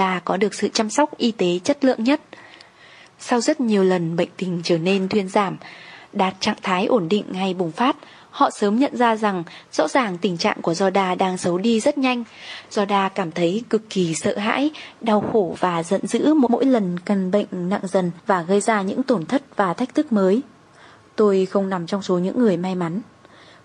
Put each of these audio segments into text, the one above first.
Đà có được sự chăm sóc y tế chất lượng nhất. Sau rất nhiều lần bệnh tình trở nên thuyên giảm, đạt trạng thái ổn định ngay bùng phát, họ sớm nhận ra rằng rõ ràng tình trạng của Joda đang xấu đi rất nhanh. Joda cảm thấy cực kỳ sợ hãi, đau khổ và giận dữ mỗi lần cần bệnh nặng dần và gây ra những tổn thất và thách thức mới. Tôi không nằm trong số những người may mắn.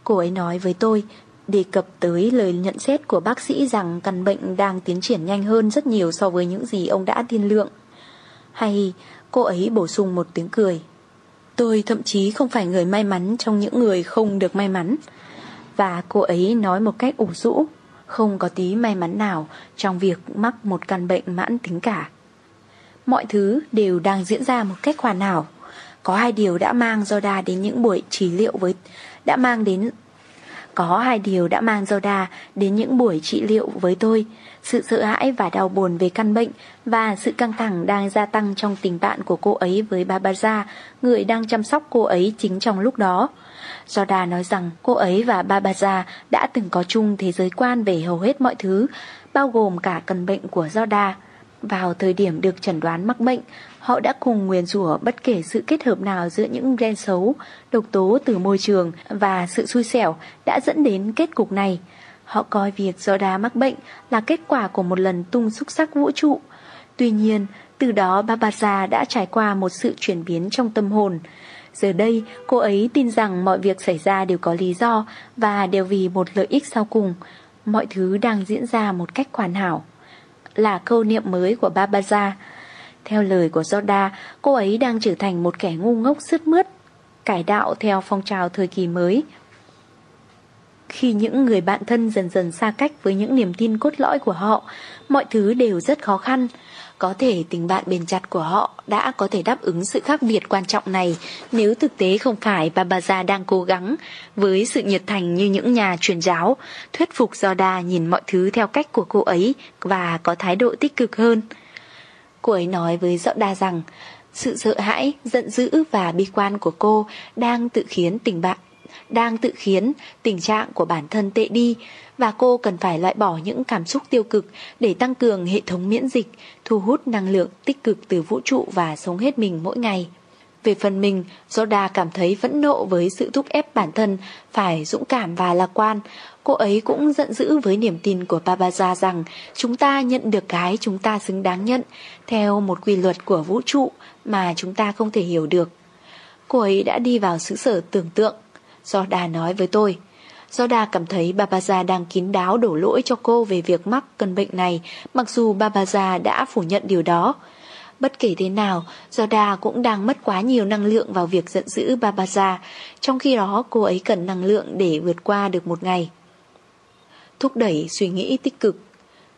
Cô ấy nói với tôi, đề cập tới lời nhận xét của bác sĩ rằng căn bệnh đang tiến triển nhanh hơn rất nhiều so với những gì ông đã tiên lượng. Hay cô ấy bổ sung một tiếng cười. Tôi thậm chí không phải người may mắn trong những người không được may mắn. Và cô ấy nói một cách ủ rũ, không có tí may mắn nào trong việc mắc một căn bệnh mãn tính cả. Mọi thứ đều đang diễn ra một cách hoàn hảo. Có hai điều đã mang Zoda đến những buổi trị liệu với đã mang đến có hai điều đã mang Zoda đến những buổi trị liệu với tôi. Sự sợ hãi và đau buồn về căn bệnh Và sự căng thẳng đang gia tăng trong tình bạn của cô ấy với Babaza Người đang chăm sóc cô ấy chính trong lúc đó. Zoda nói rằng cô ấy và Babaza đã từng có chung thế giới quan về hầu hết mọi thứ Bao gồm cả căn bệnh của Zoda vào thời điểm được chẩn đoán mắc bệnh, họ đã cùng nguyền rủa bất kể sự kết hợp nào giữa những gen xấu, độc tố từ môi trường và sự xui xẻo đã dẫn đến kết cục này. Họ coi việc do đá mắc bệnh là kết quả của một lần tung xúc sắc vũ trụ. Tuy nhiên, từ đó Babaza đã trải qua một sự chuyển biến trong tâm hồn. Giờ đây, cô ấy tin rằng mọi việc xảy ra đều có lý do và đều vì một lợi ích sau cùng. Mọi thứ đang diễn ra một cách hoàn hảo là câu niệm mới của Babaza. Theo lời của Zoda, cô ấy đang trở thành một kẻ ngu ngốc sứt mướt, cải đạo theo phong trào thời kỳ mới. Khi những người bạn thân dần dần xa cách với những niềm tin cốt lõi của họ, mọi thứ đều rất khó khăn. Có thể tình bạn bền chặt của họ đã có thể đáp ứng sự khác biệt quan trọng này nếu thực tế không phải Babaza đang cố gắng với sự nhiệt thành như những nhà truyền giáo, thuyết phục Zoda nhìn mọi thứ theo cách của cô ấy và có thái độ tích cực hơn. Cô ấy nói với Zoda rằng sự sợ hãi, giận dữ và bi quan của cô đang tự khiến tình bạn đang tự khiến tình trạng của bản thân tệ đi và cô cần phải loại bỏ những cảm xúc tiêu cực để tăng cường hệ thống miễn dịch, thu hút năng lượng tích cực từ vũ trụ và sống hết mình mỗi ngày. Về phần mình, Zoda cảm thấy phẫn nộ với sự thúc ép bản thân phải dũng cảm và lạc quan. Cô ấy cũng giận dữ với niềm tin của Babaza rằng chúng ta nhận được cái chúng ta xứng đáng nhận theo một quy luật của vũ trụ mà chúng ta không thể hiểu được. Cô ấy đã đi vào xứ sở tưởng tượng. Zoda nói với tôi, Zoda cảm thấy Babaza đang kín đáo đổ lỗi cho cô về việc mắc căn bệnh này, mặc dù Babaza đã phủ nhận điều đó. Bất kể thế nào, Zoda cũng đang mất quá nhiều năng lượng vào việc giận dữ Babaza, trong khi đó cô ấy cần năng lượng để vượt qua được một ngày. Thúc đẩy suy nghĩ tích cực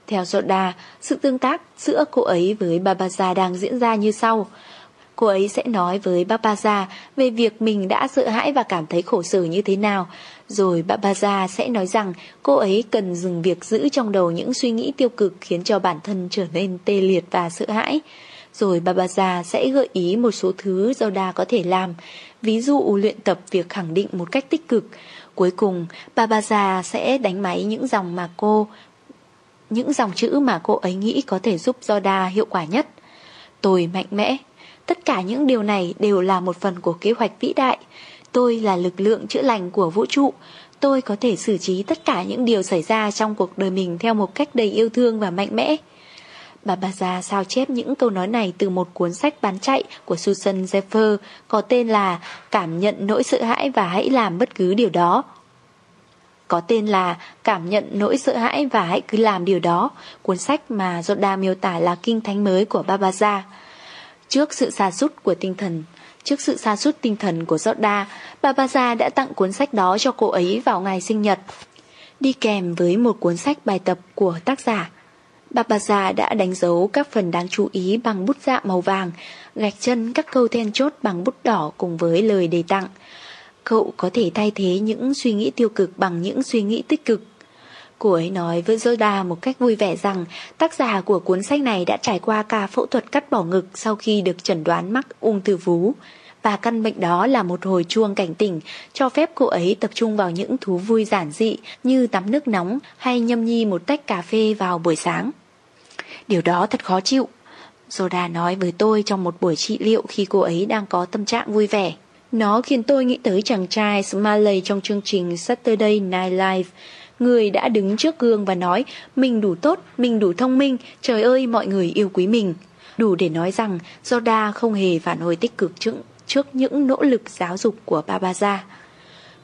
Theo Soda, sự tương tác giữa cô ấy với Babaza đang diễn ra như sau. Cô ấy sẽ nói với Babaza về việc mình đã sợ hãi và cảm thấy khổ sở như thế nào, rồi Babaza sẽ nói rằng cô ấy cần dừng việc giữ trong đầu những suy nghĩ tiêu cực khiến cho bản thân trở nên tê liệt và sợ hãi. Rồi Babaza sẽ gợi ý một số thứ Zoda có thể làm, ví dụ luyện tập việc khẳng định một cách tích cực. Cuối cùng, bà bà già sẽ đánh máy những dòng mà cô những dòng chữ mà cô ấy nghĩ có thể giúp Zoda hiệu quả nhất. Tôi mạnh mẽ. Tất cả những điều này đều là một phần của kế hoạch vĩ đại. Tôi là lực lượng chữa lành của vũ trụ. Tôi có thể xử trí tất cả những điều xảy ra trong cuộc đời mình theo một cách đầy yêu thương và mạnh mẽ. Bà bà già sao chép những câu nói này từ một cuốn sách bán chạy của Susan Zephyr có tên là Cảm nhận nỗi sợ hãi và hãy làm bất cứ điều đó. Có tên là Cảm nhận nỗi sợ hãi và hãy cứ làm điều đó, cuốn sách mà Yoda miêu tả là kinh thánh mới của Babaza. Trước sự xa sút của tinh thần, Trước sự sa sút tinh thần của Jorda, Babaza đã tặng cuốn sách đó cho cô ấy vào ngày sinh nhật. Đi kèm với một cuốn sách bài tập của tác giả. Bà bà già đã đánh dấu các phần đáng chú ý bằng bút dạ màu vàng, gạch chân các câu then chốt bằng bút đỏ cùng với lời đề tặng. Cậu có thể thay thế những suy nghĩ tiêu cực bằng những suy nghĩ tích cực. Cô ấy nói với Zoda một cách vui vẻ rằng tác giả của cuốn sách này đã trải qua ca phẫu thuật cắt bỏ ngực sau khi được chẩn đoán mắc ung thư vú. Và căn bệnh đó là một hồi chuông cảnh tỉnh cho phép cô ấy tập trung vào những thú vui giản dị như tắm nước nóng hay nhâm nhi một tách cà phê vào buổi sáng. Điều đó thật khó chịu. Zoda nói với tôi trong một buổi trị liệu khi cô ấy đang có tâm trạng vui vẻ. Nó khiến tôi nghĩ tới chàng trai Smiley trong chương trình Saturday Night Live. Người đã đứng trước gương và nói Mình đủ tốt, mình đủ thông minh Trời ơi mọi người yêu quý mình Đủ để nói rằng Zoda không hề phản hồi tích cực trước, trước những nỗ lực giáo dục của Babaza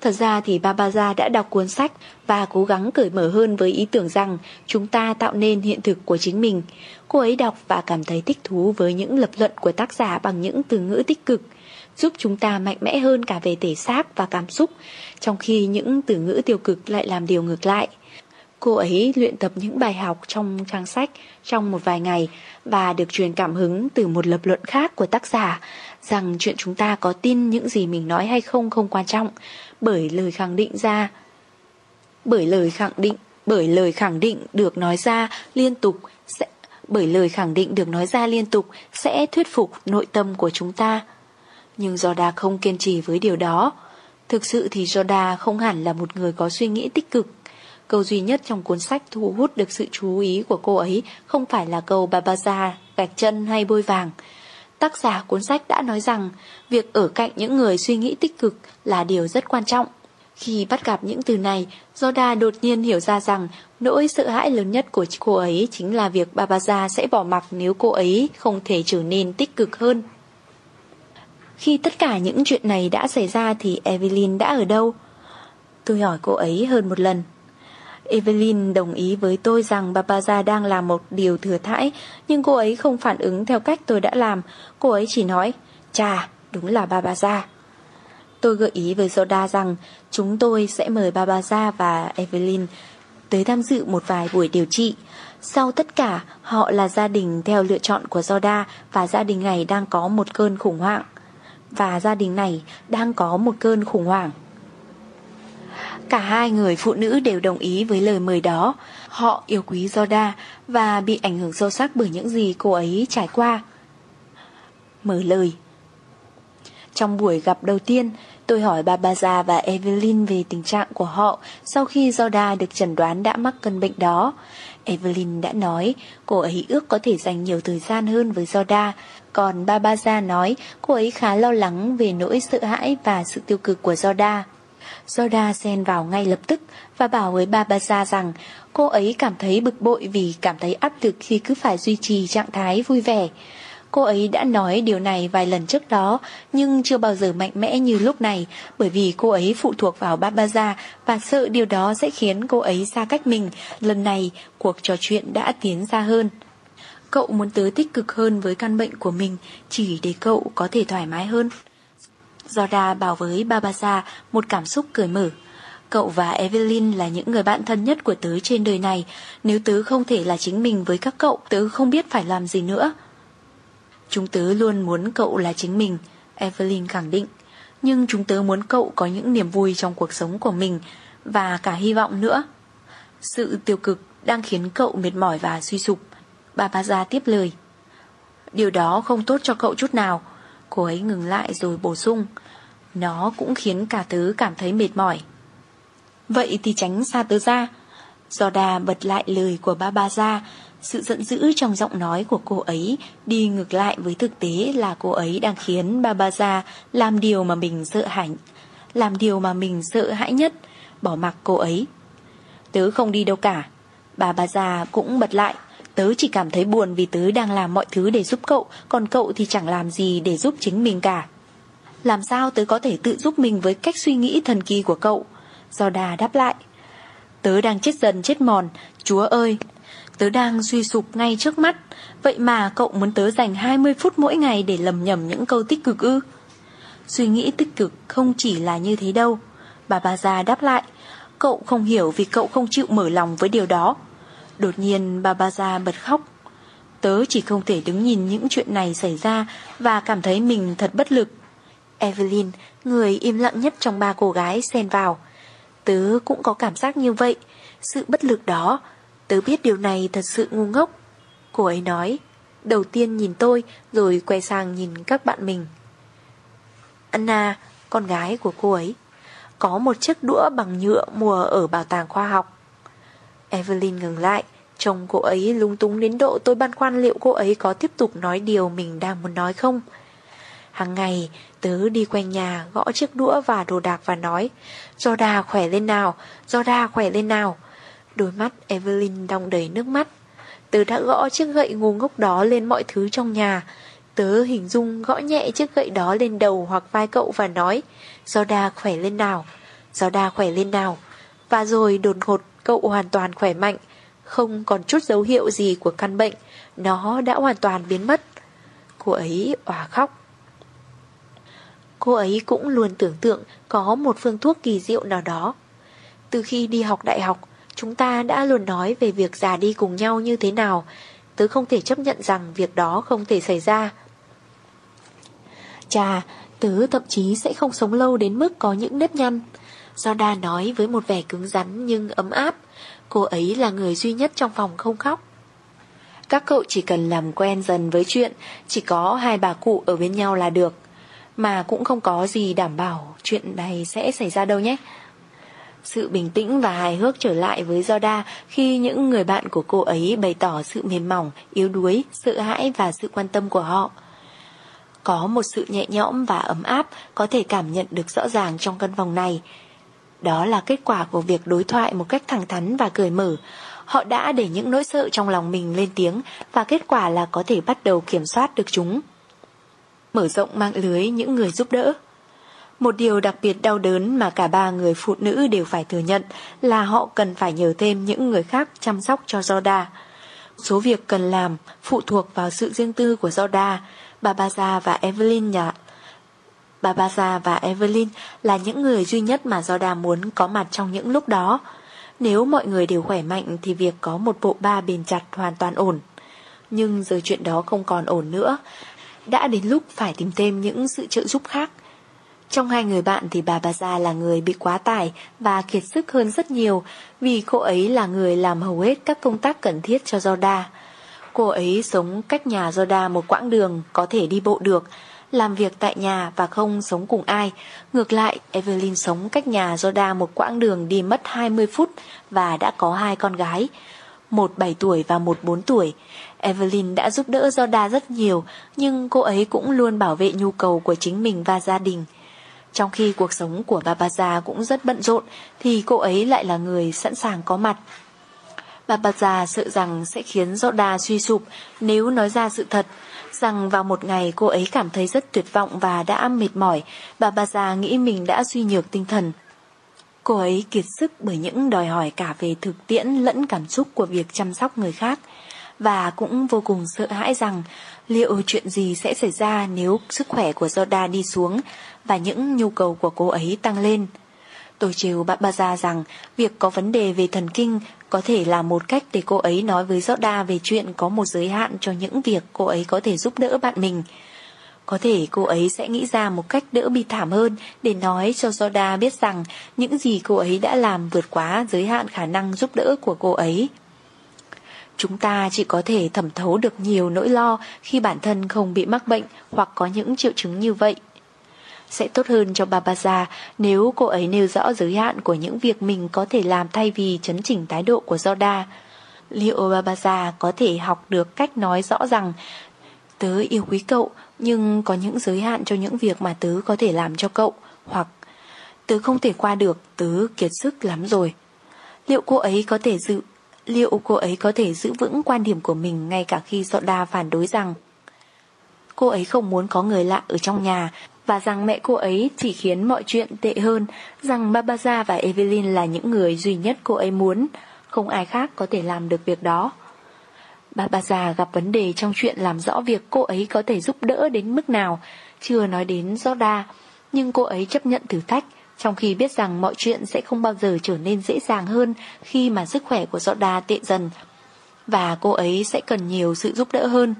Thật ra thì Babaza đã đọc cuốn sách và cố gắng cởi mở hơn với ý tưởng rằng chúng ta tạo nên hiện thực của chính mình. Cô ấy đọc và cảm thấy thích thú với những lập luận của tác giả bằng những từ ngữ tích cực giúp chúng ta mạnh mẽ hơn cả về thể xác và cảm xúc, trong khi những từ ngữ tiêu cực lại làm điều ngược lại. Cô ấy luyện tập những bài học trong trang sách trong một vài ngày và được truyền cảm hứng từ một lập luận khác của tác giả rằng chuyện chúng ta có tin những gì mình nói hay không không quan trọng bởi lời khẳng định ra bởi lời khẳng định bởi lời khẳng định được nói ra liên tục sẽ bởi lời khẳng định được nói ra liên tục sẽ thuyết phục nội tâm của chúng ta nhưng Joda không kiên trì với điều đó. Thực sự thì Joda không hẳn là một người có suy nghĩ tích cực. Câu duy nhất trong cuốn sách thu hút được sự chú ý của cô ấy không phải là câu Babaza, gạch chân hay bôi vàng. Tác giả cuốn sách đã nói rằng việc ở cạnh những người suy nghĩ tích cực là điều rất quan trọng. Khi bắt gặp những từ này, Zoda đột nhiên hiểu ra rằng nỗi sợ hãi lớn nhất của cô ấy chính là việc Babaza sẽ bỏ mặc nếu cô ấy không thể trở nên tích cực hơn. Khi tất cả những chuyện này đã xảy ra thì Evelyn đã ở đâu? Tôi hỏi cô ấy hơn một lần. Evelyn đồng ý với tôi rằng Babaza đang làm một điều thừa thãi, nhưng cô ấy không phản ứng theo cách tôi đã làm. Cô ấy chỉ nói, chà, đúng là Babaza. Tôi gợi ý với Soda rằng chúng tôi sẽ mời Babaza và Evelyn tới tham dự một vài buổi điều trị. Sau tất cả, họ là gia đình theo lựa chọn của Zoda và gia đình này đang có một cơn khủng hoảng và gia đình này đang có một cơn khủng hoảng. Cả hai người phụ nữ đều đồng ý với lời mời đó. Họ yêu quý Zoda và bị ảnh hưởng sâu sắc bởi những gì cô ấy trải qua. Mở lời Trong buổi gặp đầu tiên, tôi hỏi bà Baza và Evelyn về tình trạng của họ sau khi Zoda được chẩn đoán đã mắc căn bệnh đó. Evelyn đã nói cô ấy ước có thể dành nhiều thời gian hơn với Zoda còn Babaza nói cô ấy khá lo lắng về nỗi sợ hãi và sự tiêu cực của Zoda. Zoda xen vào ngay lập tức và bảo với Babasa rằng, cô ấy cảm thấy bực bội vì cảm thấy áp lực khi cứ phải duy trì trạng thái vui vẻ. Cô ấy đã nói điều này vài lần trước đó, nhưng chưa bao giờ mạnh mẽ như lúc này, bởi vì cô ấy phụ thuộc vào Babaza và sợ điều đó sẽ khiến cô ấy xa cách mình. Lần này, cuộc trò chuyện đã tiến xa hơn. Cậu muốn tớ tích cực hơn với căn bệnh của mình, Chỉ để cậu có thể thoải mái hơn Jorda bảo với Babasa Một cảm xúc cười mở. Cậu và Evelyn là những người bạn thân nhất của tớ trên đời này. Nếu tớ không thể là chính mình với các cậu Tớ không biết phải làm gì nữa. Chúng tớ luôn muốn cậu là chính mình, Evelyn khẳng định. Nhưng chúng tớ muốn cậu có những niềm vui trong cuộc sống của mình Và cả hy vọng nữa. Sự tiêu cực đang khiến cậu mệt mỏi và suy sụp Bà bà tiếp lời. Điều đó không tốt cho cậu chút nào. Cô ấy ngừng lại rồi bổ sung. Nó cũng khiến cả tớ cảm thấy mệt mỏi. Vậy thì tránh xa tớ ra Do đà bật lại lời của ba ba ra Sự giận dữ trong giọng nói của cô ấy Đi ngược lại với thực tế là cô ấy đang khiến ba ba ra Làm điều mà mình sợ hãi, Làm điều mà mình sợ hãi nhất, Bỏ mặc cô ấy. Tớ không đi đâu cả. Bà bà già cũng bật lại. Tớ chỉ cảm thấy buồn vì tớ đang làm mọi thứ để giúp cậu, Còn cậu thì chẳng làm gì để giúp chính mình cả. Làm sao tớ có thể tự giúp mình với cách suy nghĩ thần kỳ của cậu? Do đà đáp lại. Tớ đang chết dần chết mòn. Chúa ơi, Tớ đang suy sụp ngay trước mắt. Vậy mà cậu muốn tớ dành 20 phút mỗi ngày Để lầm nhầm những câu tích cực ư? Suy nghĩ tích cực không chỉ là như thế đâu. Bà bà già đáp lại. Cậu không hiểu vì cậu không chịu mở lòng với điều đó. Đột nhiên bà bà già bật khóc. Tớ chỉ không thể đứng nhìn những chuyện này xảy ra Và cảm thấy mình thật bất lực. Evelyn, người im lặng nhất trong ba cô gái xen vào. Tớ cũng có cảm giác như vậy. Sự bất lực đó Tớ biết điều này thật sự ngu ngốc. Cô ấy nói Đầu tiên nhìn tôi Rồi quay sang nhìn các bạn mình. Anna, con gái của cô ấy Có một chiếc đũa bằng nhựa mua ở bảo tàng khoa học. Evelyn ngừng lại Chồng cô ấy lung túng đến độ tôi băn khoăn liệu cô ấy có tiếp tục nói điều mình đang muốn nói không. Hàng ngày, tớ đi quanh nhà gõ chiếc đũa và đồ đạc và nói Do đà khỏe lên nào, do đà khỏe lên nào. Đôi mắt Evelyn đong đầy nước mắt. Tớ đã gõ chiếc gậy ngu ngốc đó lên mọi thứ trong nhà. Tớ hình dung gõ nhẹ chiếc gậy đó lên đầu hoặc vai cậu và nói Do đà khỏe lên nào, do đà khỏe lên nào. Và rồi đột ngột cậu hoàn toàn khỏe mạnh, không còn chút dấu hiệu gì của căn bệnh, nó đã hoàn toàn biến mất. Cô ấy òa khóc. Cô ấy cũng luôn tưởng tượng có một phương thuốc kỳ diệu nào đó. Từ khi đi học đại học, chúng ta đã luôn nói về việc già đi cùng nhau như thế nào. Tớ không thể chấp nhận rằng việc đó không thể xảy ra. Chà, tớ thậm chí sẽ không sống lâu đến mức có những nếp nhăn. Soda nói với một vẻ cứng rắn nhưng ấm áp. Cô ấy là người duy nhất trong phòng không khóc. Các cậu chỉ cần làm quen dần với chuyện chỉ có hai bà cụ ở bên nhau là được. Mà cũng không có gì đảm bảo chuyện này sẽ xảy ra đâu nhé. Sự bình tĩnh và hài hước trở lại với Zoda khi những người bạn của cô ấy bày tỏ sự mềm mỏng, yếu đuối, sợ hãi và sự quan tâm của họ. Có một sự nhẹ nhõm và ấm áp có thể cảm nhận được rõ ràng trong căn phòng này. Đó là kết quả của việc đối thoại một cách thẳng thắn và cởi mở. Họ đã để những nỗi sợ trong lòng mình lên tiếng và kết quả là có thể bắt đầu kiểm soát được chúng. Mở rộng mạng lưới những người giúp đỡ. Một điều đặc biệt đau đớn mà cả ba người phụ nữ đều phải thừa nhận là họ cần phải nhờ thêm những người khác chăm sóc cho Zoda. Số việc cần làm phụ thuộc vào sự riêng tư của Zoda, Babaza và Evelyn nhà Babaza và Evelyn là những người duy nhất mà Zoda muốn có mặt trong những lúc đó. Nếu mọi người đều khỏe mạnh thì việc có một bộ ba bền chặt hoàn toàn ổn. Nhưng giờ chuyện đó không còn ổn nữa. Đã đến lúc phải tìm thêm những sự trợ giúp khác. Trong hai người bạn thì bà bà già là người bị quá tải và kiệt sức hơn rất nhiều vì cô ấy là người làm hầu hết các công tác cần thiết cho Zoda. Cô ấy sống cách nhà Zoda một quãng đường có thể đi bộ được, làm việc tại nhà và không sống cùng ai. Ngược lại, Evelyn sống cách nhà Zoda một quãng đường đi mất 20 phút và đã có hai con gái, một 7 tuổi và một 4 tuổi. Evelyn đã giúp đỡ Zoda rất nhiều, nhưng cô ấy cũng luôn bảo vệ nhu cầu của chính mình và gia đình. Trong khi cuộc sống của bà Babaza cũng rất bận rộn, thì cô ấy lại là người sẵn sàng có mặt. Bà Babaza sợ rằng sẽ khiến Zoda suy sụp nếu nói ra sự thật, rằng vào một ngày cô ấy cảm thấy rất tuyệt vọng và đã mệt mỏi, bà Babaza nghĩ mình đã suy nhược tinh thần. Cô ấy kiệt sức bởi những đòi hỏi cả về thực tiễn lẫn cảm xúc của việc chăm sóc người khác và cũng vô cùng sợ hãi rằng liệu chuyện gì sẽ xảy ra nếu sức khỏe của Zoda đi xuống và những nhu cầu của cô ấy tăng lên. Tôi trêu bà Baza rằng việc có vấn đề về thần kinh có thể là một cách để cô ấy nói với Zoda về chuyện có một giới hạn cho những việc cô ấy có thể giúp đỡ bạn mình. Có thể cô ấy sẽ nghĩ ra một cách đỡ bi thảm hơn để nói cho Zoda biết rằng những gì cô ấy đã làm vượt quá giới hạn khả năng giúp đỡ của cô ấy. Chúng ta chỉ có thể thẩm thấu được nhiều nỗi lo khi bản thân không bị mắc bệnh hoặc có những triệu chứng như vậy. Sẽ tốt hơn cho Babaza nếu cô ấy nêu rõ giới hạn của những việc mình có thể làm thay vì chấn chỉnh thái độ của Zoda. Liệu Babaza có thể học được cách nói rõ rằng Tớ yêu quý cậu nhưng có những giới hạn cho những việc mà tớ có thể làm cho cậu hoặc tớ không thể qua được, tớ kiệt sức lắm rồi. Liệu cô ấy có thể dự liệu cô ấy có thể giữ vững quan điểm của mình ngay cả khi Soda phản đối rằng cô ấy không muốn có người lạ ở trong nhà và rằng mẹ cô ấy chỉ khiến mọi chuyện tệ hơn, rằng Babaza và Evelyn là những người duy nhất cô ấy muốn, không ai khác có thể làm được việc đó. Babaza gặp vấn đề trong chuyện làm rõ việc cô ấy có thể giúp đỡ đến mức nào, chưa nói đến Zoda, nhưng cô ấy chấp nhận thử thách, trong khi biết rằng mọi chuyện sẽ không bao giờ trở nên dễ dàng hơn khi mà sức khỏe của Zoda tệ dần, và cô ấy sẽ cần nhiều sự giúp đỡ hơn.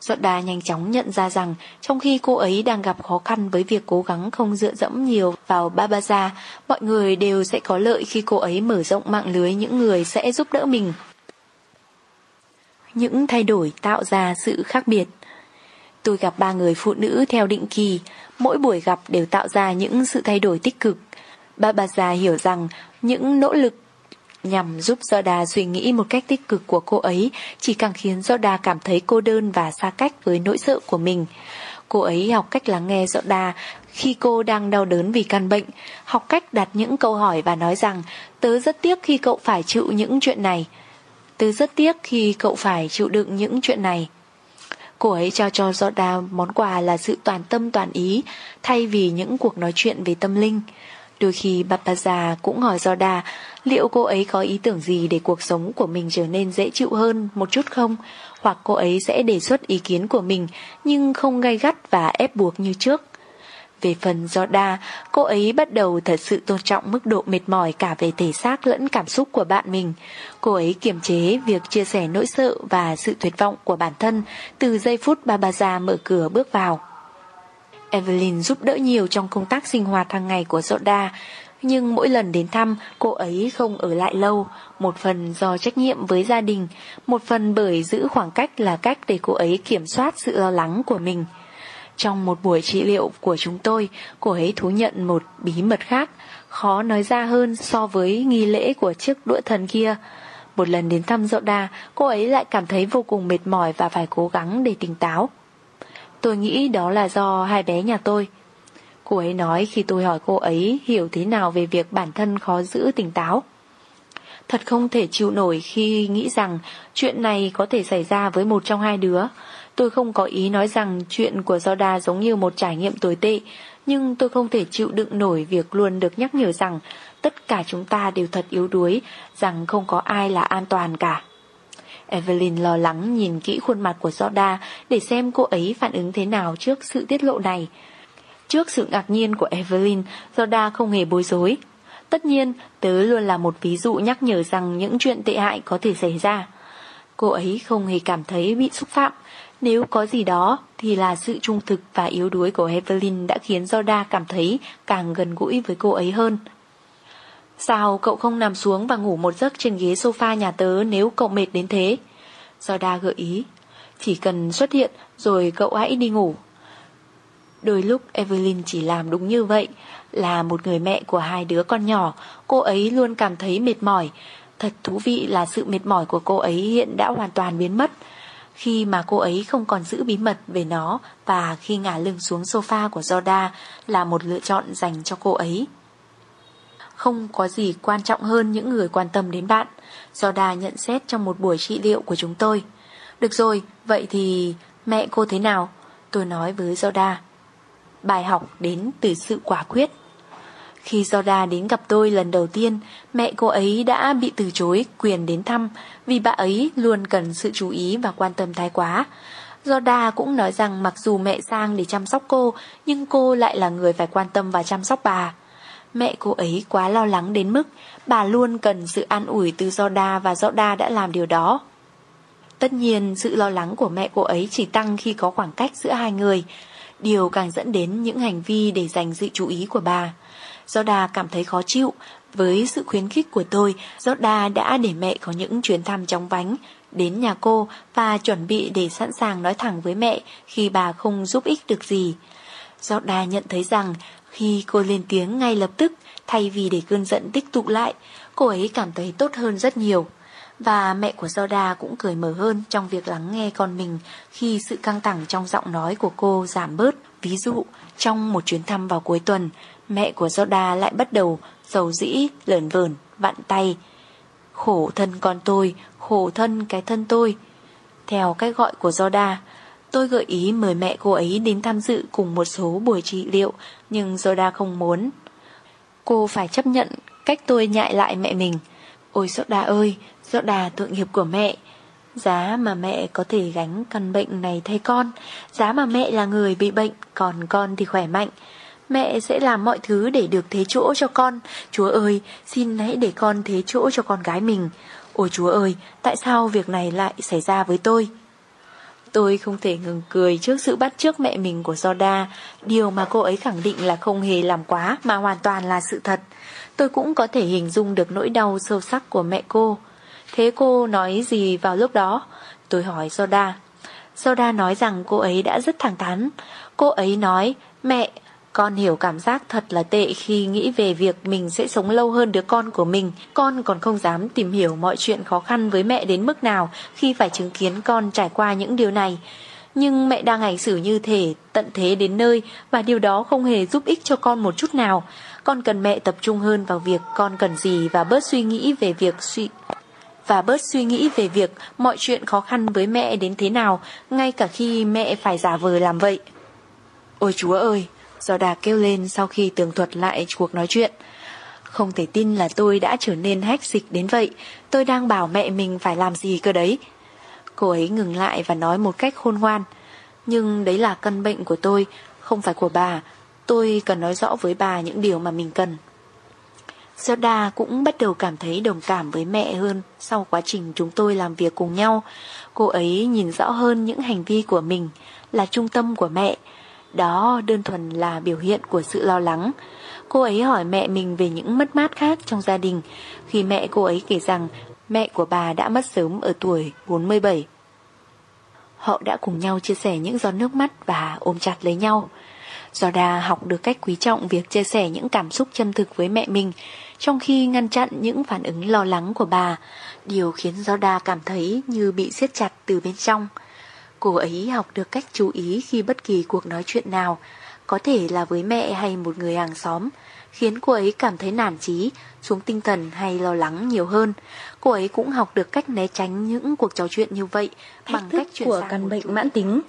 Doda nhanh chóng nhận ra rằng trong khi cô ấy đang gặp khó khăn với việc cố gắng không dựa dẫm nhiều vào Babaza, mọi người đều sẽ có lợi khi cô ấy mở rộng mạng lưới những người sẽ giúp đỡ mình. Những thay đổi tạo ra sự khác biệt. Tôi gặp ba người phụ nữ theo định kỳ, mỗi buổi gặp đều tạo ra những sự thay đổi tích cực. Babaza hiểu rằng những nỗ lực nhằm giúp Zoda suy nghĩ một cách tích cực của cô ấy chỉ càng khiến Zoda cảm thấy cô đơn và xa cách với nỗi sợ của mình. Cô ấy học cách lắng nghe Zoda khi cô đang đau đớn vì căn bệnh, học cách đặt những câu hỏi và nói rằng tớ rất tiếc khi cậu phải chịu những chuyện này. Tớ rất tiếc khi cậu phải chịu đựng những chuyện này. Cô ấy trao cho Zoda món quà là sự toàn tâm toàn ý, thay vì những cuộc nói chuyện về tâm linh. Đôi khi Bapaza cũng hỏi Zoda liệu cô ấy có ý tưởng gì để cuộc sống của mình trở nên dễ chịu hơn một chút không? Hoặc cô ấy sẽ đề xuất ý kiến của mình, nhưng không gay gắt và ép buộc như trước. Về phần Zoda, cô ấy bắt đầu thật sự tôn trọng mức độ mệt mỏi cả về thể xác lẫn cảm xúc của bạn mình. Cô ấy kiềm chế việc chia sẻ nỗi sợ và sự tuyệt vọng của bản thân từ giây phút Babaza mở cửa bước vào. Evelyn giúp đỡ nhiều trong công tác sinh hoạt hàng ngày của Zoda, nhưng mỗi lần đến thăm cô ấy không ở lại lâu, một phần do trách nhiệm với gia đình, một phần bởi giữ khoảng cách là cách để cô ấy kiểm soát sự lo lắng của mình. Trong một buổi trị liệu của chúng tôi, cô ấy thú nhận một bí mật khác, khó nói ra hơn so với nghi lễ của chiếc đũa thần kia. Một lần đến thăm dậu đa, cô ấy lại cảm thấy vô cùng mệt mỏi và phải cố gắng để tỉnh táo. Tôi nghĩ đó là do hai bé nhà tôi. Cô ấy nói khi tôi hỏi cô ấy hiểu thế nào về việc bản thân khó giữ tỉnh táo. Thật không thể chịu nổi khi nghĩ rằng chuyện này có thể xảy ra với một trong hai đứa. Tôi không có ý nói rằng chuyện của Zoda giống như một trải nghiệm tồi tệ, nhưng tôi không thể chịu đựng nổi việc luôn được nhắc nhở rằng tất cả chúng ta đều thật yếu đuối, rằng không có ai là an toàn cả. Evelyn lo lắng nhìn kỹ khuôn mặt của Zoda để xem cô ấy phản ứng thế nào trước sự tiết lộ này. Trước sự ngạc nhiên của Evelyn, Zoda không hề bối rối. Tất nhiên, tớ luôn là một ví dụ nhắc nhở rằng những chuyện tệ hại có thể xảy ra. Cô ấy không hề cảm thấy bị xúc phạm, nếu có gì đó thì là sự trung thực và yếu đuối của Evelyn đã khiến Zoda cảm thấy càng gần gũi với cô ấy hơn. Sao cậu không nằm xuống và ngủ một giấc trên ghế sofa nhà tớ nếu cậu mệt đến thế? Zoda gợi ý. Chỉ cần xuất hiện rồi cậu hãy đi ngủ. Đôi lúc Evelyn chỉ làm đúng như vậy. Là một người mẹ của hai đứa con nhỏ, cô ấy luôn cảm thấy mệt mỏi. Thật thú vị là sự mệt mỏi của cô ấy hiện đã hoàn toàn biến mất khi mà cô ấy không còn giữ bí mật về nó và khi ngả lưng xuống sofa của Zoda là một lựa chọn dành cho cô ấy. Không có gì quan trọng hơn những người quan tâm đến bạn, Zoda nhận xét trong một buổi trị liệu của chúng tôi. Được rồi, vậy thì mẹ cô thế nào? Tôi nói với Zoda. Bài học đến từ sự quả quyết. Khi Jorda đến gặp tôi lần đầu tiên, mẹ cô ấy đã bị từ chối quyền đến thăm vì bà ấy luôn cần sự chú ý và quan tâm thái quá. Jorda cũng nói rằng mặc dù mẹ sang để chăm sóc cô, nhưng cô lại là người phải quan tâm và chăm sóc bà. Mẹ cô ấy quá lo lắng đến mức bà luôn cần sự an ủi từ Jorda và Jorda đã làm điều đó. Tất nhiên, sự lo lắng của mẹ cô ấy chỉ tăng khi có khoảng cách giữa hai người, điều càng dẫn đến những hành vi để giành sự chú ý của bà. Zoda cảm thấy khó chịu. Với sự khuyến khích của tôi, Zoda đã để mẹ có những chuyến thăm chóng vánh đến nhà cô và chuẩn bị để sẵn sàng nói thẳng với mẹ khi bà không giúp ích được gì. Zoda nhận thấy rằng khi cô lên tiếng ngay lập tức, thay vì để cơn giận tích tụ lại, cô ấy cảm thấy tốt hơn rất nhiều. Và mẹ của Zoda cũng cười mở hơn trong việc lắng nghe con mình khi sự căng thẳng trong giọng nói của cô giảm bớt. Ví dụ, trong một chuyến thăm vào cuối tuần, Mẹ của Zoda lại bắt đầu dầu dĩ, lởn vởn, vặn tay. Khổ thân con tôi, khổ thân cái thân tôi. Theo cách gọi của Zoda, tôi gợi ý mời mẹ cô ấy đến tham dự cùng một số buổi trị liệu, nhưng Zoda không muốn. Cô phải chấp nhận cách tôi nhại lại mẹ mình. Ôi Zoda ơi, Zoda tội nghiệp của mẹ. Giá mà mẹ có thể gánh căn bệnh này thay con Giá mà mẹ là người bị bệnh Còn con thì khỏe mạnh Mẹ sẽ làm mọi thứ để được thế chỗ cho con. Chúa ơi, xin hãy để con thế chỗ cho con gái mình. Ôi Chúa ơi, Tại sao việc này lại xảy ra với tôi? Tôi không thể ngừng cười trước sự bắt trước mẹ mình của Zoda Điều mà cô ấy khẳng định là không hề làm quá, Mà hoàn toàn là sự thật. Tôi cũng có thể hình dung được nỗi đau sâu sắc của mẹ cô. Thế cô nói gì vào lúc đó? Tôi hỏi Zoda Zoda nói rằng cô ấy đã rất thẳng thắn. Cô ấy nói, Mẹ con hiểu cảm giác thật là tệ khi nghĩ về việc mình sẽ sống lâu hơn đứa con của mình. Con còn không dám tìm hiểu mọi chuyện khó khăn với mẹ đến mức nào khi phải chứng kiến con trải qua những điều này. Nhưng mẹ đang hành xử như thể tận thế đến nơi và điều đó không hề giúp ích cho con một chút nào. Con cần mẹ tập trung hơn vào việc con cần gì và bớt suy nghĩ về việc suy và bớt suy nghĩ về việc mọi chuyện khó khăn với mẹ đến thế nào, ngay cả khi mẹ phải giả vờ làm vậy. Ôi chúa ơi, do đà kêu lên sau khi tường thuật lại cuộc nói chuyện. Không thể tin là tôi đã trở nên hách dịch đến vậy, tôi đang bảo mẹ mình phải làm gì cơ đấy. Cô ấy ngừng lại và nói một cách khôn ngoan. Nhưng đấy là căn bệnh của tôi, không phải của bà. Tôi cần nói rõ với bà những điều mà mình cần. Zelda cũng bắt đầu cảm thấy đồng cảm với mẹ hơn sau quá trình chúng tôi làm việc cùng nhau. Cô ấy nhìn rõ hơn những hành vi của mình, là trung tâm của mẹ. Đó đơn thuần là biểu hiện của sự lo lắng. Cô ấy hỏi mẹ mình về những mất mát khác trong gia đình, khi mẹ cô ấy kể rằng mẹ của bà đã mất sớm ở tuổi 47. Họ đã cùng nhau chia sẻ những giọt nước mắt và ôm chặt lấy nhau. Zoda học được cách quý trọng việc chia sẻ những cảm xúc chân thực với mẹ mình, trong khi ngăn chặn những phản ứng lo lắng của bà, điều khiến Zoda cảm thấy như bị siết chặt từ bên trong. Cô ấy học được cách chú ý khi bất kỳ cuộc nói chuyện nào, có thể là với mẹ hay một người hàng xóm, khiến cô ấy cảm thấy nản chí, xuống tinh thần hay lo lắng nhiều hơn. Cô ấy cũng học được cách né tránh những cuộc trò chuyện như vậy bằng cách chuyển của căn bệnh mãn tính.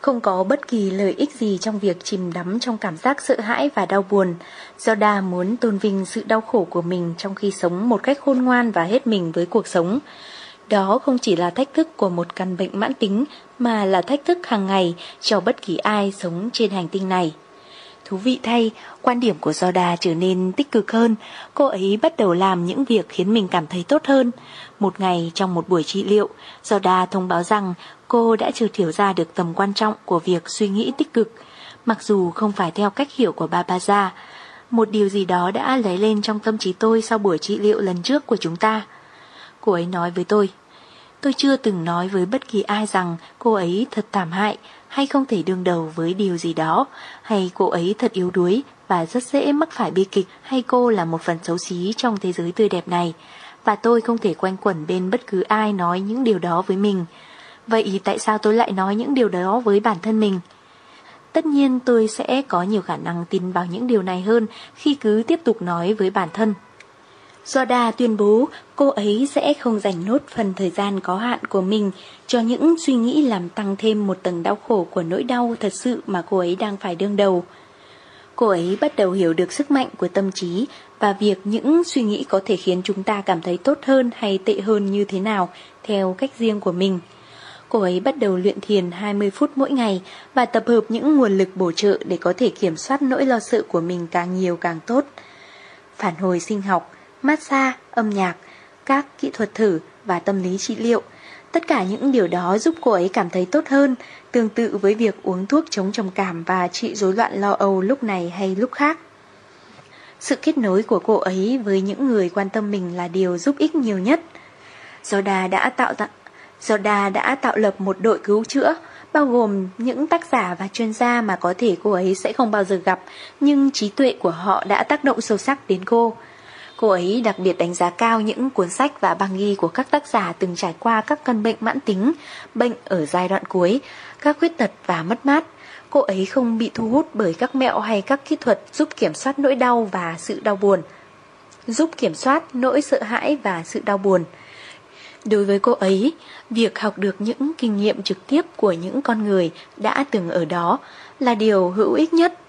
Không có bất kỳ lợi ích gì trong việc chìm đắm trong cảm giác sợ hãi và đau buồn. Do đa muốn tôn vinh sự đau khổ của mình trong khi sống một cách khôn ngoan và hết mình với cuộc sống. Đó không chỉ là thách thức của một căn bệnh mãn tính mà là thách thức hàng ngày cho bất kỳ ai sống trên hành tinh này. Thú vị thay, quan điểm của Zoda trở nên tích cực hơn. Cô ấy bắt đầu làm những việc khiến mình cảm thấy tốt hơn. Một ngày trong một buổi trị liệu, Zoda thông báo rằng cô đã trừ thiểu ra được tầm quan trọng của việc suy nghĩ tích cực, mặc dù không phải theo cách hiểu của Babaza. Một điều gì đó đã lấy lên trong tâm trí tôi sau buổi trị liệu lần trước của chúng ta. Cô ấy nói với tôi, tôi chưa từng nói với bất kỳ ai rằng cô ấy thật thảm hại hay không thể đương đầu với điều gì đó, hay cô ấy thật yếu đuối và rất dễ mắc phải bi kịch, hay cô là một phần xấu xí trong thế giới tươi đẹp này. Và tôi không thể quanh quẩn bên bất cứ ai nói những điều đó với mình. Vậy tại sao tôi lại nói những điều đó với bản thân mình? Tất nhiên tôi sẽ có nhiều khả năng tin vào những điều này hơn khi cứ tiếp tục nói với bản thân. Zoda tuyên bố cô ấy sẽ không dành nốt phần thời gian có hạn của mình cho những suy nghĩ làm tăng thêm một tầng đau khổ của nỗi đau thật sự mà cô ấy đang phải đương đầu. Cô ấy bắt đầu hiểu được sức mạnh của tâm trí và việc những suy nghĩ có thể khiến chúng ta cảm thấy tốt hơn hay tệ hơn như thế nào theo cách riêng của mình. Cô ấy bắt đầu luyện thiền 20 phút mỗi ngày và tập hợp những nguồn lực bổ trợ để có thể kiểm soát nỗi lo sợ của mình càng nhiều càng tốt. Phản hồi sinh học, massage, âm nhạc, các kỹ thuật thử và tâm lý trị liệu. Tất cả những điều đó giúp cô ấy cảm thấy tốt hơn, tương tự với việc uống thuốc chống trầm cảm và trị rối loạn lo âu lúc này hay lúc khác. Sự kết nối của cô ấy với những người quan tâm mình là điều giúp ích nhiều nhất. Zoda đã tạo Zoda đã tạo lập một đội cứu chữa, bao gồm những tác giả và chuyên gia mà có thể cô ấy sẽ không bao giờ gặp, nhưng trí tuệ của họ đã tác động sâu sắc đến cô. Cô ấy đặc biệt đánh giá cao những cuốn sách và băng ghi của các tác giả từng trải qua các căn bệnh mãn tính, bệnh ở giai đoạn cuối, các khuyết tật và mất mát. Cô ấy không bị thu hút bởi các mẹo hay các kỹ thuật giúp kiểm soát nỗi đau và sự đau buồn. Giúp kiểm soát nỗi sợ hãi và sự đau buồn. Đối với cô ấy, việc học được những kinh nghiệm trực tiếp của những con người đã từng ở đó là điều hữu ích nhất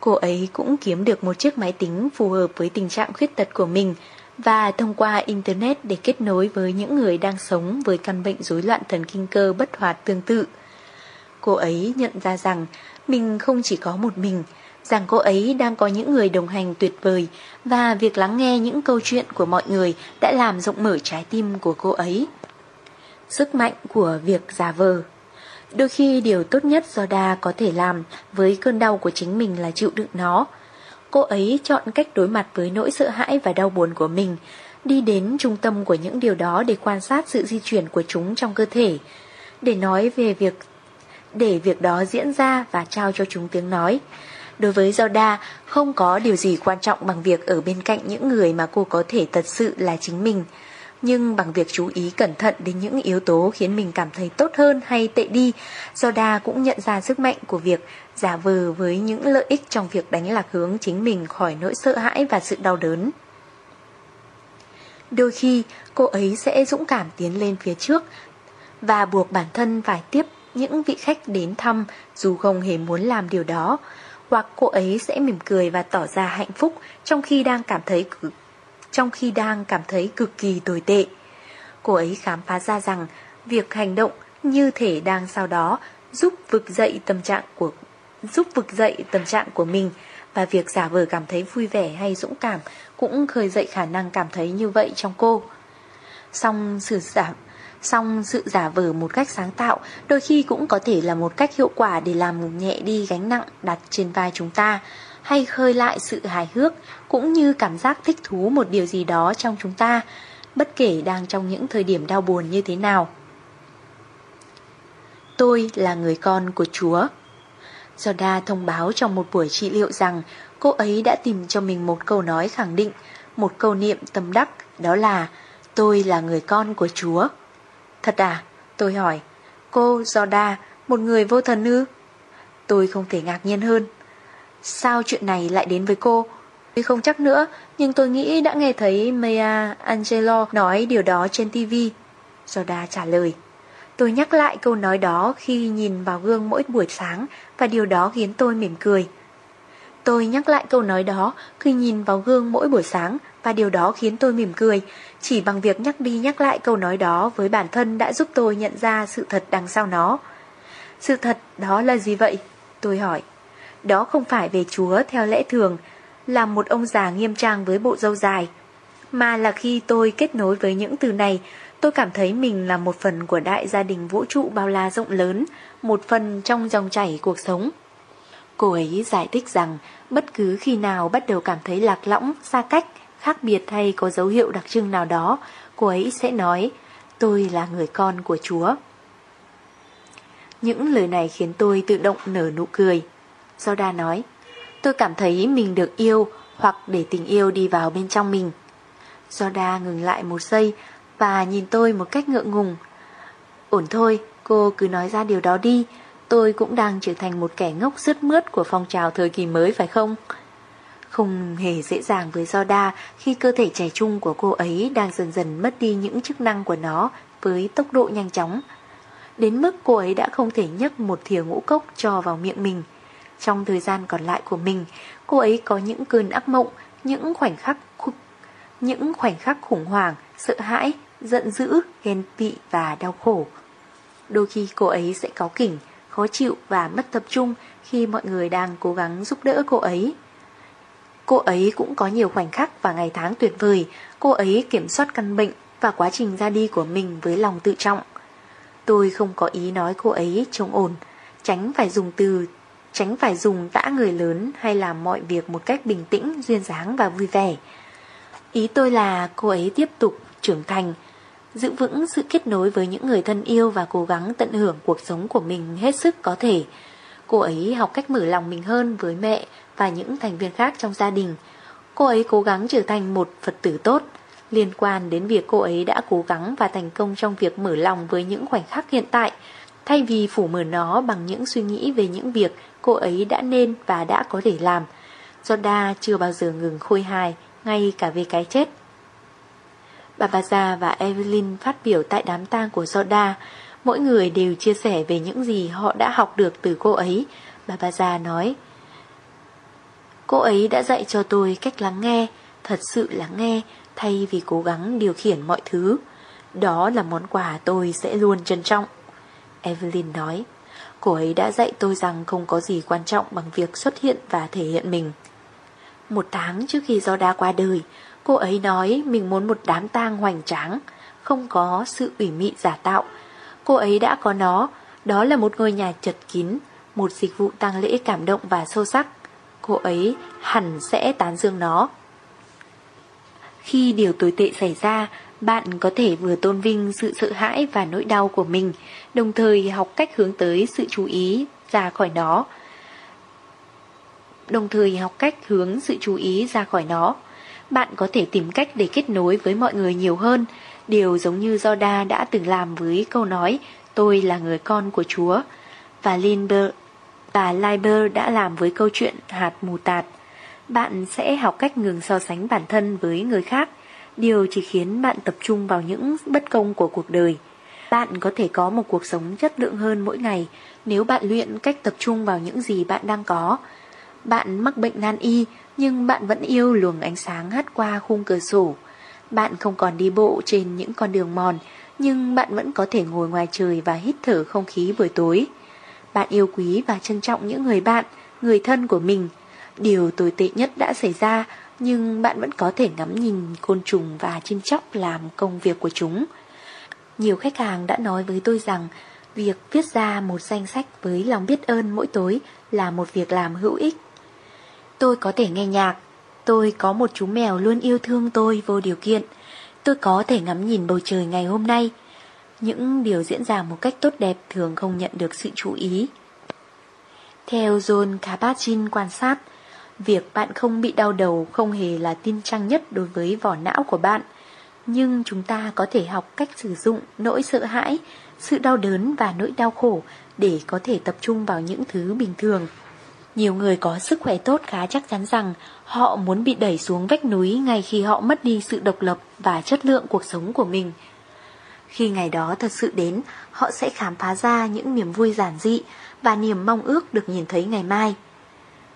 Cô ấy cũng kiếm được một chiếc máy tính phù hợp với tình trạng khuyết tật của mình và thông qua Internet để kết nối với những người đang sống với căn bệnh rối loạn thần kinh cơ bất hoạt tương tự. Cô ấy nhận ra rằng mình không chỉ có một mình, rằng cô ấy đang có những người đồng hành tuyệt vời và việc lắng nghe những câu chuyện của mọi người đã làm rộng mở trái tim của cô ấy. Sức mạnh của việc giả vờ Đôi khi điều tốt nhất Zoda có thể làm với cơn đau của chính mình là chịu đựng nó. Cô ấy chọn cách đối mặt với nỗi sợ hãi và đau buồn của mình, đi đến trung tâm của những điều đó để quan sát sự di chuyển của chúng trong cơ thể, để nói về việc để việc đó diễn ra và trao cho chúng tiếng nói. Đối với Zoda, không có điều gì quan trọng bằng việc ở bên cạnh những người mà cô có thể thật sự là chính mình. Nhưng bằng việc chú ý cẩn thận đến những yếu tố khiến mình cảm thấy tốt hơn hay tệ đi, Zoda cũng nhận ra sức mạnh của việc giả vờ với những lợi ích trong việc đánh lạc hướng chính mình khỏi nỗi sợ hãi và sự đau đớn. Đôi khi, cô ấy sẽ dũng cảm tiến lên phía trước và buộc bản thân phải tiếp những vị khách đến thăm dù không hề muốn làm điều đó, hoặc cô ấy sẽ mỉm cười và tỏ ra hạnh phúc trong khi đang cảm thấy trong khi đang cảm thấy cực kỳ tồi tệ. Cô ấy khám phá ra rằng việc hành động như thể đang sau đó giúp vực dậy tâm trạng của, giúp vực dậy tâm trạng của mình và việc giả vờ cảm thấy vui vẻ hay dũng cảm cũng khơi dậy khả năng cảm thấy như vậy trong cô. Song sự giả, Song sự giả vờ một cách sáng tạo đôi khi cũng có thể là một cách hiệu quả để làm nhẹ đi gánh nặng đặt trên vai chúng ta hay khơi lại sự hài hước cũng như cảm giác thích thú một điều gì đó trong chúng ta, bất kể đang trong những thời điểm đau buồn như thế nào. Tôi là người con của Chúa. Joda thông báo trong một buổi trị liệu rằng cô ấy đã tìm cho mình một câu nói khẳng định, một câu niệm tâm đắc, đó là Tôi là người con của Chúa. Thật à? Tôi hỏi. Cô Joda, một người vô thần ư? Tôi không thể ngạc nhiên hơn. Sao chuyện này lại đến với cô? Tôi không chắc nữa, nhưng tôi nghĩ đã nghe thấy Maya Angelo nói điều đó trên TV. Zoda trả lời. Tôi nhắc lại câu nói đó khi nhìn vào gương mỗi buổi sáng và điều đó khiến tôi mỉm cười. Tôi nhắc lại câu nói đó khi nhìn vào gương mỗi buổi sáng và điều đó khiến tôi mỉm cười. Chỉ bằng việc nhắc đi nhắc lại câu nói đó với bản thân đã giúp tôi nhận ra sự thật đằng sau nó. Sự thật đó là gì vậy? Tôi hỏi. Đó không phải về Chúa theo lẽ thường, là một ông già nghiêm trang với bộ râu dài, mà là khi tôi kết nối với những từ này, tôi cảm thấy mình là một phần của đại gia đình vũ trụ bao la rộng lớn, một phần trong dòng chảy cuộc sống. Cô ấy giải thích rằng bất cứ khi nào bắt đầu cảm thấy lạc lõng, xa cách, khác biệt hay có dấu hiệu đặc trưng nào đó, cô ấy sẽ nói, tôi là người con của Chúa. Những lời này khiến tôi tự động nở nụ cười. Zoda nói, tôi cảm thấy mình được yêu hoặc để tình yêu đi vào bên trong mình. Zoda ngừng lại một giây và nhìn tôi một cách ngượng ngùng. Ổn thôi, cô cứ nói ra điều đó đi, tôi cũng đang trở thành một kẻ ngốc rứt mướt của phong trào thời kỳ mới phải không? Không hề dễ dàng với Zoda khi cơ thể trẻ trung của cô ấy đang dần dần mất đi những chức năng của nó với tốc độ nhanh chóng. Đến mức cô ấy đã không thể nhấc một thìa ngũ cốc cho vào miệng mình. Trong thời gian còn lại của mình, cô ấy có những cơn ác mộng, những khoảnh khắc khủng, những khoảnh khắc khủng hoảng, sợ hãi, giận dữ, ghen tị và đau khổ. Đôi khi cô ấy sẽ có kỉnh, khó chịu và mất tập trung khi mọi người đang cố gắng giúp đỡ cô ấy. Cô ấy cũng có nhiều khoảnh khắc và ngày tháng tuyệt vời, cô ấy kiểm soát căn bệnh và quá trình ra đi của mình với lòng tự trọng. Tôi không có ý nói cô ấy trông ổn, tránh phải dùng từ, tránh phải dùng tã người lớn hay làm mọi việc một cách bình tĩnh, duyên dáng và vui vẻ. Ý tôi là cô ấy tiếp tục trưởng thành, giữ vững sự kết nối với những người thân yêu và cố gắng tận hưởng cuộc sống của mình hết sức có thể. Cô ấy học cách mở lòng mình hơn với mẹ và những thành viên khác trong gia đình. Cô ấy cố gắng trở thành một Phật tử tốt, liên quan đến việc cô ấy đã cố gắng và thành công trong việc mở lòng với những khoảnh khắc hiện tại, thay vì phủ mở nó bằng những suy nghĩ về những việc cô ấy đã nên và đã có thể làm. Joda chưa bao giờ ngừng khôi hài, ngay cả về cái chết. Bà bà và Evelyn phát biểu tại đám tang của Joda, mỗi người đều chia sẻ về những gì họ đã học được từ cô ấy. Bà bà nói, Cô ấy đã dạy cho tôi cách lắng nghe, thật sự lắng nghe, thay vì cố gắng điều khiển mọi thứ. Đó là món quà tôi sẽ luôn trân trọng. Evelyn nói, cô ấy đã dạy tôi rằng không có gì quan trọng bằng việc xuất hiện và thể hiện mình. Một tháng trước khi do đa qua đời, cô ấy nói mình muốn một đám tang hoành tráng, không có sự ủy mị giả tạo. Cô ấy đã có nó, đó là một ngôi nhà chật kín, một dịch vụ tang lễ cảm động và sâu sắc cô ấy hẳn sẽ tán dương nó. Khi điều tồi tệ xảy ra, bạn có thể vừa tôn vinh sự sợ hãi và nỗi đau của mình, đồng thời học cách hướng tới sự chú ý ra khỏi nó. đồng thời học cách hướng sự chú ý ra khỏi nó. Bạn có thể tìm cách để kết nối với mọi người nhiều hơn, điều giống như Joda đã từng làm với câu nói Tôi là người con của Chúa, và Lindbergh và Liber đã làm với câu chuyện hạt mù tạt. Bạn sẽ học cách ngừng so sánh bản thân với người khác, điều chỉ khiến bạn tập trung vào những bất công của cuộc đời. Bạn có thể có một cuộc sống chất lượng hơn mỗi ngày nếu bạn luyện cách tập trung vào những gì bạn đang có. Bạn mắc bệnh nan y nhưng bạn vẫn yêu luồng ánh sáng hắt qua khung cửa sổ. Bạn không còn đi bộ trên những con đường mòn nhưng bạn vẫn có thể ngồi ngoài trời và hít thở không khí buổi tối. Bạn yêu quý và trân trọng những người bạn, người thân của mình. Điều tồi tệ nhất đã xảy ra nhưng bạn vẫn có thể ngắm nhìn côn trùng và chim chóc làm công việc của chúng. Nhiều khách hàng đã nói với tôi rằng việc viết ra một danh sách với lòng biết ơn mỗi tối là một việc làm hữu ích. Tôi có thể nghe nhạc, tôi có một chú mèo luôn yêu thương tôi vô điều kiện, tôi có thể ngắm nhìn bầu trời ngày hôm nay. Những điều diễn ra một cách tốt đẹp thường không nhận được sự chú ý. Theo John Kabat-Zinn quan sát, việc bạn không bị đau đầu không hề là tin trăng nhất đối với vỏ não của bạn – nhưng chúng ta có thể học cách sử dụng nỗi sợ hãi, sự đau đớn và nỗi đau khổ để có thể tập trung vào những thứ bình thường. Nhiều người có sức khỏe tốt khá chắc chắn rằng họ muốn bị đẩy xuống vách núi ngay khi họ mất đi sự độc lập và chất lượng cuộc sống của mình. Khi ngày đó thật sự đến, họ sẽ khám phá ra những niềm vui giản dị và niềm mong ước được nhìn thấy ngày mai.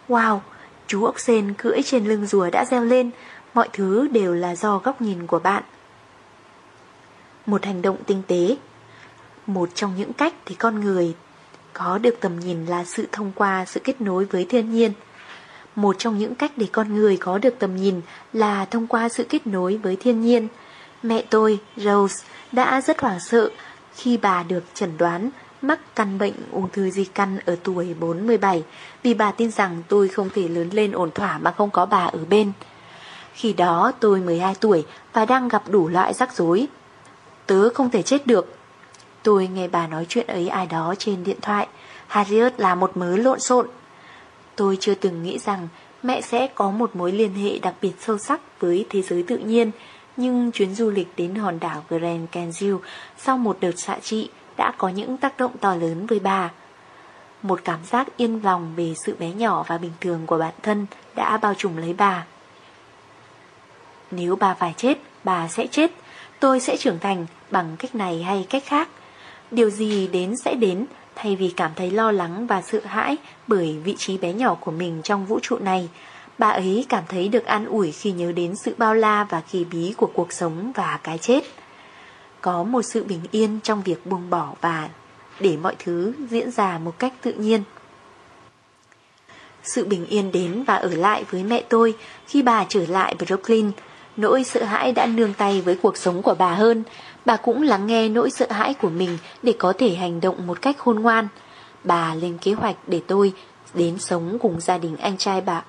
Wow, chú ốc sên cưỡi trên lưng rùa đã reo lên, mọi thứ đều là do góc nhìn của bạn một hành động tinh tế. Một trong những cách thì con người có được tầm nhìn là sự thông qua sự kết nối với thiên nhiên. Một trong những cách để con người có được tầm nhìn là thông qua sự kết nối với thiên nhiên. Mẹ tôi, Rose, đã rất hoảng sợ khi bà được chẩn đoán mắc căn bệnh ung thư di căn ở tuổi 47 vì bà tin rằng tôi không thể lớn lên ổn thỏa mà không có bà ở bên. Khi đó tôi 12 tuổi và đang gặp đủ loại rắc rối Tớ không thể chết được. Tôi nghe bà nói chuyện ấy ai đó trên điện thoại. Harriet là một mớ lộn xộn. Tôi chưa từng nghĩ rằng mẹ sẽ có một mối liên hệ đặc biệt sâu sắc với thế giới tự nhiên Nhưng chuyến du lịch đến hòn đảo Grand Canyon sau một đợt xạ trị đã có những tác động to lớn với bà. Một cảm giác yên lòng về sự bé nhỏ và bình thường của bản thân đã bao trùm lấy bà. Nếu bà phải chết, bà sẽ chết. Tôi sẽ trưởng thành bằng cách này hay cách khác. Điều gì đến sẽ đến, thay vì cảm thấy lo lắng và sợ hãi bởi vị trí bé nhỏ của mình trong vũ trụ này. Bà ấy cảm thấy được an ủi khi nhớ đến sự bao la và kỳ bí của cuộc sống và cái chết. Có một sự bình yên trong việc buông bỏ và để mọi thứ diễn ra một cách tự nhiên. Sự bình yên đến và ở lại với mẹ tôi khi bà trở lại Brooklyn Nỗi sợ hãi đã nương tay với cuộc sống của bà hơn. Bà cũng lắng nghe nỗi sợ hãi của mình Để có thể hành động một cách khôn ngoan. Bà lên kế hoạch để tôi Đến sống cùng gia đình anh trai bà.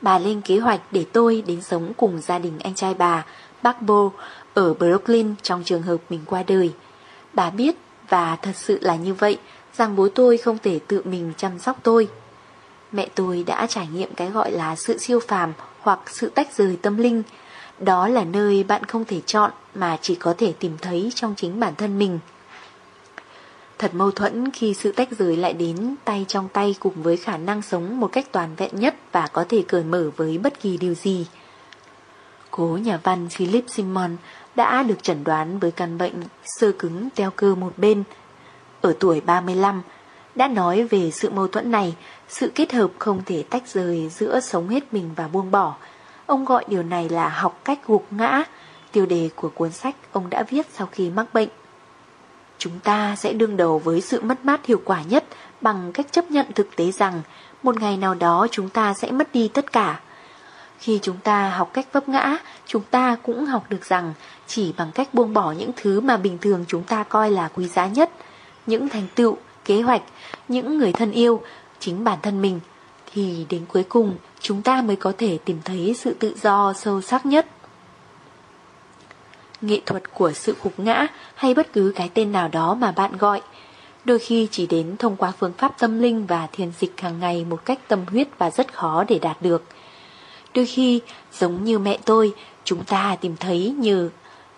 Bà lên kế hoạch để tôi đến sống cùng gia đình anh trai bà, Bác Bo, Ở Brooklyn trong trường hợp mình qua đời. Bà biết, và thật sự là như vậy, Rằng bố tôi không thể tự mình chăm sóc tôi. Mẹ tôi đã trải nghiệm cái gọi là sự siêu phàm hoặc sự tách rời tâm linh. Đó là nơi bạn không thể chọn mà chỉ có thể tìm thấy trong chính bản thân mình. Thật mâu thuẫn khi sự tách rời lại đến tay trong tay cùng với khả năng sống một cách toàn vẹn nhất và có thể cởi mở với bất kỳ điều gì. Cố nhà văn Philip Simon đã được chẩn đoán với căn bệnh sơ cứng teo cơ một bên. Ở tuổi 35, đã nói về sự mâu thuẫn này, sự kết hợp không thể tách rời giữa sống hết mình và buông bỏ. Ông gọi điều này là học cách gục ngã, tiêu đề của cuốn sách ông đã viết sau khi mắc bệnh. Chúng ta sẽ đương đầu với sự mất mát hiệu quả nhất bằng cách chấp nhận thực tế rằng một ngày nào đó chúng ta sẽ mất đi tất cả. Khi chúng ta học cách vấp ngã, chúng ta cũng học được rằng chỉ bằng cách buông bỏ những thứ mà bình thường chúng ta coi là quý giá nhất, những thành tựu, kế hoạch, những người thân yêu, chính bản thân mình, thì đến cuối cùng chúng ta mới có thể tìm thấy sự tự do sâu sắc nhất. Nghệ thuật của sự gục ngã hay bất cứ cái tên nào đó mà bạn gọi, Đôi khi chỉ đến thông qua phương pháp tâm linh và thiền dịch hàng ngày một cách tâm huyết và rất khó để đạt được. Đôi khi, giống như mẹ tôi, chúng ta tìm thấy như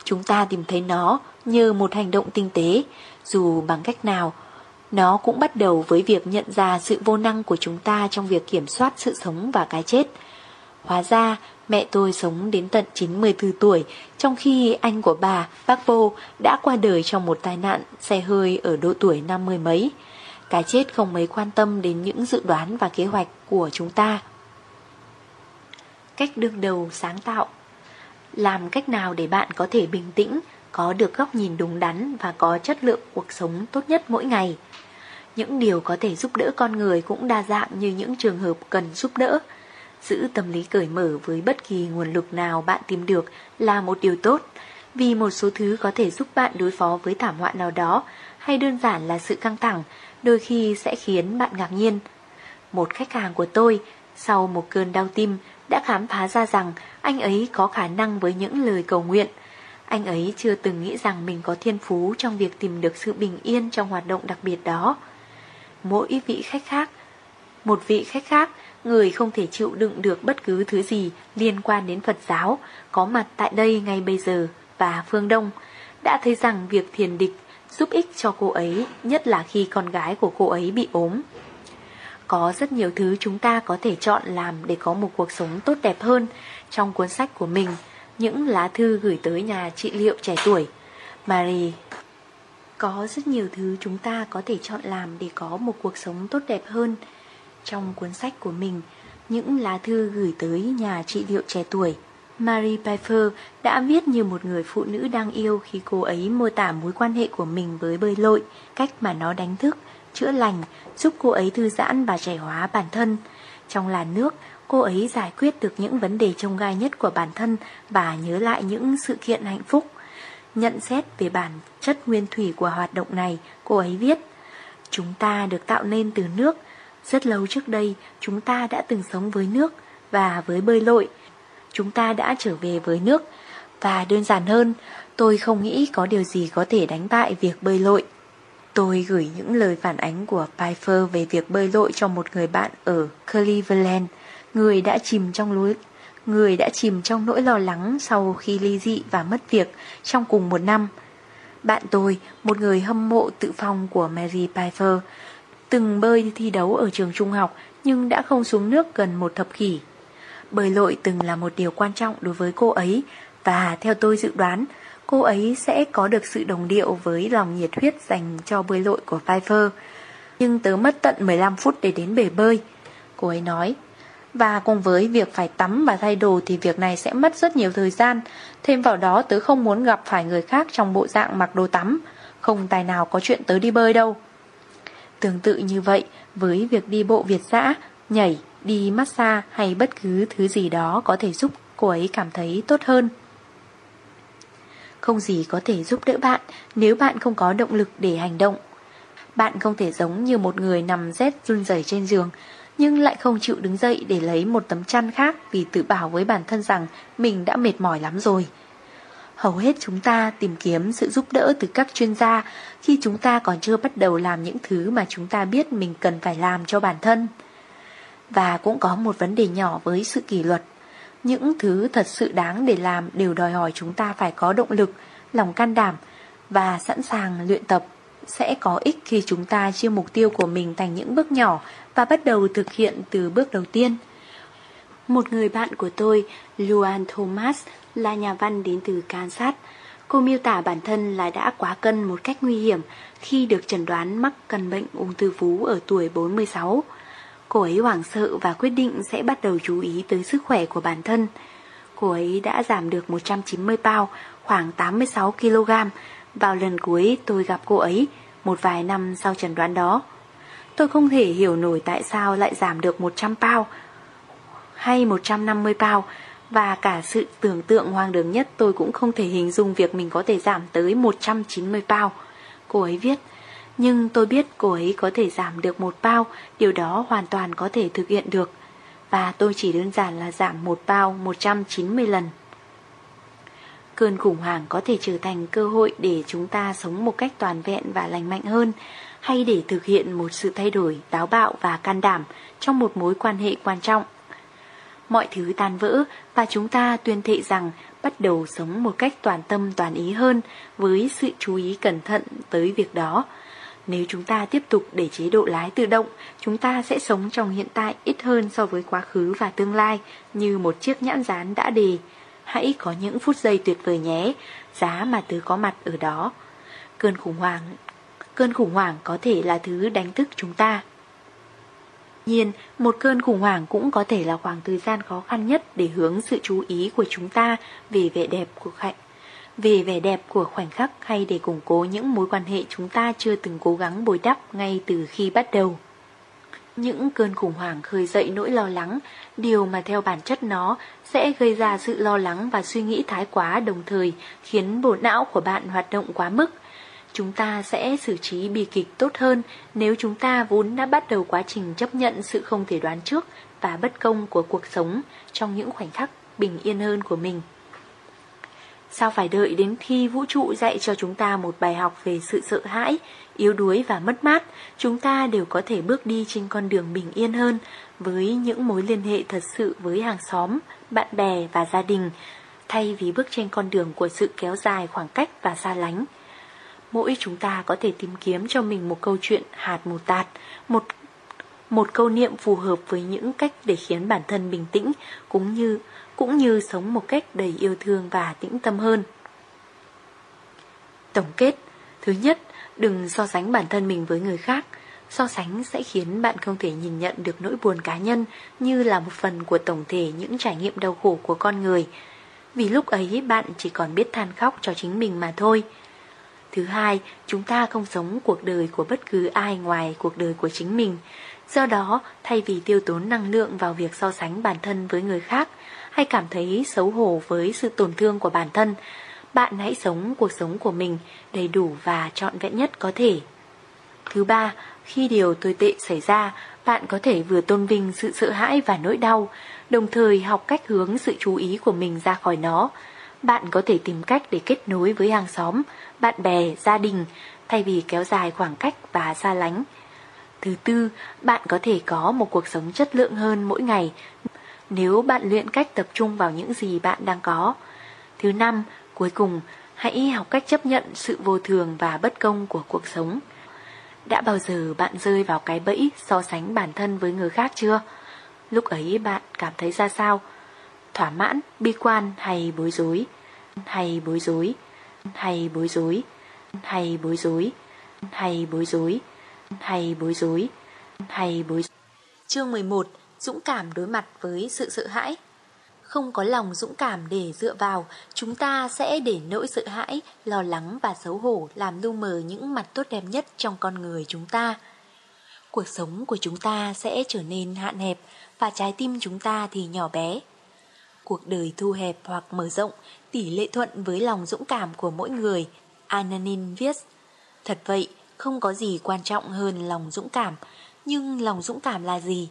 chúng ta tìm thấy nó như một hành động tinh tế, dù bằng cách nào. Nó cũng bắt đầu với việc nhận ra sự vô năng của chúng ta trong việc kiểm soát sự sống và cái chết. Hóa ra, mẹ tôi sống đến tận 94 tuổi, trong khi anh của bà, bác vô, đã qua đời trong một tai nạn xe hơi ở độ tuổi 50 mấy. Cái chết không mấy quan tâm đến những dự đoán và kế hoạch của chúng ta. Cách đương đầu sáng tạo Làm cách nào để bạn có thể bình tĩnh, có được góc nhìn đúng đắn và có chất lượng cuộc sống tốt nhất mỗi ngày? Những điều có thể giúp đỡ con người cũng đa dạng như những trường hợp cần giúp đỡ. Giữ tâm lý cởi mở với bất kỳ nguồn lực nào bạn tìm được là một điều tốt, vì một số thứ có thể giúp bạn đối phó với thảm họa nào đó, hay đơn giản là sự căng thẳng, đôi khi sẽ khiến bạn ngạc nhiên. Một khách hàng của tôi, sau một cơn đau tim, đã khám phá ra rằng anh ấy có khả năng với những lời cầu nguyện. Anh ấy chưa từng nghĩ rằng mình có thiên phú trong việc tìm được sự bình yên trong hoạt động đặc biệt đó. Mỗi vị khách khác, một vị khách khác người không thể chịu đựng được bất cứ thứ gì liên quan đến Phật giáo có mặt tại đây ngay bây giờ và phương Đông, đã thấy rằng việc thiền địch giúp ích cho cô ấy, nhất là khi con gái của cô ấy bị ốm. Có rất nhiều thứ chúng ta có thể chọn làm để có một cuộc sống tốt đẹp hơn trong cuốn sách của mình, những lá thư gửi tới nhà trị liệu trẻ tuổi. Marie có rất nhiều thứ chúng ta có thể chọn làm để có một cuộc sống tốt đẹp hơn trong cuốn sách của mình, những lá thư gửi tới nhà trị liệu trẻ tuổi. Marie Pfeiffer đã viết như một người phụ nữ đang yêu khi cô ấy mô tả mối quan hệ của mình với bơi lội, cách mà nó đánh thức, chữa lành, giúp cô ấy thư giãn và trẻ hóa bản thân. Trong làn nước, cô ấy giải quyết được những vấn đề trông gai nhất của bản thân và nhớ lại những sự kiện hạnh phúc. Nhận xét về bản chất nguyên thủy của hoạt động này, cô ấy viết Chúng ta được tạo nên từ nước, rất lâu trước đây, chúng ta đã từng sống với nước và với bơi lội. Chúng ta đã trở về với nước. Và đơn giản hơn, tôi không nghĩ có điều gì có thể đánh bại việc bơi lội. Tôi gửi những lời phản ánh của Pfeiffer về việc bơi lội cho một người bạn ở Cleveland, người đã chìm trong lối người đã chìm trong nỗi lo lắng sau khi ly dị và mất việc trong cùng một năm. Bạn tôi, một người hâm mộ tự phong của Mary Pfeiffer, từng bơi thi đấu ở trường trung học nhưng đã không xuống nước gần một thập kỷ. Bơi lội từng là một điều quan trọng đối với cô ấy và theo tôi dự đoán, cô ấy sẽ có được sự đồng điệu với lòng nhiệt huyết dành cho bơi lội của Pfeiffer. Nhưng tớ mất tận 15 phút để đến bể bơi, cô ấy nói. Và cùng với việc phải tắm và thay đồ thì việc này sẽ mất rất nhiều thời gian. Thêm vào đó tớ không muốn gặp phải người khác trong bộ dạng mặc đồ tắm. Không tài nào có chuyện tớ đi bơi đâu. Tương tự như vậy với việc đi bộ Việt dã, nhảy, đi massage hay bất cứ thứ gì đó có thể giúp cô ấy cảm thấy tốt hơn. Không gì có thể giúp đỡ bạn nếu bạn không có động lực để hành động. Bạn không thể giống như một người nằm rét run rẩy trên giường, nhưng lại không chịu đứng dậy để lấy một tấm chăn khác vì tự bảo với bản thân rằng mình đã mệt mỏi lắm rồi. Hầu hết chúng ta tìm kiếm sự giúp đỡ từ các chuyên gia khi chúng ta còn chưa bắt đầu làm những thứ mà chúng ta biết mình cần phải làm cho bản thân. Và cũng có một vấn đề nhỏ với sự kỷ luật. Những thứ thật sự đáng để làm đều đòi hỏi chúng ta phải có động lực, lòng can đảm và sẵn sàng luyện tập sẽ có ích khi chúng ta chia mục tiêu của mình thành những bước nhỏ và bắt đầu thực hiện từ bước đầu tiên. Một người bạn của tôi, Luan Thomas, là nhà văn đến từ Kansas. Cô miêu tả bản thân là đã quá cân một cách nguy hiểm khi được chẩn đoán mắc căn bệnh ung thư vú ở tuổi 46. Cô ấy hoảng sợ và quyết định sẽ bắt đầu chú ý tới sức khỏe của bản thân. Cô ấy đã giảm được 190 pound, khoảng 86 kg. Vào lần cuối tôi gặp cô ấy, một vài năm sau chẩn đoán đó. Tôi không thể hiểu nổi tại sao lại giảm được 100 pound hay 150 pound và cả sự tưởng tượng hoang đường nhất tôi cũng không thể hình dung việc mình có thể giảm tới 190 pound. Cô ấy viết, nhưng tôi biết cô ấy có thể giảm được một pound, điều đó hoàn toàn có thể thực hiện được. Và tôi chỉ đơn giản là giảm một pound 190 lần. Cơn khủng hoảng có thể trở thành cơ hội để chúng ta sống một cách toàn vẹn và lành mạnh hơn hay để thực hiện một sự thay đổi táo bạo và can đảm trong một mối quan hệ quan trọng. Mọi thứ tan vỡ và chúng ta tuyên thệ rằng bắt đầu sống một cách toàn tâm toàn ý hơn với sự chú ý cẩn thận tới việc đó. Nếu chúng ta tiếp tục để chế độ lái tự động, chúng ta sẽ sống trong hiện tại ít hơn so với quá khứ và tương lai như một chiếc nhãn dán đã đề. Hãy có những phút giây tuyệt vời nhé, giá mà tớ có mặt ở đó. Cơn khủng hoảng Cơn khủng hoảng có thể là thứ đánh thức chúng ta. Nhiên, một cơn khủng hoảng cũng có thể là khoảng thời gian khó khăn nhất để hướng sự chú ý của chúng ta về vẻ đẹp của khách về vẻ đẹp của khoảnh khắc hay để củng cố những mối quan hệ chúng ta chưa từng cố gắng bồi đắp ngay từ khi bắt đầu. Những cơn khủng hoảng khơi dậy nỗi lo lắng, điều mà theo bản chất nó sẽ gây ra sự lo lắng và suy nghĩ thái quá đồng thời khiến bộ não của bạn hoạt động quá mức. Chúng ta sẽ xử trí bi kịch tốt hơn nếu chúng ta vốn đã bắt đầu quá trình chấp nhận sự không thể đoán trước và bất công của cuộc sống trong những khoảnh khắc bình yên hơn của mình. Sao phải đợi đến khi vũ trụ dạy cho chúng ta một bài học về sự sợ hãi, yếu đuối và mất mát, chúng ta đều có thể bước đi trên con đường bình yên hơn với những mối liên hệ thật sự với hàng xóm, bạn bè và gia đình, thay vì bước trên con đường của sự kéo dài khoảng cách và xa lánh. Mỗi chúng ta có thể tìm kiếm cho mình một câu chuyện hạt mù tạt, một một câu niệm phù hợp với những cách để khiến bản thân bình tĩnh cũng như cũng như sống một cách đầy yêu thương và tĩnh tâm hơn. Tổng kết Thứ nhất, đừng so sánh bản thân mình với người khác. So sánh sẽ khiến bạn không thể nhìn nhận được nỗi buồn cá nhân như là một phần của tổng thể những trải nghiệm đau khổ của con người. Vì lúc ấy bạn chỉ còn biết than khóc cho chính mình mà thôi. Thứ hai, chúng ta không sống cuộc đời của bất cứ ai ngoài cuộc đời của chính mình. Do đó, thay vì tiêu tốn năng lượng vào việc so sánh bản thân với người khác, hay cảm thấy xấu hổ với sự tổn thương của bản thân, bạn hãy sống cuộc sống của mình đầy đủ và trọn vẹn nhất có thể. Thứ ba, khi điều tồi tệ xảy ra, bạn có thể vừa tôn vinh sự sợ hãi và nỗi đau, đồng thời học cách hướng sự chú ý của mình ra khỏi nó. Bạn có thể tìm cách để kết nối với hàng xóm, bạn bè, gia đình, thay vì kéo dài khoảng cách và xa lánh. Thứ tư, bạn có thể có một cuộc sống chất lượng hơn mỗi ngày nếu bạn luyện cách tập trung vào những gì bạn đang có. Thứ năm, cuối cùng, hãy học cách chấp nhận sự vô thường và bất công của cuộc sống. Đã bao giờ bạn rơi vào cái bẫy so sánh bản thân với người khác chưa? Lúc ấy bạn cảm thấy ra sao? Thỏa mãn, bi quan hay bối rối? Hay bối rối? Hay bối rối? Hay bối rối? Hay bối rối? Hay bối rối? Hay bối rối? Chương 11 dũng cảm đối mặt với sự sợ hãi. Không có lòng dũng cảm để dựa vào, chúng ta sẽ để nỗi sợ hãi, lo lắng và xấu hổ làm lu mờ những mặt tốt đẹp nhất trong con người chúng ta. Cuộc sống của chúng ta sẽ trở nên hạn hẹp và trái tim chúng ta thì nhỏ bé. Cuộc đời thu hẹp hoặc mở rộng tỷ lệ thuận với lòng dũng cảm của mỗi người, Ananin viết. Thật vậy, không có gì quan trọng hơn lòng dũng cảm, nhưng lòng dũng cảm là gì?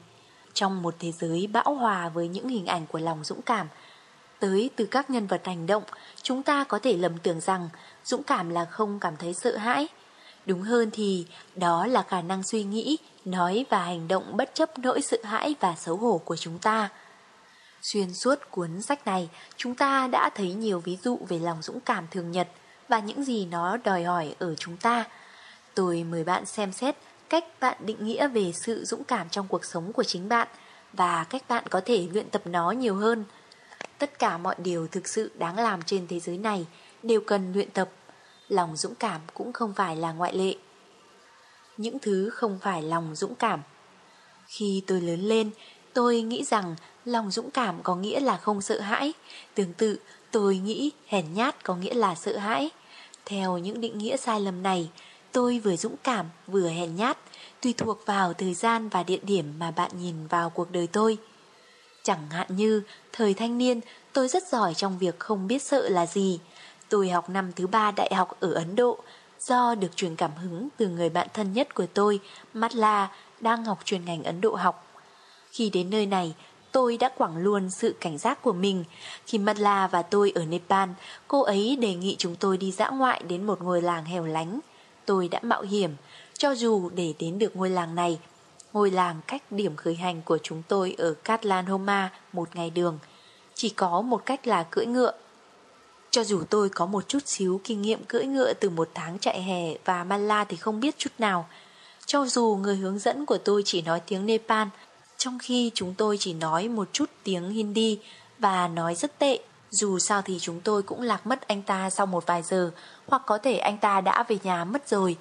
trong một thế giới bão hòa với những hình ảnh của lòng dũng cảm. Tới từ các nhân vật hành động, chúng ta có thể lầm tưởng rằng dũng cảm là không cảm thấy sợ hãi. Đúng hơn thì đó là khả năng suy nghĩ, nói và hành động bất chấp nỗi sợ hãi và xấu hổ của chúng ta. Xuyên suốt cuốn sách này, chúng ta đã thấy nhiều ví dụ về lòng dũng cảm thường nhật và những gì nó đòi hỏi ở chúng ta. Tôi mời bạn xem xét cách bạn định nghĩa về sự dũng cảm trong cuộc sống của chính bạn và cách bạn có thể luyện tập nó nhiều hơn. Tất cả mọi điều thực sự đáng làm trên thế giới này đều cần luyện tập. Lòng dũng cảm cũng không phải là ngoại lệ. Những thứ không phải lòng dũng cảm. Khi tôi lớn lên, tôi nghĩ rằng lòng dũng cảm có nghĩa là không sợ hãi. Tương tự, tôi nghĩ hèn nhát có nghĩa là sợ hãi. Theo những định nghĩa sai lầm này, Tôi vừa dũng cảm vừa hèn nhát Tùy thuộc vào thời gian và địa điểm mà bạn nhìn vào cuộc đời tôi Chẳng hạn như Thời thanh niên tôi rất giỏi trong việc không biết sợ là gì Tôi học năm thứ ba đại học ở Ấn Độ Do được truyền cảm hứng từ người bạn thân nhất của tôi Matla đang học chuyên ngành Ấn Độ học Khi đến nơi này tôi đã quẳng luôn sự cảnh giác của mình. Khi Matla và tôi ở Nepal, cô ấy đề nghị chúng tôi đi dã ngoại đến một ngôi làng hẻo lánh tôi đã mạo hiểm, Cho dù để đến được ngôi làng này, ngôi làng cách điểm khởi hành của chúng tôi ở Katlan Homa một ngày đường, chỉ có một cách là cưỡi ngựa. Cho dù tôi có một chút xíu kinh nghiệm cưỡi ngựa từ một tháng chạy hè và Mala thì không biết chút nào, cho dù người hướng dẫn của tôi chỉ nói tiếng Nepal, trong khi chúng tôi chỉ nói một chút tiếng Hindi và nói rất tệ, dù sao thì chúng tôi cũng lạc mất anh ta sau một vài giờ, hoặc có thể anh ta đã về nhà mất rồi.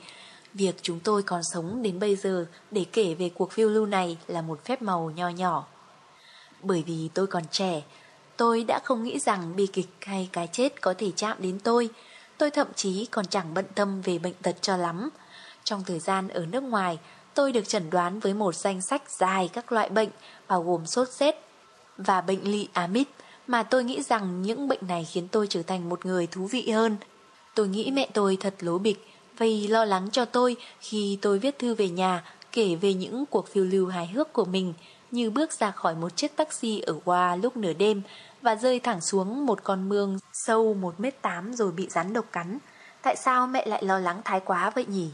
Việc chúng tôi còn sống đến bây giờ để kể về cuộc phiêu lưu này là một phép màu nho nhỏ. Bởi vì tôi còn trẻ, tôi đã không nghĩ rằng bi kịch hay cái chết có thể chạm đến tôi. Tôi thậm chí còn chẳng bận tâm về bệnh tật cho lắm. Trong thời gian ở nước ngoài, tôi được chẩn đoán với một danh sách dài các loại bệnh, bao gồm sốt rét và bệnh lị amip, mà tôi nghĩ rằng những bệnh này khiến tôi trở thành một người thú vị hơn. Tôi nghĩ mẹ tôi thật lố bịch vì lo lắng cho tôi khi tôi viết thư về nhà kể về những cuộc phiêu lưu hài hước của mình như bước ra khỏi một chiếc taxi ở qua lúc nửa đêm và rơi thẳng xuống một con mương sâu 1m8 rồi bị rắn độc cắn. Tại sao mẹ lại lo lắng thái quá vậy nhỉ?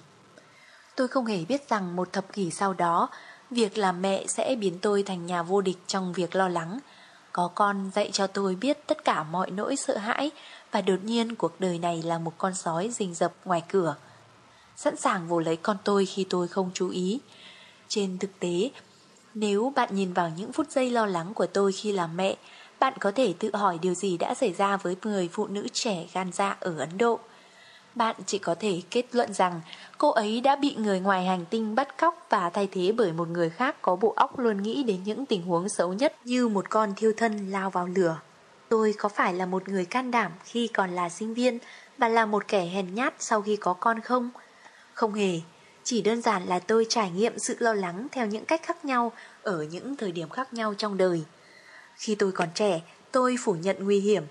Tôi không hề biết rằng một thập kỷ sau đó, việc làm mẹ sẽ biến tôi thành nhà vô địch trong việc lo lắng. Có con dạy cho tôi biết tất cả mọi nỗi sợ hãi và đột nhiên cuộc đời này là một con sói rình rập ngoài cửa. Sẵn sàng vồ lấy con tôi khi tôi không chú ý. Trên thực tế, nếu bạn nhìn vào những phút giây lo lắng của tôi khi làm mẹ, bạn có thể tự hỏi điều gì đã xảy ra với người phụ nữ trẻ gan dạ ở Ấn Độ. Bạn chỉ có thể kết luận rằng cô ấy đã bị người ngoài hành tinh bắt cóc và thay thế bởi một người khác có bộ óc luôn nghĩ đến những tình huống xấu nhất như một con thiêu thân lao vào lửa. Tôi có phải là một người can đảm khi còn là sinh viên và là một kẻ hèn nhát sau khi có con không? Không hề, chỉ đơn giản là tôi trải nghiệm sự lo lắng theo những cách khác nhau ở những thời điểm khác nhau trong đời. Khi tôi còn trẻ, tôi phủ nhận nguy hiểm.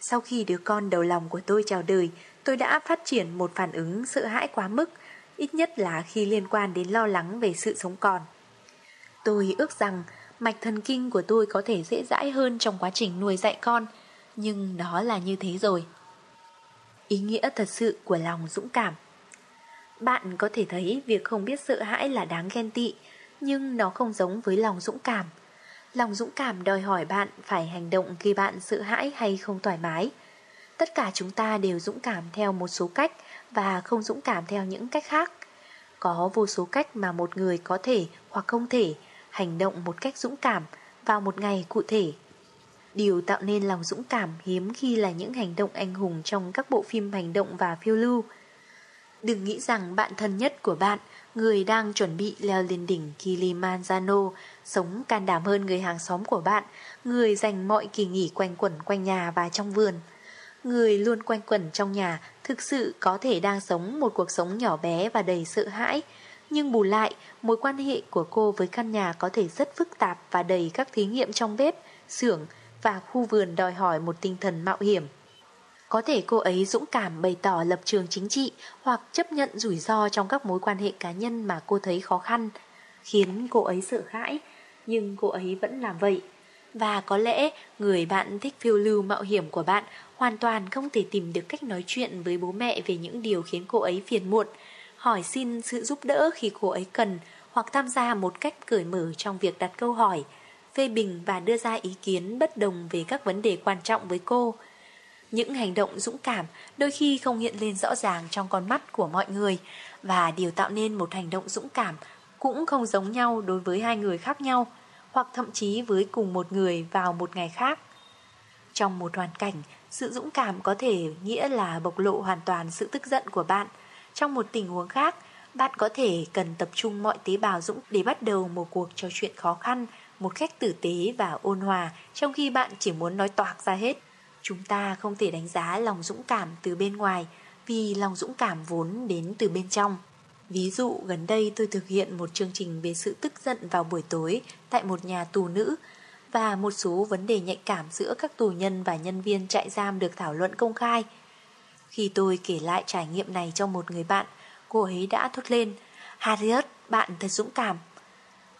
Sau khi đứa con đầu lòng của tôi chào đời, tôi đã phát triển một phản ứng sợ hãi quá mức, ít nhất là khi liên quan đến lo lắng về sự sống còn. Tôi ước rằng mạch thần kinh của tôi có thể dễ dãi hơn trong quá trình nuôi dạy con, nhưng đó là như thế rồi. Ý nghĩa thật sự của lòng dũng cảm Bạn có thể thấy việc không biết sợ hãi là đáng ghen tị, nhưng nó không giống với lòng dũng cảm. Lòng dũng cảm đòi hỏi bạn phải hành động khi bạn sợ hãi hay không thoải mái. Tất cả chúng ta đều dũng cảm theo một số cách và không dũng cảm theo những cách khác. Có vô số cách mà một người có thể hoặc không thể hành động một cách dũng cảm vào một ngày cụ thể. Điều tạo nên lòng dũng cảm hiếm khi là những hành động anh hùng trong các bộ phim hành động và phiêu lưu. Đừng nghĩ rằng bạn thân nhất của bạn, người đang chuẩn bị leo lên đỉnh Kilimanjaro, sống can đảm hơn người hàng xóm của bạn, người dành mọi kỳ nghỉ quanh quẩn quanh nhà và trong vườn. Người luôn quanh quẩn trong nhà thực sự có thể đang sống một cuộc sống nhỏ bé và đầy sợ hãi, nhưng bù lại, mối quan hệ của cô với căn nhà có thể rất phức tạp và đầy các thí nghiệm trong bếp, xưởng và khu vườn đòi hỏi một tinh thần mạo hiểm. Có thể cô ấy dũng cảm bày tỏ lập trường chính trị hoặc chấp nhận rủi ro trong các mối quan hệ cá nhân mà cô thấy khó khăn, khiến cô ấy sợ hãi, nhưng cô ấy vẫn làm vậy. Và có lẽ người bạn thích phiêu lưu mạo hiểm của bạn hoàn toàn không thể tìm được cách nói chuyện với bố mẹ về những điều khiến cô ấy phiền muộn, hỏi xin sự giúp đỡ khi cô ấy cần hoặc tham gia một cách cởi mở trong việc đặt câu hỏi, phê bình và đưa ra ý kiến bất đồng về các vấn đề quan trọng với cô. Những hành động dũng cảm đôi khi không hiện lên rõ ràng trong con mắt của mọi người và điều tạo nên một hành động dũng cảm cũng không giống nhau đối với hai người khác nhau hoặc thậm chí với cùng một người vào một ngày khác. Trong một hoàn cảnh, sự dũng cảm có thể nghĩa là bộc lộ hoàn toàn sự tức giận của bạn. Trong một tình huống khác, bạn có thể cần tập trung mọi tế bào dũng để bắt đầu một cuộc trò chuyện khó khăn một cách tử tế và ôn hòa trong khi bạn chỉ muốn nói toạc ra hết. Chúng ta không thể đánh giá lòng dũng cảm từ bên ngoài vì lòng dũng cảm vốn đến từ bên trong. Ví dụ gần đây tôi thực hiện một chương trình về sự tức giận vào buổi tối tại một nhà tù nữ và một số vấn đề nhạy cảm giữa các tù nhân và nhân viên trại giam được thảo luận công khai. Khi tôi kể lại trải nghiệm này cho một người bạn, cô ấy đã thốt lên, Harriet, bạn thật dũng cảm.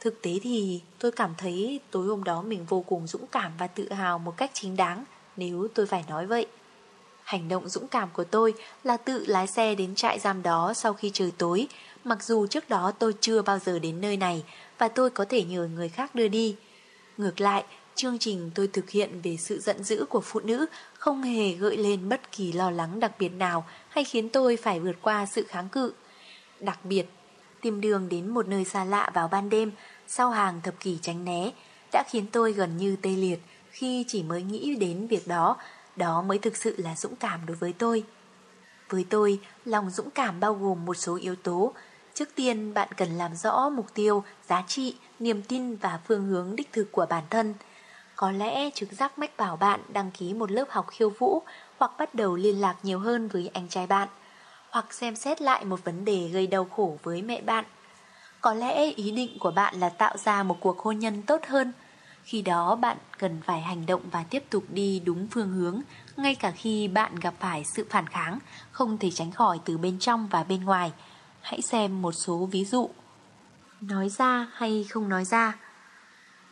Thực tế thì tôi cảm thấy tối hôm đó mình vô cùng dũng cảm và tự hào một cách chính đáng nếu tôi phải nói vậy. Hành động dũng cảm của tôi là tự lái xe đến trại giam đó sau khi trời tối Mặc dù trước đó tôi chưa bao giờ đến nơi này và tôi có thể nhờ người khác đưa đi. Ngược lại, chương trình tôi thực hiện về sự giận dữ của phụ nữ không hề gợi lên bất kỳ lo lắng đặc biệt nào hay khiến tôi phải vượt qua sự kháng cự. Đặc biệt, tìm đường đến một nơi xa lạ vào ban đêm sau hàng thập kỷ tránh né đã khiến tôi gần như tê liệt khi chỉ mới nghĩ đến việc đó, đó mới thực sự là dũng cảm đối với tôi. Với tôi, lòng dũng cảm bao gồm một số yếu tố. Trước tiên, bạn cần làm rõ mục tiêu, giá trị, niềm tin và phương hướng đích thực của bản thân. Có lẽ trực giác mách bảo bạn đăng ký một lớp học khiêu vũ hoặc bắt đầu liên lạc nhiều hơn với anh trai bạn, hoặc xem xét lại một vấn đề gây đau khổ với mẹ bạn. Có lẽ ý định của bạn là tạo ra một cuộc hôn nhân tốt hơn. Khi đó bạn cần phải hành động và tiếp tục đi đúng phương hướng, ngay cả khi bạn gặp phải sự phản kháng, không thể tránh khỏi từ bên trong và bên ngoài. Hãy xem một số ví dụ. Nói ra hay không nói ra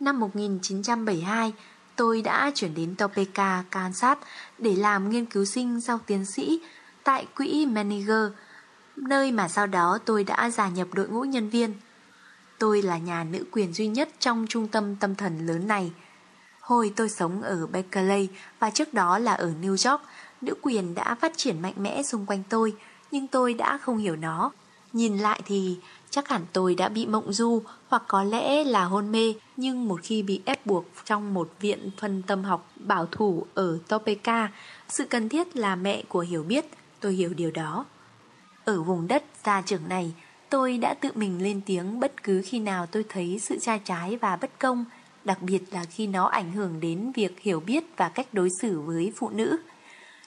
Năm 1972, tôi đã chuyển đến Topeka, Kansas để làm nghiên cứu sinh sau tiến sĩ tại quỹ Meniger, nơi mà sau đó tôi đã gia nhập đội ngũ nhân viên. Tôi là nhà nữ quyền duy nhất trong trung tâm tâm thần lớn này. Hồi tôi sống ở Berkeley và trước đó là ở New York, nữ quyền đã phát triển mạnh mẽ xung quanh tôi, nhưng tôi đã không hiểu nó. Nhìn lại thì chắc hẳn tôi đã bị mộng du hoặc có lẽ là hôn mê, nhưng một khi bị ép buộc trong một viện phân tâm học bảo thủ ở Topeka, sự cần thiết là mẹ của hiểu biết, tôi hiểu điều đó. Ở vùng đất gia trưởng này, tôi đã tự mình lên tiếng bất cứ khi nào tôi thấy sự trai trái và bất công, đặc biệt là khi nó ảnh hưởng đến việc hiểu biết và cách đối xử với phụ nữ.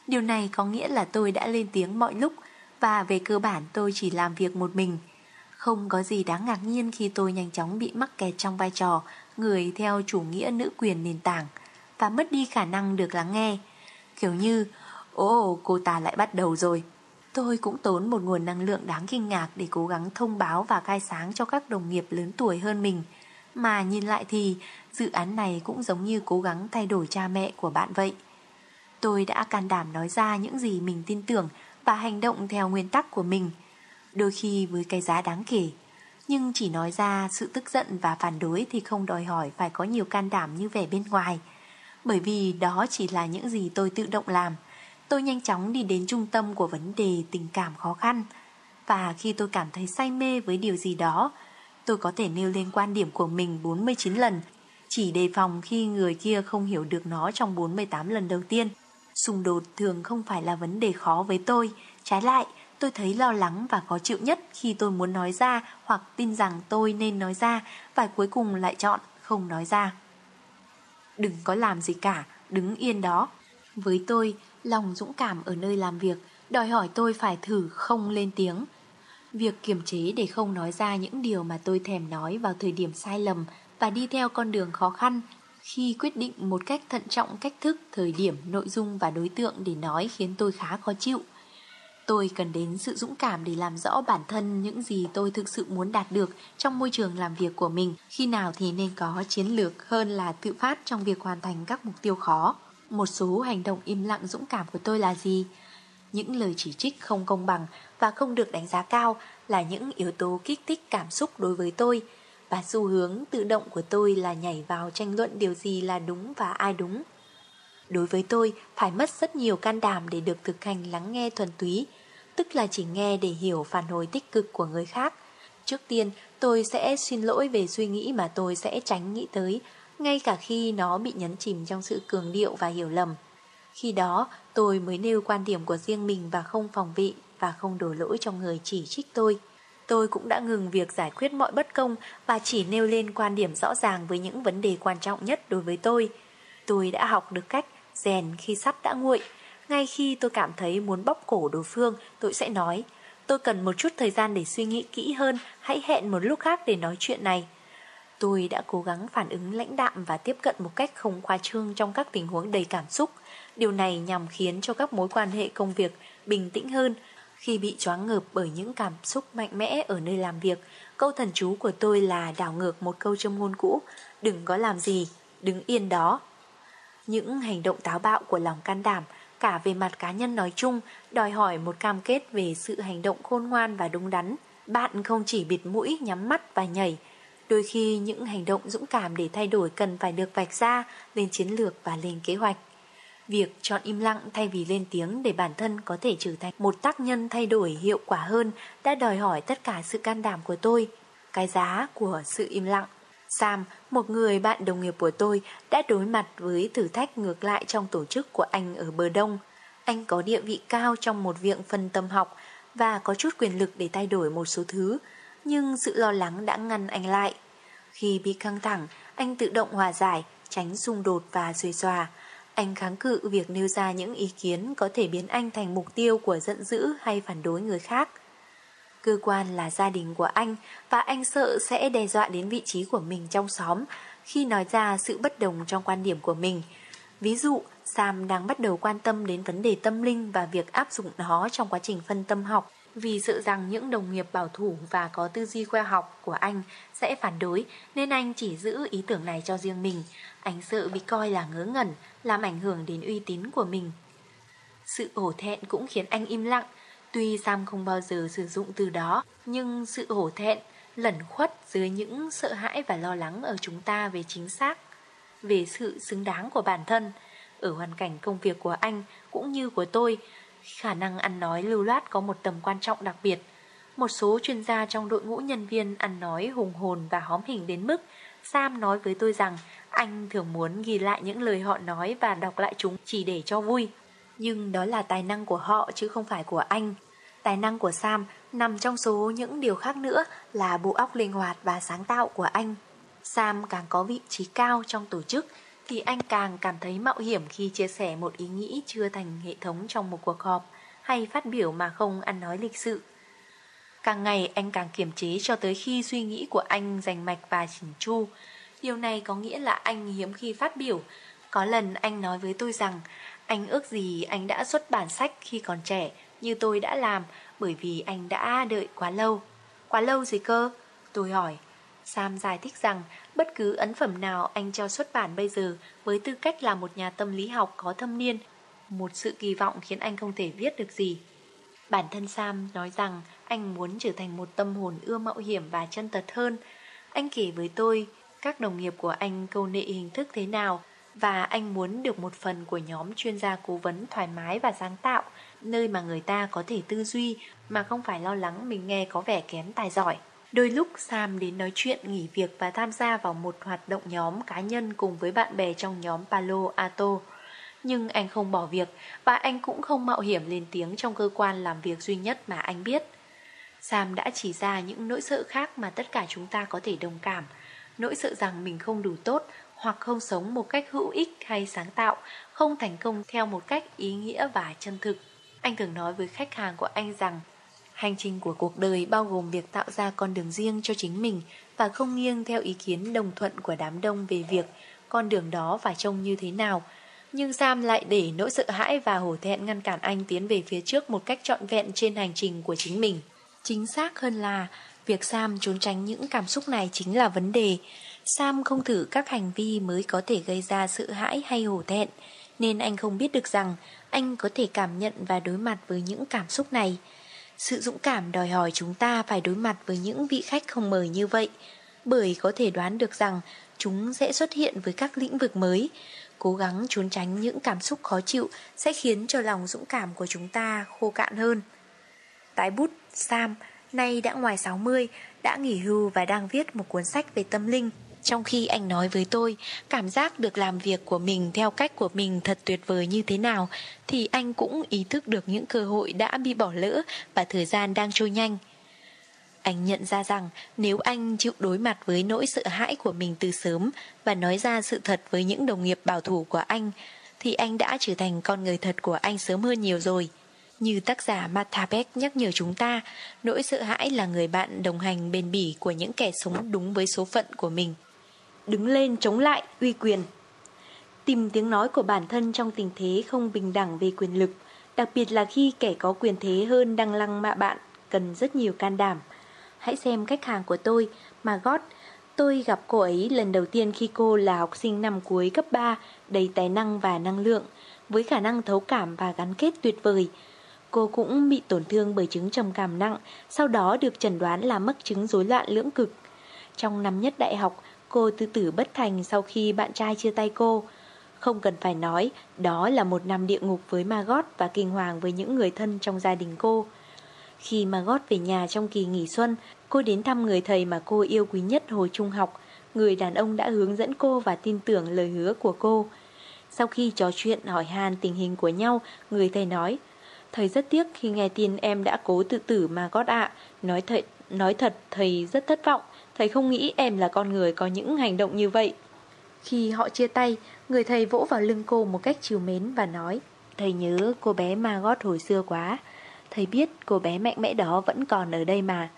Điều này có nghĩa là tôi đã lên tiếng mọi lúc và về cơ bản tôi chỉ làm việc một mình. Không có gì đáng ngạc nhiên khi tôi nhanh chóng bị mắc kẹt trong vai trò người theo chủ nghĩa nữ quyền nền tảng và mất đi khả năng được lắng nghe. Kiểu như, ồ cô ta lại bắt đầu rồi. Tôi cũng tốn một nguồn năng lượng đáng kinh ngạc để cố gắng thông báo và khai sáng cho các đồng nghiệp lớn tuổi hơn mình. Mà nhìn lại thì dự án này cũng giống như cố gắng thay đổi cha mẹ của bạn vậy. Tôi đã can đảm nói ra những gì mình tin tưởng và hành động theo nguyên tắc của mình, đôi khi với cái giá đáng kể. Nhưng chỉ nói ra sự tức giận và phản đối thì không đòi hỏi phải có nhiều can đảm như vẻ bên ngoài. Bởi vì đó chỉ là những gì tôi tự động làm. Tôi nhanh chóng đi đến trung tâm của vấn đề tình cảm khó khăn. Và khi tôi cảm thấy say mê với điều gì đó, tôi có thể nêu lên quan điểm của mình 49 lần, chỉ đề phòng khi người kia không hiểu được nó trong 48 lần đầu tiên. Xung đột thường không phải là vấn đề khó với tôi, trái lại, tôi thấy lo lắng và khó chịu nhất khi tôi muốn nói ra hoặc tin rằng tôi nên nói ra và cuối cùng lại chọn không nói ra. Đừng có làm gì cả, đứng yên đó. Với tôi, lòng dũng cảm ở nơi làm việc đòi hỏi tôi phải thử không lên tiếng. Việc kiềm chế để không nói ra những điều mà tôi thèm nói vào thời điểm sai lầm và đi theo con đường khó khăn khi quyết định một cách thận trọng cách thức, thời điểm, nội dung và đối tượng để nói khiến tôi khá khó chịu. Tôi cần đến sự dũng cảm để làm rõ bản thân những gì tôi thực sự muốn đạt được trong môi trường làm việc của mình, khi nào thì nên có chiến lược hơn là tự phát trong việc hoàn thành các mục tiêu khó. Một số hành động im lặng dũng cảm của tôi là gì? Những lời chỉ trích không công bằng và không được đánh giá cao là những yếu tố kích thích cảm xúc đối với tôi – và xu hướng tự động của tôi là nhảy vào tranh luận điều gì là đúng và ai đúng. Đối với tôi, phải mất rất nhiều can đảm để được thực hành lắng nghe thuần túy, tức là chỉ nghe để hiểu phản hồi tích cực của người khác. Trước tiên, tôi sẽ xin lỗi về suy nghĩ mà tôi sẽ tránh nghĩ tới, ngay cả khi nó bị nhấn chìm trong sự cường điệu và hiểu lầm. Khi đó, tôi mới nêu quan điểm của riêng mình và không phòng vị và không đổ lỗi cho người chỉ trích tôi. Tôi cũng đã ngừng việc giải quyết mọi bất công và chỉ nêu lên quan điểm rõ ràng với những vấn đề quan trọng nhất đối với tôi. Tôi đã học được cách rèn khi sắt đã nguội. Ngay khi tôi cảm thấy muốn bóc cổ đối phương, tôi sẽ nói Tôi cần một chút thời gian để suy nghĩ kỹ hơn, hãy hẹn một lúc khác để nói chuyện này. Tôi đã cố gắng phản ứng lãnh đạm và tiếp cận một cách không khoa trương trong các tình huống đầy cảm xúc. Điều này nhằm khiến cho các mối quan hệ công việc bình tĩnh hơn, khi bị choáng ngợp bởi những cảm xúc mạnh mẽ ở nơi làm việc, câu thần chú của tôi là đảo ngược một câu châm ngôn cũ, đừng có làm gì, đứng yên đó. Những hành động táo bạo của lòng can đảm, cả về mặt cá nhân nói chung, đòi hỏi một cam kết về sự hành động khôn ngoan và đúng đắn. Bạn không chỉ bịt mũi, nhắm mắt và nhảy. Đôi khi những hành động dũng cảm để thay đổi cần phải được vạch ra lên chiến lược và lên kế hoạch. Việc chọn im lặng thay vì lên tiếng để bản thân có thể trở thành một tác nhân thay đổi hiệu quả hơn đã đòi hỏi tất cả sự can đảm của tôi. Cái giá của sự im lặng. Sam, một người bạn đồng nghiệp của tôi, đã đối mặt với thử thách ngược lại trong tổ chức của anh ở bờ đông. Anh có địa vị cao trong một viện phân tâm học và có chút quyền lực để thay đổi một số thứ, nhưng sự lo lắng đã ngăn anh lại. Khi bị căng thẳng, anh tự động hòa giải, tránh xung đột và xuề xòa. Anh kháng cự việc nêu ra những ý kiến có thể biến anh thành mục tiêu của giận dữ hay phản đối người khác. Cơ quan là gia đình của anh và anh sợ sẽ đe dọa đến vị trí của mình trong xóm khi nói ra sự bất đồng trong quan điểm của mình. Ví dụ, Sam đang bắt đầu quan tâm đến vấn đề tâm linh và việc áp dụng nó trong quá trình phân tâm học vì sợ rằng những đồng nghiệp bảo thủ và có tư duy khoa học của anh sẽ phản đối nên anh chỉ giữ ý tưởng này cho riêng mình. Anh sợ bị coi là ngớ ngẩn, làm ảnh hưởng đến uy tín của mình. Sự hổ thẹn cũng khiến anh im lặng. Tuy Sam không bao giờ sử dụng từ đó, nhưng sự hổ thẹn lẩn khuất dưới những sợ hãi và lo lắng ở chúng ta về chính xác, về sự xứng đáng của bản thân. Ở hoàn cảnh công việc của anh cũng như của tôi, khả năng ăn nói lưu loát có một tầm quan trọng đặc biệt. Một số chuyên gia trong đội ngũ nhân viên ăn nói hùng hồn và hóm hình đến mức Sam nói với tôi rằng anh thường muốn ghi lại những lời họ nói và đọc lại chúng chỉ để cho vui. Nhưng đó là tài năng của họ chứ không phải của anh. Tài năng của Sam nằm trong số những điều khác nữa là bộ óc linh hoạt và sáng tạo của anh. Sam càng có vị trí cao trong tổ chức, thì anh càng cảm thấy mạo hiểm khi chia sẻ một ý nghĩ chưa thành hệ thống trong một cuộc họp hay phát biểu mà không ăn nói lịch sự. Càng ngày, anh càng kiềm chế cho tới khi suy nghĩ của anh rành mạch và chỉnh chu. Điều này có nghĩa là anh hiếm khi phát biểu. Có lần anh nói với tôi rằng, anh ước gì anh đã xuất bản sách khi còn trẻ như tôi đã làm bởi vì anh đã đợi quá lâu. Quá lâu gì cơ? Tôi hỏi. Sam giải thích rằng bất cứ ấn phẩm nào anh cho xuất bản bây giờ với tư cách là một nhà tâm lý học có thâm niên, một sự kỳ vọng khiến anh không thể viết được gì. Bản thân Sam nói rằng anh muốn trở thành một tâm hồn ưa mạo hiểm và chân thật hơn. Anh kể với tôi các đồng nghiệp của anh câu nệ hình thức thế nào và anh muốn được một phần của nhóm chuyên gia cố vấn thoải mái và sáng tạo, nơi mà người ta có thể tư duy mà không phải lo lắng mình nghe có vẻ kém tài giỏi. Đôi lúc Sam đến nói chuyện nghỉ việc và tham gia vào một hoạt động nhóm cá nhân cùng với bạn bè trong nhóm Palo Alto. Nhưng anh không bỏ việc và anh cũng không mạo hiểm lên tiếng trong cơ quan làm việc duy nhất mà anh biết. Sam đã chỉ ra những nỗi sợ khác mà tất cả chúng ta có thể đồng cảm. Nỗi sợ rằng mình không đủ tốt hoặc không sống một cách hữu ích hay sáng tạo, không thành công theo một cách ý nghĩa và chân thực. Anh thường nói với khách hàng của anh rằng Hành trình của cuộc đời bao gồm việc tạo ra con đường riêng cho chính mình và không nghiêng theo ý kiến đồng thuận của đám đông về việc con đường đó phải trông như thế nào. Nhưng Sam lại để nỗi sợ hãi và hổ thẹn ngăn cản anh tiến về phía trước một cách trọn vẹn trên hành trình của chính mình. Chính xác hơn là việc Sam trốn tránh những cảm xúc này chính là vấn đề. Sam không thử các hành vi mới có thể gây ra sợ hãi hay hổ thẹn, nên anh không biết được rằng anh có thể cảm nhận và đối mặt với những cảm xúc này. Sự dũng cảm đòi hỏi chúng ta phải đối mặt với những vị khách không mời như vậy, bởi có thể đoán được rằng chúng sẽ xuất hiện với các lĩnh vực mới. Cố gắng trốn tránh những cảm xúc khó chịu sẽ khiến cho lòng dũng cảm của chúng ta khô cạn hơn. Tái bút Sam, nay đã ngoài 60, đã nghỉ hưu và đang viết một cuốn sách về tâm linh. Trong khi anh nói với tôi cảm giác được làm việc của mình theo cách của mình thật tuyệt vời như thế nào thì anh cũng ý thức được những cơ hội đã bị bỏ lỡ và thời gian đang trôi nhanh. Anh nhận ra rằng nếu anh chịu đối mặt với nỗi sợ hãi của mình từ sớm và nói ra sự thật với những đồng nghiệp bảo thủ của anh thì anh đã trở thành con người thật của anh sớm hơn nhiều rồi. Như tác giả Matabek nhắc nhở chúng ta, nỗi sợ hãi là người bạn đồng hành bền bỉ của những kẻ sống đúng với số phận của mình đứng lên chống lại uy quyền. Tìm tiếng nói của bản thân trong tình thế không bình đẳng về quyền lực, đặc biệt là khi kẻ có quyền thế hơn đang lăng mạ bạn, cần rất nhiều can đảm. Hãy xem khách hàng của tôi, Margot. Tôi gặp cô ấy lần đầu tiên khi cô là học sinh năm cuối cấp 3, đầy tài năng và năng lượng, với khả năng thấu cảm và gắn kết tuyệt vời. Cô cũng bị tổn thương bởi chứng trầm cảm nặng, sau đó được chẩn đoán là mắc chứng rối loạn lưỡng cực. Trong năm nhất đại học, cô tự tử bất thành sau khi bạn trai chia tay cô. Không cần phải nói, đó là một năm địa ngục với Margot và kinh hoàng với những người thân trong gia đình cô. Khi Margot về nhà trong kỳ nghỉ xuân, cô đến thăm người thầy mà cô yêu quý nhất hồi trung học. Người đàn ông đã hướng dẫn cô và tin tưởng lời hứa của cô. Sau khi trò chuyện hỏi han tình hình của nhau, người thầy nói Thầy rất tiếc khi nghe tin em đã cố tự tử Margot ạ Nói thật, nói thật thầy rất thất vọng Thầy không nghĩ em là con người có những hành động như vậy. Khi họ chia tay Người thầy vỗ vào lưng cô một cách chiều mến và nói Thầy nhớ cô bé Margot hồi xưa quá. Thầy biết cô bé mạnh mẽ đó vẫn còn ở đây mà.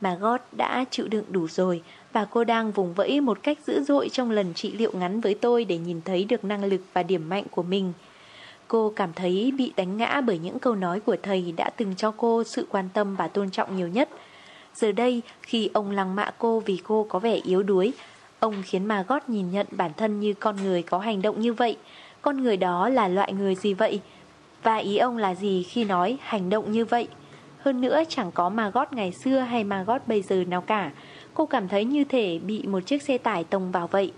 Margot đã chịu đựng đủ rồi Và cô đang vùng vẫy một cách dữ dội trong lần trị liệu ngắn với tôi Để nhìn thấy được năng lực và điểm mạnh của mình. Cô cảm thấy bị đánh ngã bởi những câu nói của thầy đã từng cho cô sự quan tâm và tôn trọng nhiều nhất. Giờ đây, khi ông lăng mạ cô vì cô có vẻ yếu đuối, ông khiến Margot nhìn nhận bản thân như con người có hành động như vậy. Con người đó là loại người gì vậy? Và ý ông là gì khi nói hành động như vậy? Hơn nữa chẳng có Margot ngày xưa hay Margot bây giờ nào cả. Cô cảm thấy như thể bị một chiếc xe tải tông vào vậy.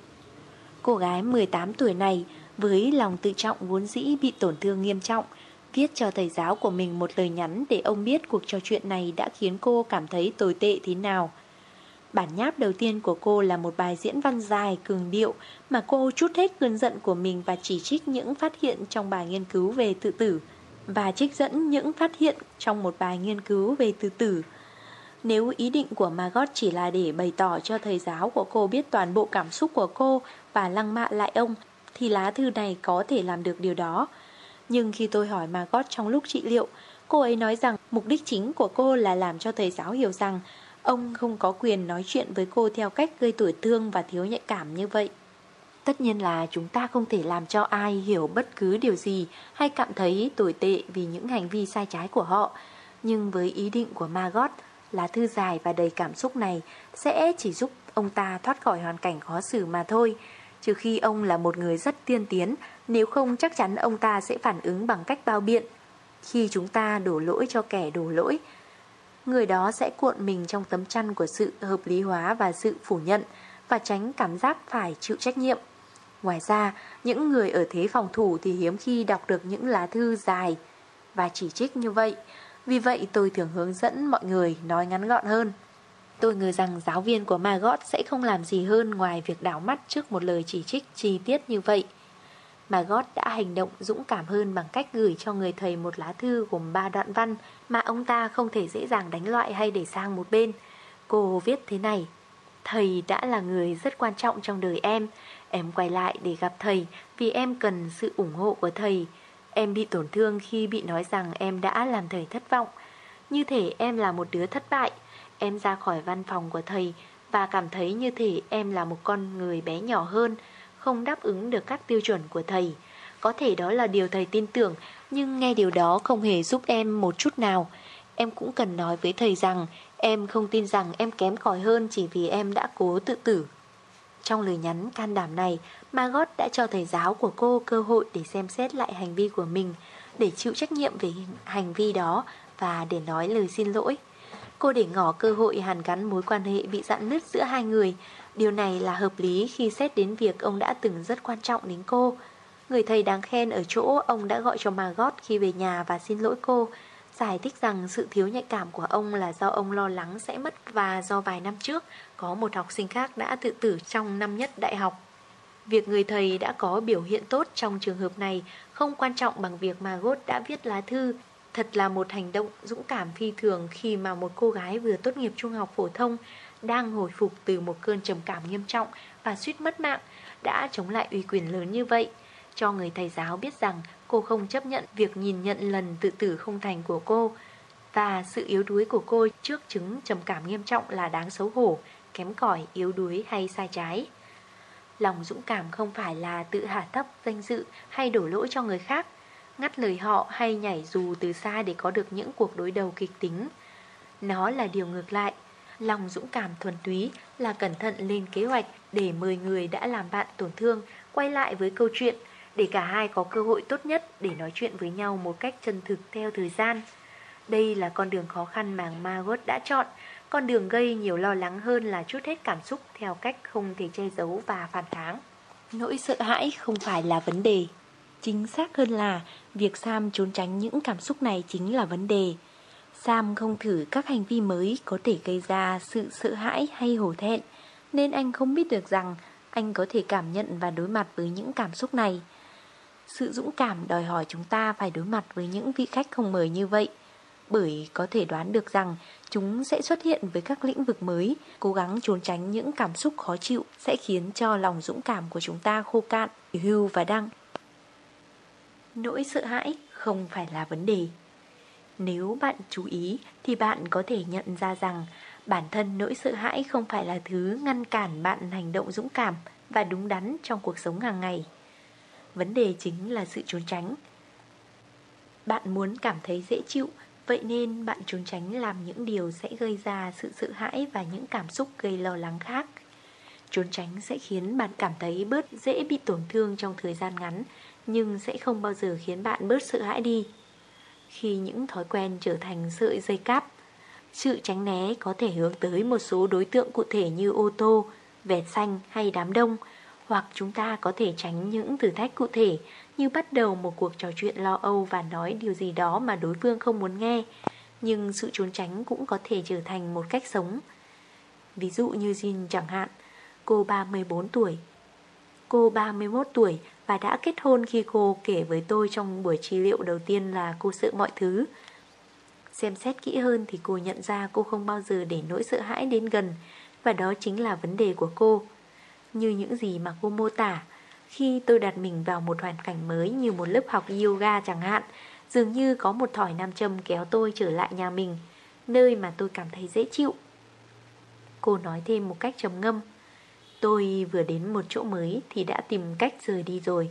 Cô gái 18 tuổi này với lòng tự trọng vốn dĩ bị tổn thương nghiêm trọng, viết cho thầy giáo của mình một lời nhắn để ông biết cuộc trò chuyện này đã khiến cô cảm thấy tồi tệ thế nào. Bản nháp đầu tiên của cô là một bài diễn văn dài, cường điệu mà cô chút hết cơn giận của mình và chỉ trích những phát hiện trong bài nghiên cứu về tự tử và trích dẫn những phát hiện trong một bài nghiên cứu về tự tử. Nếu ý định của Margot chỉ là để bày tỏ cho thầy giáo của cô biết toàn bộ cảm xúc của cô và lăng mạ lại ông thì lá thư này có thể làm được điều đó. Nhưng khi tôi hỏi Margot trong lúc trị liệu, cô ấy nói rằng mục đích chính của cô là làm cho thầy giáo hiểu rằng ông không có quyền nói chuyện với cô theo cách gây tổn thương và thiếu nhạy cảm như vậy. Tất nhiên là chúng ta không thể làm cho ai hiểu bất cứ điều gì hay cảm thấy tồi tệ vì những hành vi sai trái của họ. Nhưng với ý định của Margot, lá thư dài và đầy cảm xúc này sẽ chỉ giúp ông ta thoát khỏi hoàn cảnh khó xử mà thôi trừ khi ông là một người rất tiên tiến, nếu không chắc chắn ông ta sẽ phản ứng bằng cách bao biện. Khi chúng ta đổ lỗi cho kẻ đổ lỗi, người đó sẽ cuộn mình trong tấm chăn của sự hợp lý hóa và sự phủ nhận và tránh cảm giác phải chịu trách nhiệm. Ngoài ra, những người ở thế phòng thủ thì hiếm khi đọc được những lá thư dài và chỉ trích như vậy. Vì vậy tôi thường hướng dẫn mọi người nói ngắn gọn hơn. Tôi ngờ rằng giáo viên của Margot sẽ không làm gì hơn ngoài việc đảo mắt trước một lời chỉ trích chi tiết như vậy. Margot đã hành động dũng cảm hơn bằng cách gửi cho người thầy một lá thư gồm 3 đoạn văn mà ông ta không thể dễ dàng đánh loại hay để sang một bên. Cô viết thế này Thầy đã là người rất quan trọng trong đời em. Em quay lại để gặp thầy vì em cần sự ủng hộ của thầy. Em bị tổn thương khi bị nói rằng em đã làm thầy thất vọng. Như thể em là một đứa thất bại. Em ra khỏi văn phòng của thầy và cảm thấy như thể em là một con người bé nhỏ hơn, không đáp ứng được các tiêu chuẩn của thầy. Có thể đó là điều thầy tin tưởng, nhưng nghe điều đó không hề giúp em một chút nào. Em cũng cần nói với thầy rằng em không tin rằng em kém cỏi hơn chỉ vì em đã cố tự tử. Trong lời nhắn can đảm này, Margot đã cho thầy giáo của cô cơ hội để xem xét lại hành vi của mình, để chịu trách nhiệm về hành vi đó và để nói lời xin lỗi. Cô để ngỏ cơ hội hàn gắn mối quan hệ bị dạn nứt giữa hai người Điều này là hợp lý khi xét đến việc ông đã từng rất quan trọng đến cô. Người thầy đáng khen ở chỗ ông đã gọi cho Margot khi về nhà và xin lỗi cô, Giải thích rằng sự thiếu nhạy cảm của ông là do ông lo lắng sẽ mất Và do vài năm trước, có một học sinh khác đã tự tử trong năm nhất đại học. Việc người thầy đã có biểu hiện tốt trong trường hợp này không quan trọng bằng việc Margot đã viết lá thư. Thật là một hành động dũng cảm phi thường khi mà một cô gái vừa tốt nghiệp trung học phổ thông đang hồi phục từ một cơn trầm cảm nghiêm trọng và suýt mất mạng đã chống lại uy quyền lớn như vậy. Cho người thầy giáo biết rằng cô không chấp nhận việc nhìn nhận lần tự tử không thành của cô và sự yếu đuối của cô trước chứng trầm cảm nghiêm trọng là đáng xấu hổ, kém cỏi, yếu đuối hay sai trái. Lòng dũng cảm không phải là tự hạ thấp danh dự hay đổ lỗi cho người khác ngắt lời họ hay nhảy dù từ xa để có được những cuộc đối đầu kịch tính. Nó là điều ngược lại. Lòng dũng cảm thuần túy là cẩn thận lên kế hoạch để mời người đã làm bạn tổn thương quay lại với câu chuyện, để cả hai có cơ hội tốt nhất để nói chuyện với nhau một cách chân thực theo thời gian. Đây là con đường khó khăn mà Margot đã chọn, con đường gây nhiều lo lắng hơn là chút hết cảm xúc theo cách không thể che giấu và phản kháng. Nỗi sợ hãi không phải là vấn đề. Chính xác hơn là việc Sam trốn tránh những cảm xúc này chính là vấn đề. Sam không thử các hành vi mới có thể gây ra sự sợ hãi hay hổ thẹn, nên anh không biết được rằng anh có thể cảm nhận và đối mặt với những cảm xúc này. Sự dũng cảm đòi hỏi chúng ta phải đối mặt với những vị khách không mời như vậy, bởi có thể đoán được rằng chúng sẽ xuất hiện với các lĩnh vực mới, cố gắng trốn tránh những cảm xúc khó chịu sẽ khiến cho lòng dũng cảm của chúng ta khô cạn, hưu và đăng. Nỗi sợ hãi không phải là vấn đề. Nếu bạn chú ý thì bạn có thể nhận ra rằng bản thân nỗi sợ hãi không phải là thứ ngăn cản bạn hành động dũng cảm và đúng đắn trong cuộc sống hàng ngày. Vấn đề chính là sự trốn tránh. Bạn muốn cảm thấy dễ chịu, vậy nên bạn trốn tránh làm những điều sẽ gây ra sự sợ hãi và những cảm xúc gây lo lắng khác. Trốn tránh sẽ khiến bạn cảm thấy bớt dễ bị tổn thương trong thời gian ngắn, nhưng sẽ không bao giờ khiến bạn bớt sợ hãi đi. Khi những thói quen trở thành sợi dây cáp, sự tránh né có thể hướng tới một số đối tượng cụ thể như ô tô, vẹt xanh hay đám đông, hoặc chúng ta có thể tránh những thử thách cụ thể như bắt đầu một cuộc trò chuyện lo âu và nói điều gì đó mà đối phương không muốn nghe. Nhưng sự trốn tránh cũng có thể trở thành một cách sống. Ví dụ như Jin chẳng hạn, cô 34 tuổi. Cô 31 tuổi và đã kết hôn khi cô kể với tôi trong buổi trị liệu đầu tiên là cô sợ mọi thứ. Xem xét kỹ hơn thì cô nhận ra cô không bao giờ để nỗi sợ hãi đến gần và đó chính là vấn đề của cô. Như những gì mà cô mô tả, khi tôi đặt mình vào một hoàn cảnh mới như một lớp học yoga chẳng hạn, dường như có một thỏi nam châm kéo tôi trở lại nhà mình, nơi mà tôi cảm thấy dễ chịu. Cô nói thêm một cách trầm ngâm. Tôi vừa đến một chỗ mới thì đã tìm cách rời đi rồi.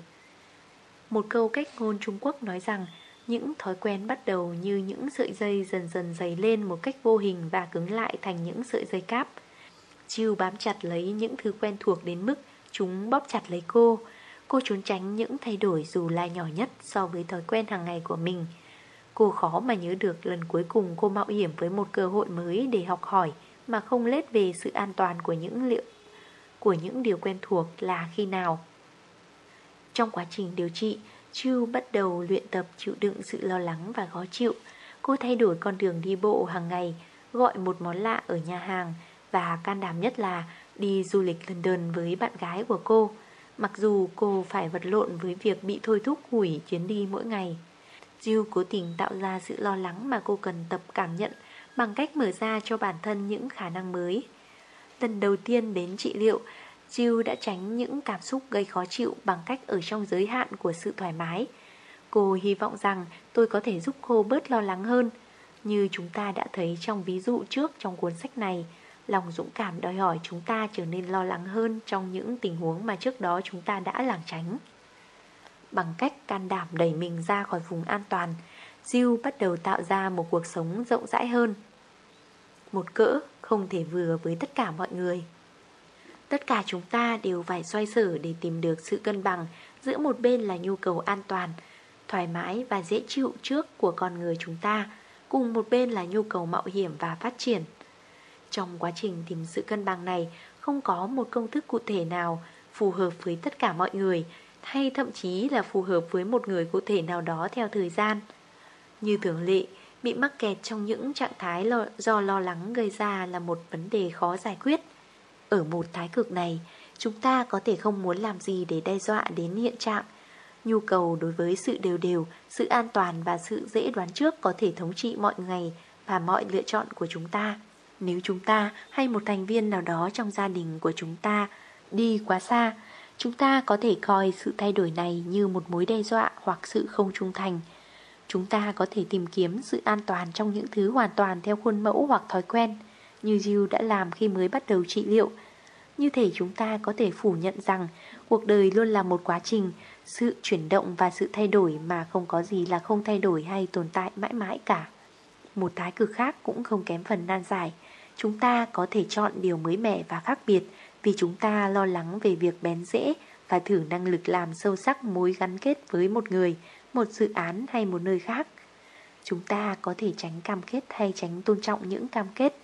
Một câu cách ngôn Trung Quốc nói rằng, những thói quen bắt đầu như những sợi dây dần dần dày lên một cách vô hình và cứng lại thành những sợi dây cáp. Chiêu bám chặt lấy những thứ quen thuộc đến mức chúng bóp chặt lấy cô. Cô trốn tránh những thay đổi dù là nhỏ nhất so với thói quen hàng ngày của mình. Cô khó mà nhớ được lần cuối cùng cô mạo hiểm với một cơ hội mới để học hỏi mà không lết về sự an toàn của những liệu của những điều quen thuộc là khi nào. Trong quá trình điều trị, Chu bắt đầu luyện tập chịu đựng sự lo lắng và khó chịu. Cô thay đổi con đường đi bộ hàng ngày, gọi một món lạ ở nhà hàng và can đảm nhất là đi du lịch London với bạn gái của cô. Mặc dù cô phải vật lộn với việc bị thôi thúc hủy chuyến đi mỗi ngày. Jill cố tình tạo ra sự lo lắng mà cô cần tập cảm nhận bằng cách mở ra cho bản thân những khả năng mới. Lần đầu tiên đến trị liệu, Jill đã tránh những cảm xúc gây khó chịu bằng cách ở trong giới hạn của sự thoải mái. Cô hy vọng rằng tôi có thể giúp cô bớt lo lắng hơn. Như chúng ta đã thấy trong ví dụ trước trong cuốn sách này, lòng dũng cảm đòi hỏi chúng ta trở nên lo lắng hơn trong những tình huống mà trước đó chúng ta đã lảng tránh. Bằng cách can đảm đẩy mình ra khỏi vùng an toàn, Jill bắt đầu tạo ra một cuộc sống rộng rãi hơn. Một cỡ không thể vừa với tất cả mọi người. Tất cả chúng ta đều phải xoay sở để tìm được sự cân bằng giữa một bên là nhu cầu an toàn, thoải mái và dễ chịu trước của con người chúng ta, cùng một bên là nhu cầu mạo hiểm và phát triển. Trong quá trình tìm sự cân bằng này, không có một công thức cụ thể nào phù hợp với tất cả mọi người, hay thậm chí là phù hợp với một người cụ thể nào đó theo thời gian. Như thường lệ, bị mắc kẹt trong những trạng thái lo, do lo lắng gây ra là một vấn đề khó giải quyết. Ở một thái cực này, chúng ta có thể không muốn làm gì để đe dọa đến hiện trạng. Nhu cầu đối với sự đều đều, sự an toàn và sự dễ đoán trước có thể thống trị mọi ngày và mọi lựa chọn của chúng ta. Nếu chúng ta hay một thành viên nào đó trong gia đình của chúng ta đi quá xa, chúng ta có thể coi sự thay đổi này như một mối đe dọa hoặc sự không trung thành. Chúng ta có thể tìm kiếm sự an toàn trong những thứ hoàn toàn theo khuôn mẫu hoặc thói quen như Jill đã làm khi mới bắt đầu trị liệu. Như thể chúng ta có thể phủ nhận rằng cuộc đời luôn là một quá trình, sự chuyển động và sự thay đổi mà không có gì là không thay đổi hay tồn tại mãi mãi cả. Một thái cực khác cũng không kém phần nan giải. Chúng ta có thể chọn điều mới mẻ và khác biệt vì chúng ta lo lắng về việc bén rễ và thử năng lực làm sâu sắc mối gắn kết với một người, một dự án hay một nơi khác. Chúng ta có thể tránh cam kết hay tránh tôn trọng những cam kết.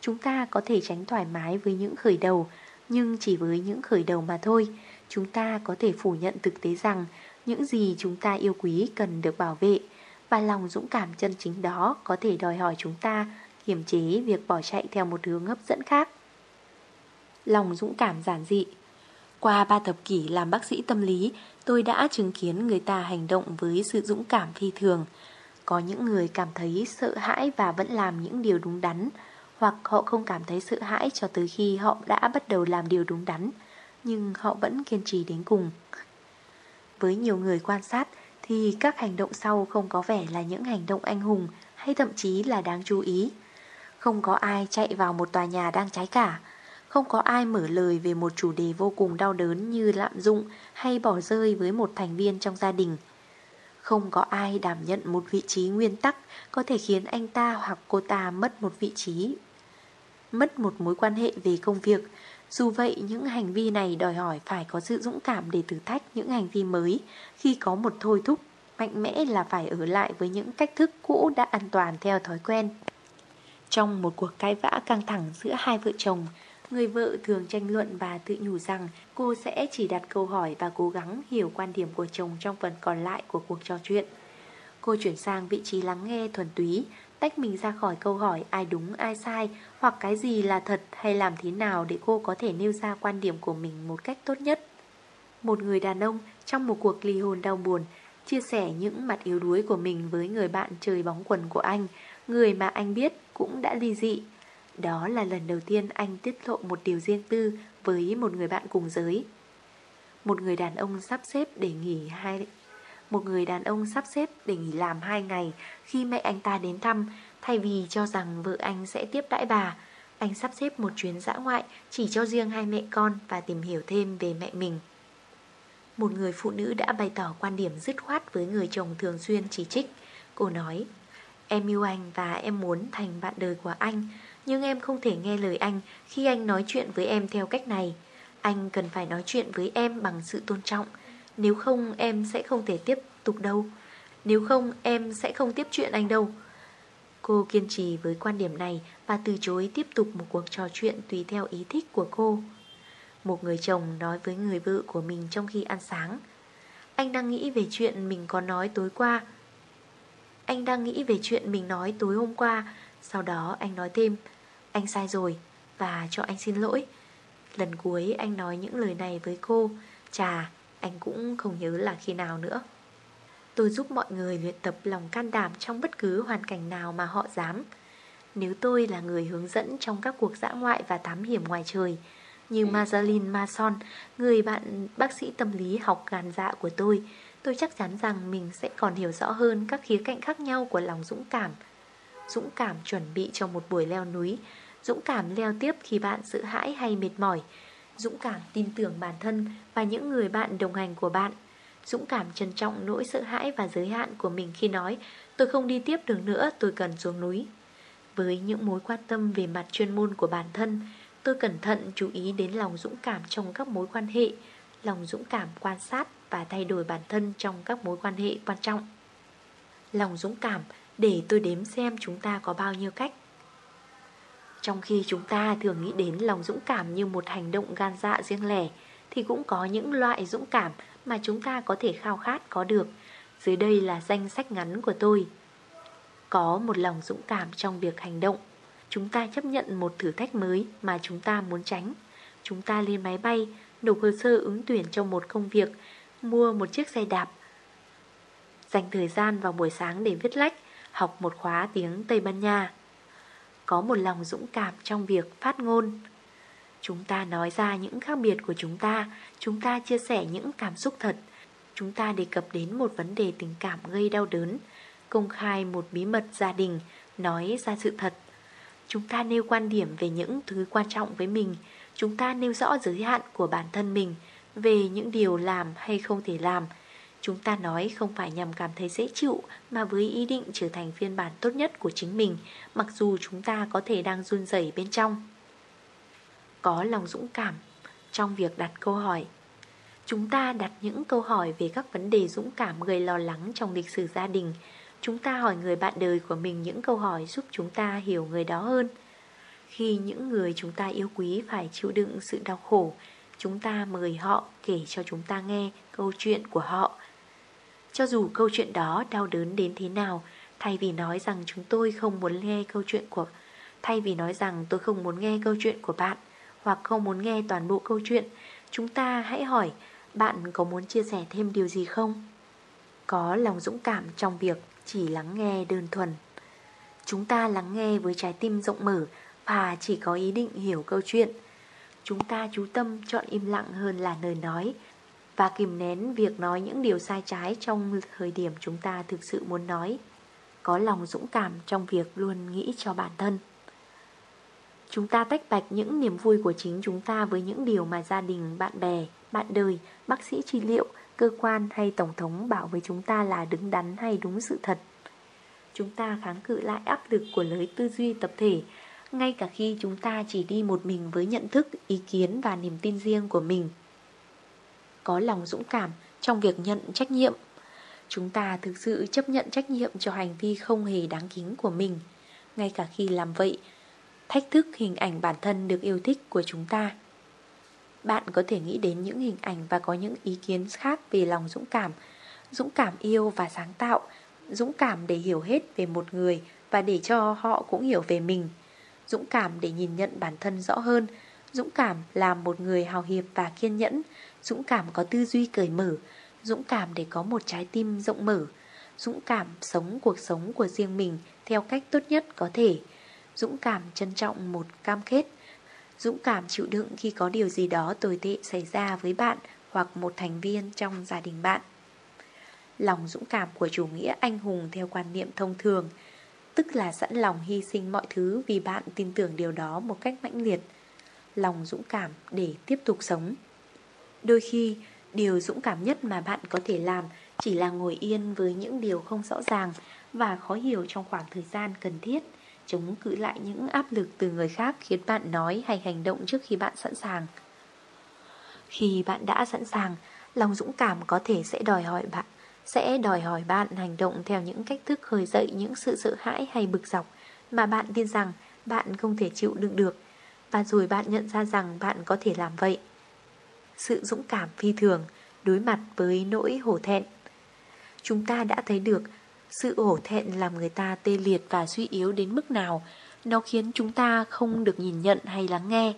Chúng ta có thể tránh thoải mái với những khởi đầu, nhưng chỉ với những khởi đầu mà thôi. Chúng ta có thể phủ nhận thực tế rằng những gì chúng ta yêu quý cần được bảo vệ và lòng dũng cảm chân chính đó có thể đòi hỏi chúng ta kiềm chế việc bỏ chạy theo một hướng hấp dẫn khác. Lòng dũng cảm giản dị qua ba thập kỷ làm bác sĩ tâm lý, tôi đã chứng kiến người ta hành động với sự dũng cảm phi thường. Có những người cảm thấy sợ hãi và vẫn làm những điều đúng đắn, hoặc họ không cảm thấy sợ hãi cho tới khi họ đã bắt đầu làm điều đúng đắn, nhưng họ vẫn kiên trì đến cùng. Với nhiều người quan sát thì các hành động sau không có vẻ là những hành động anh hùng hay thậm chí là đáng chú ý. Không có ai chạy vào một tòa nhà đang cháy cả. Không có ai mở lời về một chủ đề vô cùng đau đớn như lạm dụng hay bỏ rơi với một thành viên trong gia đình. Không có ai đảm nhận một vị trí nguyên tắc có thể khiến anh ta hoặc cô ta mất một vị trí, mất một mối quan hệ về công việc. Dù vậy, những hành vi này đòi hỏi phải có sự dũng cảm để thử thách những hành vi mới khi có một thôi thúc mạnh mẽ là phải ở lại với những cách thức cũ đã an toàn theo thói quen. Trong một cuộc cãi vã căng thẳng giữa hai vợ chồng, người vợ thường tranh luận và tự nhủ rằng cô sẽ chỉ đặt câu hỏi và cố gắng hiểu quan điểm của chồng trong phần còn lại của cuộc trò chuyện. Cô chuyển sang vị trí lắng nghe thuần túy, tách mình ra khỏi câu hỏi ai đúng ai sai hoặc cái gì là thật hay làm thế nào để cô có thể nêu ra quan điểm của mình một cách tốt nhất. Một người đàn ông trong một cuộc ly hôn đau buồn chia sẻ những mặt yếu đuối của mình với người bạn chơi bóng quần của anh, người mà anh biết cũng đã ly dị. Đó là lần đầu tiên anh tiết lộ một điều riêng tư với một người bạn cùng giới. Một người đàn ông sắp xếp để nghỉ hai một người đàn ông sắp xếp để nghỉ làm hai ngày khi mẹ anh ta đến thăm, thay vì cho rằng vợ anh sẽ tiếp đãi bà. Anh sắp xếp một chuyến dã ngoại chỉ cho riêng hai mẹ con và tìm hiểu thêm về mẹ mình. Một người phụ nữ đã bày tỏ quan điểm dứt khoát với người chồng thường xuyên chỉ trích. Cô nói, em yêu anh và em muốn thành bạn đời của anh, nhưng em không thể nghe lời anh khi anh nói chuyện với em theo cách này. Anh cần phải nói chuyện với em bằng sự tôn trọng, nếu không em sẽ không thể tiếp tục đâu. Nếu không em sẽ không tiếp chuyện anh đâu. Cô kiên trì với quan điểm này và từ chối tiếp tục một cuộc trò chuyện tùy theo ý thích của cô. Một người chồng nói với người vợ của mình trong khi ăn sáng Anh đang nghĩ về chuyện mình có nói tối qua Anh đang nghĩ về chuyện mình nói tối hôm qua Sau đó anh nói thêm anh sai rồi Và cho anh xin lỗi. Lần cuối anh nói những lời này với cô. Chà, anh cũng không nhớ là khi nào nữa. Tôi giúp mọi người luyện tập lòng can đảm trong bất cứ hoàn cảnh nào mà họ dám. Nếu tôi là người hướng dẫn trong các cuộc dã ngoại và thám hiểm ngoài trời như Mazaline Mason, người bạn bác sĩ tâm lý học gàn dạ của tôi, tôi chắc chắn rằng mình sẽ còn hiểu rõ hơn các khía cạnh khác nhau của lòng dũng cảm. Dũng cảm chuẩn bị cho một buổi leo núi, dũng cảm leo tiếp khi bạn sợ hãi hay mệt mỏi, dũng cảm tin tưởng bản thân và những người bạn đồng hành của bạn, dũng cảm trân trọng nỗi sợ hãi và giới hạn của mình khi nói tôi không đi tiếp được nữa, tôi cần xuống núi. Với những mối quan tâm về mặt chuyên môn của bản thân, Tôi cẩn thận chú ý đến lòng dũng cảm trong các mối quan hệ Lòng dũng cảm quan sát và thay đổi bản thân trong các mối quan hệ quan trọng Lòng dũng cảm để tôi đếm xem chúng ta có bao nhiêu cách trong khi chúng ta thường nghĩ đến lòng dũng cảm như một hành động gan dạ riêng lẻ Thì cũng có những loại dũng cảm mà chúng ta có thể khao khát có được. Dưới đây là danh sách ngắn của tôi. Có một lòng dũng cảm trong việc hành động. Chúng ta chấp nhận một thử thách mới mà chúng ta muốn tránh. Chúng ta lên máy bay, nộp hồ sơ ứng tuyển cho một công việc Mua một chiếc xe đạp. Dành thời gian vào buổi sáng để viết lách Học một khóa tiếng Tây Ban Nha. Có một lòng dũng cảm trong việc phát ngôn. Chúng ta nói ra những khác biệt của chúng ta Chúng ta chia sẻ những cảm xúc thật. Chúng ta đề cập đến một vấn đề tình cảm gây đau đớn, Công khai một bí mật gia đình, Nói ra sự thật. Chúng ta nêu quan điểm về những thứ quan trọng với mình. Chúng ta nêu rõ giới hạn của bản thân mình Về những điều làm hay không thể làm. Chúng ta nói không phải nhằm cảm thấy dễ chịu Mà với ý định trở thành phiên bản tốt nhất của chính mình Mặc dù chúng ta có thể đang run rẩy bên trong Có lòng dũng cảm trong việc đặt câu hỏi Chúng ta đặt những câu hỏi về các vấn đề dũng cảm gây lo lắng trong lịch sử gia đình. Chúng ta hỏi người bạn đời của mình những câu hỏi giúp chúng ta hiểu người đó hơn. Khi những người chúng ta yêu quý phải chịu đựng sự đau khổ, chúng ta mời họ kể cho chúng ta nghe câu chuyện của họ. Cho dù câu chuyện đó đau đớn đến thế nào, thay vì nói rằng chúng tôi không muốn nghe câu chuyện của thay vì nói rằng tôi không muốn nghe câu chuyện của bạn hoặc không muốn nghe toàn bộ câu chuyện, chúng ta hãy hỏi bạn có muốn chia sẻ thêm điều gì không? Có lòng dũng cảm trong việc chỉ lắng nghe đơn thuần. Chúng ta lắng nghe với trái tim rộng mở và chỉ có ý định hiểu câu chuyện. Chúng ta chú tâm chọn im lặng hơn là lời nói và kìm nén việc nói những điều sai trái trong thời điểm chúng ta thực sự muốn nói. Có lòng dũng cảm trong việc luôn nghĩ cho bản thân. Chúng ta tách bạch những niềm vui của chính chúng ta với những điều mà gia đình, bạn bè, bạn đời, bác sĩ trị liệu, cơ quan hay tổng thống bảo với chúng ta là đứng đắn hay đúng sự thật. Chúng ta kháng cự lại áp lực của lưới tư duy tập thể, ngay cả khi chúng ta chỉ đi một mình với nhận thức, ý kiến và niềm tin riêng của mình. Có lòng dũng cảm trong việc nhận trách nhiệm. Chúng ta thực sự chấp nhận trách nhiệm cho hành vi không hề đáng kính của mình. Ngay cả khi làm vậy, thách thức hình ảnh bản thân được yêu thích của chúng ta. Bạn có thể nghĩ đến những hình ảnh và có những ý kiến khác về lòng dũng cảm, dũng cảm yêu và sáng tạo, dũng cảm để hiểu hết về một người và để cho họ cũng hiểu về mình, dũng cảm để nhìn nhận bản thân rõ hơn, dũng cảm là một người hào hiệp và kiên nhẫn, dũng cảm có tư duy cởi mở, dũng cảm để có một trái tim rộng mở, dũng cảm sống cuộc sống của riêng mình theo cách tốt nhất có thể. Dũng cảm trân trọng một cam kết, dũng cảm chịu đựng khi có điều gì đó tồi tệ xảy ra với bạn hoặc một thành viên trong gia đình bạn. Lòng dũng cảm của chủ nghĩa anh hùng theo quan niệm thông thường, tức là sẵn lòng hy sinh mọi thứ vì bạn tin tưởng điều đó một cách mãnh liệt. Lòng dũng cảm để tiếp tục sống. Đôi khi, điều dũng cảm nhất mà bạn có thể làm chỉ là ngồi yên với những điều không rõ ràng và khó hiểu trong khoảng thời gian cần thiết chống cự lại những áp lực từ người khác khiến bạn nói hay hành động trước khi bạn sẵn sàng. Khi bạn đã sẵn sàng, lòng dũng cảm có thể sẽ đòi hỏi bạn sẽ đòi hỏi bạn hành động theo những cách thức khơi dậy những sự sợ hãi hay bực dọc mà bạn tin rằng bạn không thể chịu đựng được và rồi bạn nhận ra rằng bạn có thể làm vậy. Sự dũng cảm phi thường đối mặt với nỗi hổ thẹn. Chúng ta đã thấy được sự hổ thẹn làm người ta tê liệt và suy yếu đến mức nào Nó khiến chúng ta không được nhìn nhận hay lắng nghe,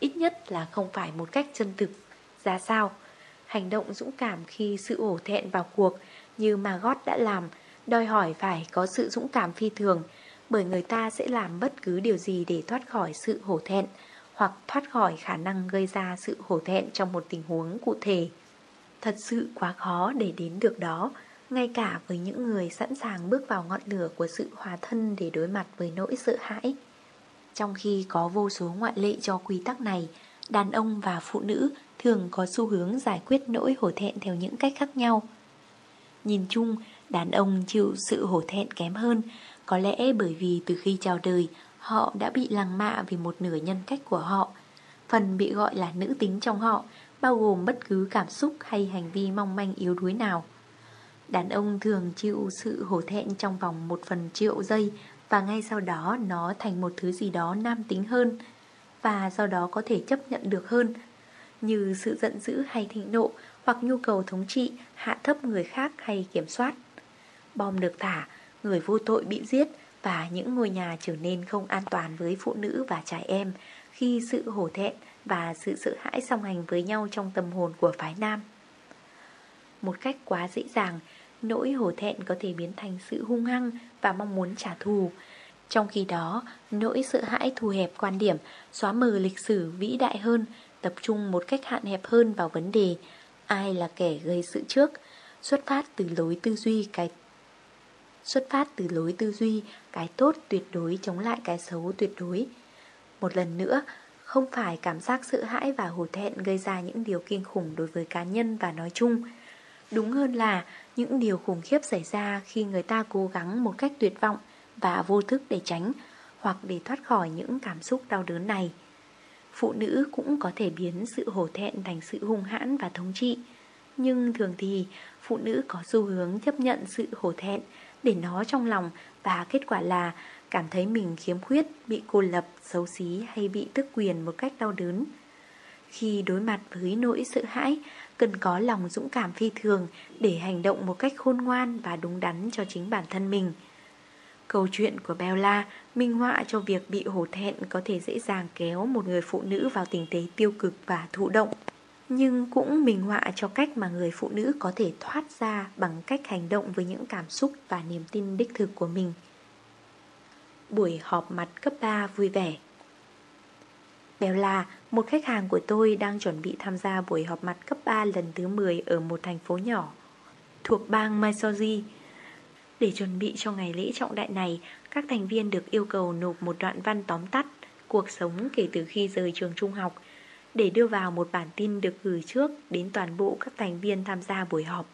Ít nhất là không phải một cách chân thực Ra sao Hành động dũng cảm khi sự hổ thẹn vào cuộc Như mà God đã làm Đòi hỏi phải có sự dũng cảm phi thường bởi người ta sẽ làm bất cứ điều gì để thoát khỏi sự hổ thẹn Hoặc thoát khỏi khả năng gây ra sự hổ thẹn trong một tình huống cụ thể Thật sự quá khó để đến được đó ngay cả với những người sẵn sàng bước vào ngọn lửa của sự hòa thân để đối mặt với nỗi sợ hãi. Trong khi có vô số ngoại lệ cho quy tắc này, đàn ông và phụ nữ thường có xu hướng giải quyết nỗi hổ thẹn theo những cách khác nhau. Nhìn chung, đàn ông chịu sự hổ thẹn kém hơn, có lẽ bởi vì từ khi chào đời, họ đã bị lăng mạ vì một nửa nhân cách của họ. Phần bị gọi là nữ tính trong họ, bao gồm bất cứ cảm xúc hay hành vi mong manh yếu đuối nào. Đàn ông thường chịu sự hổ thẹn trong vòng một phần triệu giây và ngay sau đó nó thành một thứ gì đó nam tính hơn và do đó có thể chấp nhận được hơn như sự giận dữ hay thịnh nộ hoặc nhu cầu thống trị hạ thấp người khác hay kiểm soát. Bom được thả, người vô tội bị giết và những ngôi nhà trở nên không an toàn với phụ nữ và trẻ em khi sự hổ thẹn và sự sợ hãi song hành với nhau trong tâm hồn của phái nam. Một cách quá dễ dàng, nỗi hổ thẹn có thể biến thành sự hung hăng và mong muốn trả thù. Trong khi đó, nỗi sợ hãi thu hẹp quan điểm, xóa mờ lịch sử vĩ đại hơn, tập trung một cách hạn hẹp hơn vào vấn đề ai là kẻ gây sự trước, xuất phát từ lối tư duy cái xuất phát từ lối tư duy cái tốt tuyệt đối chống lại cái xấu tuyệt đối. Một lần nữa, không phải cảm giác sợ hãi và hổ thẹn gây ra những điều kinh khủng đối với cá nhân và nói chung, Đúng hơn là những điều khủng khiếp xảy ra khi người ta cố gắng một cách tuyệt vọng và vô thức để tránh hoặc để thoát khỏi những cảm xúc đau đớn này. Phụ nữ cũng có thể biến sự hổ thẹn thành sự hung hãn và thống trị Nhưng thường thì phụ nữ có xu hướng chấp nhận sự hổ thẹn để nó trong lòng Và kết quả là cảm thấy mình khiếm khuyết, bị cô lập, xấu xí hay bị tức quyền một cách đau đớn Khi đối mặt với nỗi sợ hãi Cần có lòng dũng cảm phi thường để hành động một cách khôn ngoan và đúng đắn cho chính bản thân mình Câu chuyện của Bella minh họa cho việc bị hổ thẹn có thể dễ dàng kéo một người phụ nữ vào tình thế tiêu cực và thụ động. Nhưng cũng minh họa cho cách mà người phụ nữ có thể thoát ra bằng cách hành động với những cảm xúc và niềm tin đích thực của mình. Buổi họp mặt cấp 3 vui vẻ. Bella, một khách hàng của tôi đang chuẩn bị tham gia buổi họp mặt cấp 3 lần thứ 10 ở một thành phố nhỏ thuộc bang Mysore để chuẩn bị cho ngày lễ trọng đại này, các thành viên được yêu cầu nộp một đoạn văn tóm tắt cuộc sống kể từ khi rời trường trung học để đưa vào một bản tin được gửi trước đến toàn bộ các thành viên tham gia buổi họp.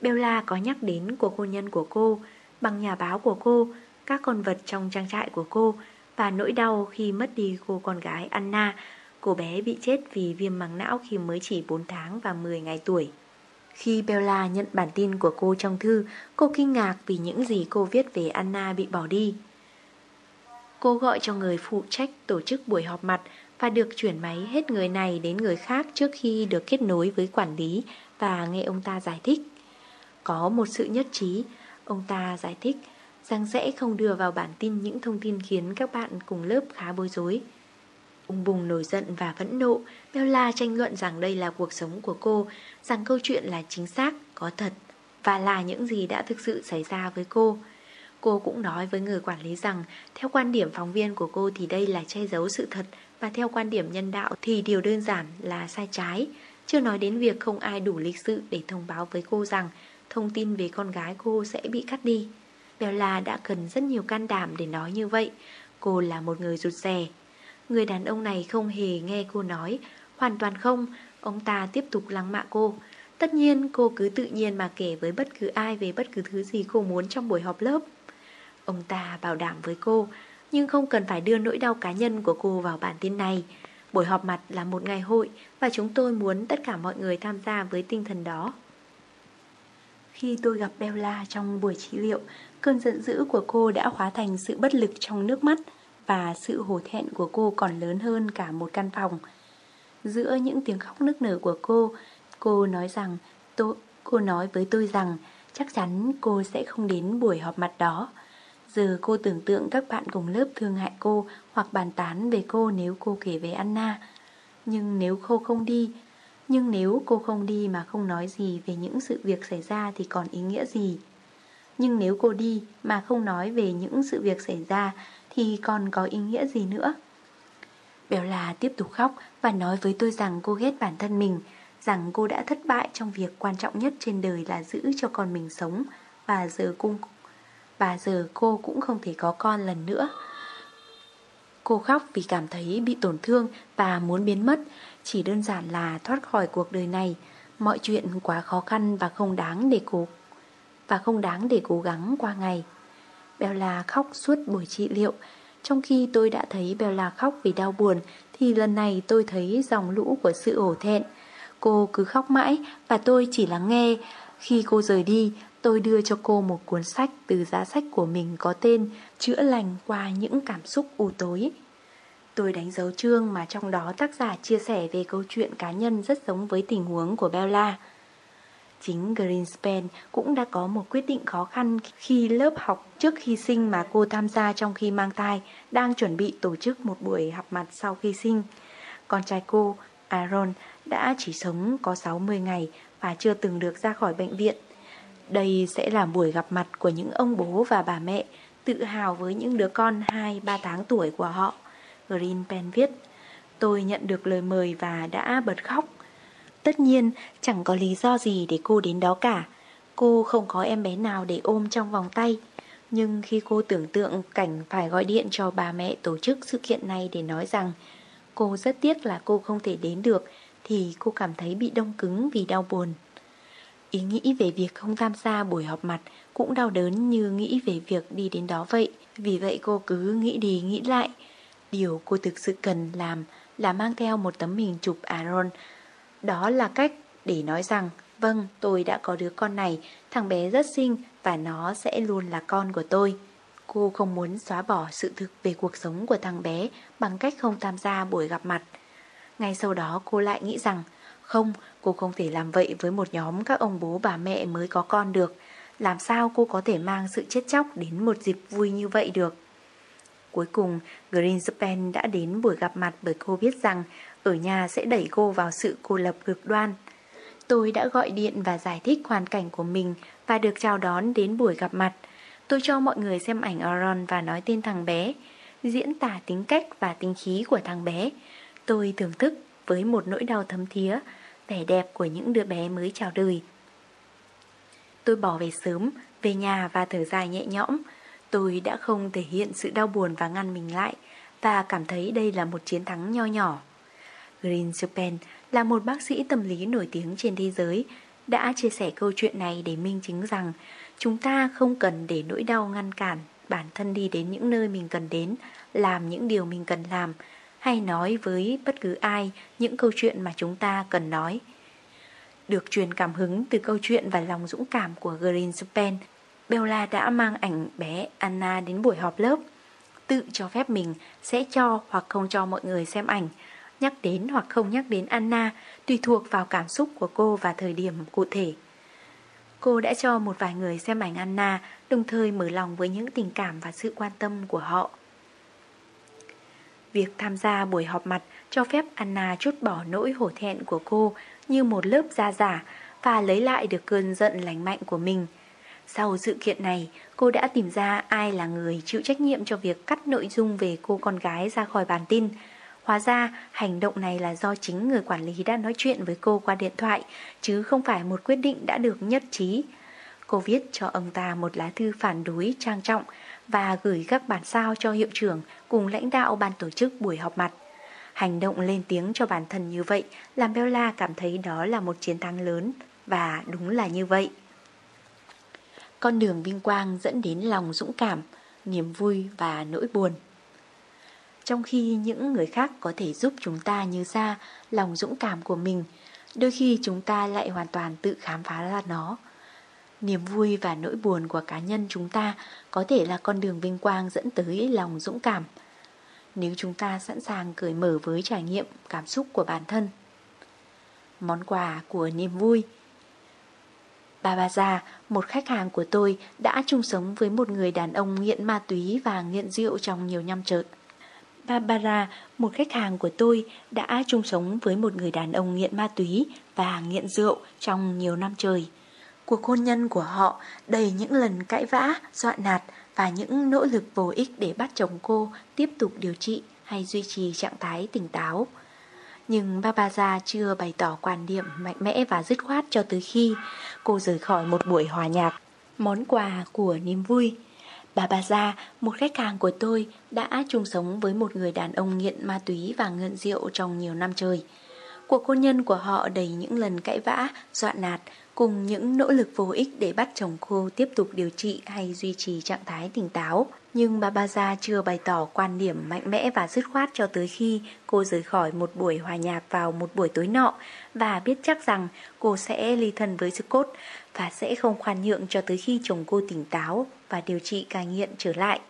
Bella có nhắc đến cuộc hôn nhân của cô, bằng nhà báo của cô, các con vật trong trang trại của cô và nỗi đau khi mất đi cô con gái Anna, cô bé bị chết vì viêm màng não khi mới chỉ 4 tháng và 10 ngày tuổi. Khi Bella nhận bản tin của cô trong thư, cô kinh ngạc vì những gì cô viết về Anna bị bỏ đi. Cô gọi cho người phụ trách tổ chức buổi họp mặt và được chuyển máy hết người này đến người khác trước khi được kết nối với quản lý và nghe ông ta giải thích. Có một sự nhất trí, ông ta giải thích rằng sẽ không đưa vào bản tin những thông tin khiến các bạn cùng lớp khá bối rối. Ung bùng nổi giận và phẫn nộ, Bella tranh luận rằng đây là cuộc sống của cô, rằng câu chuyện là chính xác, có thật và là những gì đã thực sự xảy ra với cô. Cô cũng nói với người quản lý rằng theo quan điểm phóng viên của cô thì đây là che giấu sự thật và theo quan điểm nhân đạo thì điều đơn giản là sai trái. Chưa nói đến việc không ai đủ lịch sự để thông báo với cô rằng thông tin về con gái cô sẽ bị cắt đi. Bella đã cần rất nhiều can đảm để nói như vậy. Cô là một người rụt rè, Người đàn ông này không hề nghe cô nói Hoàn toàn không Ông ta tiếp tục lắng mạ cô Tất nhiên cô cứ tự nhiên mà kể với bất cứ ai Về bất cứ thứ gì cô muốn trong buổi họp lớp Ông ta bảo đảm với cô nhưng không cần phải đưa nỗi đau cá nhân của cô vào bản tin này Buổi họp mặt là một ngày hội Và chúng tôi muốn tất cả mọi người tham gia với tinh thần đó Khi tôi gặp Bella trong buổi trị liệu Cơn giận dữ của cô đã hóa thành sự bất lực trong nước mắt và sự hổ thẹn của cô còn lớn hơn cả một căn phòng. Giữa những tiếng khóc nức nở của cô, cô nói rằng tôi, cô nói với tôi rằng chắc chắn cô sẽ không đến buổi họp mặt đó. Giờ cô tưởng tượng các bạn cùng lớp thương hại cô hoặc bàn tán về cô nếu cô kể về Anna. Nhưng nếu cô không đi, nhưng nếu cô không đi mà không nói gì về những sự việc xảy ra thì còn ý nghĩa gì? Nhưng nếu cô đi mà không nói về những sự việc xảy ra thì còn có ý nghĩa gì nữa. Bella tiếp tục khóc và nói với tôi rằng cô ghét bản thân mình, rằng cô đã thất bại trong việc quan trọng nhất trên đời là giữ cho con mình sống và giờ cô, và giờ cô cũng không thể có con lần nữa. Cô khóc vì cảm thấy bị tổn thương và muốn biến mất, chỉ đơn giản là thoát khỏi cuộc đời này. Mọi chuyện quá khó khăn và không đáng để cố và không đáng để cố gắng qua ngày. Bella khóc suốt buổi trị liệu Trong khi tôi đã thấy Bella khóc vì đau buồn Thì lần này tôi thấy dòng lũ của sự ổ thẹn Cô cứ khóc mãi và tôi chỉ lắng nghe Khi cô rời đi tôi đưa cho cô một cuốn sách từ giá sách của mình có tên Chữa lành qua những cảm xúc u tối Tôi đánh dấu chương mà trong đó tác giả chia sẻ về câu chuyện cá nhân rất giống với tình huống của Bella Chính Greenspan cũng đã có một quyết định khó khăn khi lớp học trước khi sinh mà cô tham gia trong khi mang thai đang chuẩn bị tổ chức một buổi họp mặt sau khi sinh. Con trai cô, Aaron, đã chỉ sống có 60 ngày và chưa từng được ra khỏi bệnh viện. Đây sẽ là buổi gặp mặt của những ông bố và bà mẹ tự hào với những đứa con 2-3 tháng tuổi của họ. Green pen viết, tôi nhận được lời mời và đã bật khóc. Tất nhiên chẳng có lý do gì để cô đến đó cả. Cô không có em bé nào để ôm trong vòng tay. Nhưng khi cô tưởng tượng cảnh phải gọi điện cho bà mẹ tổ chức sự kiện này để nói rằng Cô rất tiếc là cô không thể đến được Thì cô cảm thấy bị đông cứng vì đau buồn. Ý nghĩ về việc không tham gia buổi họp mặt cũng đau đớn như nghĩ về việc đi đến đó vậy Vì vậy cô cứ nghĩ đi nghĩ lại Điều cô thực sự cần làm là mang theo một tấm hình chụp Aaron. Đó là cách để nói rằng Vâng, tôi đã có đứa con này, thằng bé rất xinh và nó sẽ luôn là con của tôi. Cô không muốn xóa bỏ sự thực về cuộc sống của thằng bé bằng cách không tham gia buổi gặp mặt. Ngay sau đó cô lại nghĩ rằng không, cô không thể làm vậy với một nhóm các ông bố bà mẹ mới có con được. Làm sao cô có thể mang sự chết chóc đến một dịp vui như vậy được? Cuối cùng, Greenspan đã đến buổi gặp mặt bởi cô biết rằng ở nhà sẽ đẩy cô vào sự cô lập cực đoan. Tôi đã gọi điện và giải thích hoàn cảnh của mình và được chào đón đến buổi gặp mặt. Tôi cho mọi người xem ảnh Aaron và nói tên thằng bé, diễn tả tính cách và tính khí của thằng bé. Tôi thưởng thức với một nỗi đau thấm thía, vẻ đẹp của những đứa bé mới chào đời. Tôi bỏ về sớm, về nhà và thở dài nhẹ nhõm. Tôi đã không thể hiện sự đau buồn và ngăn mình lại và cảm thấy đây là một chiến thắng nho nhỏ. Green Chopin là một bác sĩ tâm lý nổi tiếng trên thế giới đã chia sẻ câu chuyện này để minh chứng rằng chúng ta không cần để nỗi đau ngăn cản bản thân đi đến những nơi mình cần đến, làm những điều mình cần làm, hay nói với bất cứ ai những câu chuyện mà chúng ta cần nói. Được truyền cảm hứng từ câu chuyện và lòng dũng cảm của Greenspan, Bella đã mang ảnh bé Anna đến buổi họp lớp. Tự cho phép mình sẽ cho hoặc không cho mọi người xem ảnh, nhắc đến hoặc không nhắc đến Anna tùy thuộc vào cảm xúc của cô và thời điểm cụ thể. Cô đã cho một vài người xem ảnh Anna, đồng thời mở lòng với những tình cảm và sự quan tâm của họ. Việc tham gia buổi họp mặt cho phép Anna chút bỏ nỗi hổ thẹn của cô như một lớp da giả và lấy lại được cơn giận lành mạnh của mình. Sau sự kiện này, cô đã tìm ra ai là người chịu trách nhiệm cho việc cắt nội dung về cô con gái ra khỏi bản tin. Hóa ra, hành động này là do chính người quản lý đã nói chuyện với cô qua điện thoại, chứ không phải một quyết định đã được nhất trí. Cô viết cho ông ta một lá thư phản đối trang trọng và gửi các bản sao cho hiệu trưởng cùng lãnh đạo ban tổ chức buổi họp mặt. Hành động lên tiếng cho bản thân như vậy làm Bella cảm thấy đó là một chiến thắng lớn và đúng là như vậy. Con đường vinh quang dẫn đến lòng dũng cảm, niềm vui và nỗi buồn. Trong khi những người khác có thể giúp chúng ta như ra lòng dũng cảm của mình, đôi khi chúng ta lại hoàn toàn tự khám phá ra nó. Niềm vui và nỗi buồn của cá nhân chúng ta có thể là con đường vinh quang dẫn tới lòng dũng cảm. Nếu chúng ta sẵn sàng cởi mở với trải nghiệm cảm xúc của bản thân. Món quà của niềm vui Bà bà già, một khách hàng của tôi đã chung sống với một người đàn ông nghiện ma túy và nghiện rượu trong nhiều năm trợt. Barbara, một khách hàng của tôi, đã chung sống với một người đàn ông nghiện ma túy và nghiện rượu trong nhiều năm trời. Cuộc hôn nhân của họ đầy những lần cãi vã, dọa nạt và những nỗ lực vô ích để bắt chồng cô tiếp tục điều trị hay duy trì trạng thái tỉnh táo. Nhưng Babaza chưa bày tỏ quan điểm mạnh mẽ và dứt khoát cho tới khi cô rời khỏi một buổi hòa nhạc. Món quà của niềm vui Babaza, một khách hàng của tôi, đã chung sống với một người đàn ông nghiện ma túy và nghiện rượu trong nhiều năm trời. Cuộc hôn nhân của họ đầy những lần cãi vã, dọa nạt, cùng những nỗ lực vô ích để bắt chồng cô tiếp tục điều trị hay duy trì trạng thái tỉnh táo. Nhưng bà chưa bày tỏ quan điểm mạnh mẽ và dứt khoát cho tới khi cô rời khỏi một buổi hòa nhạc vào một buổi tối nọ và biết chắc rằng cô sẽ ly thân với Scott và sẽ không khoan nhượng cho tới khi chồng cô tỉnh táo và điều trị cai nghiện trở lại.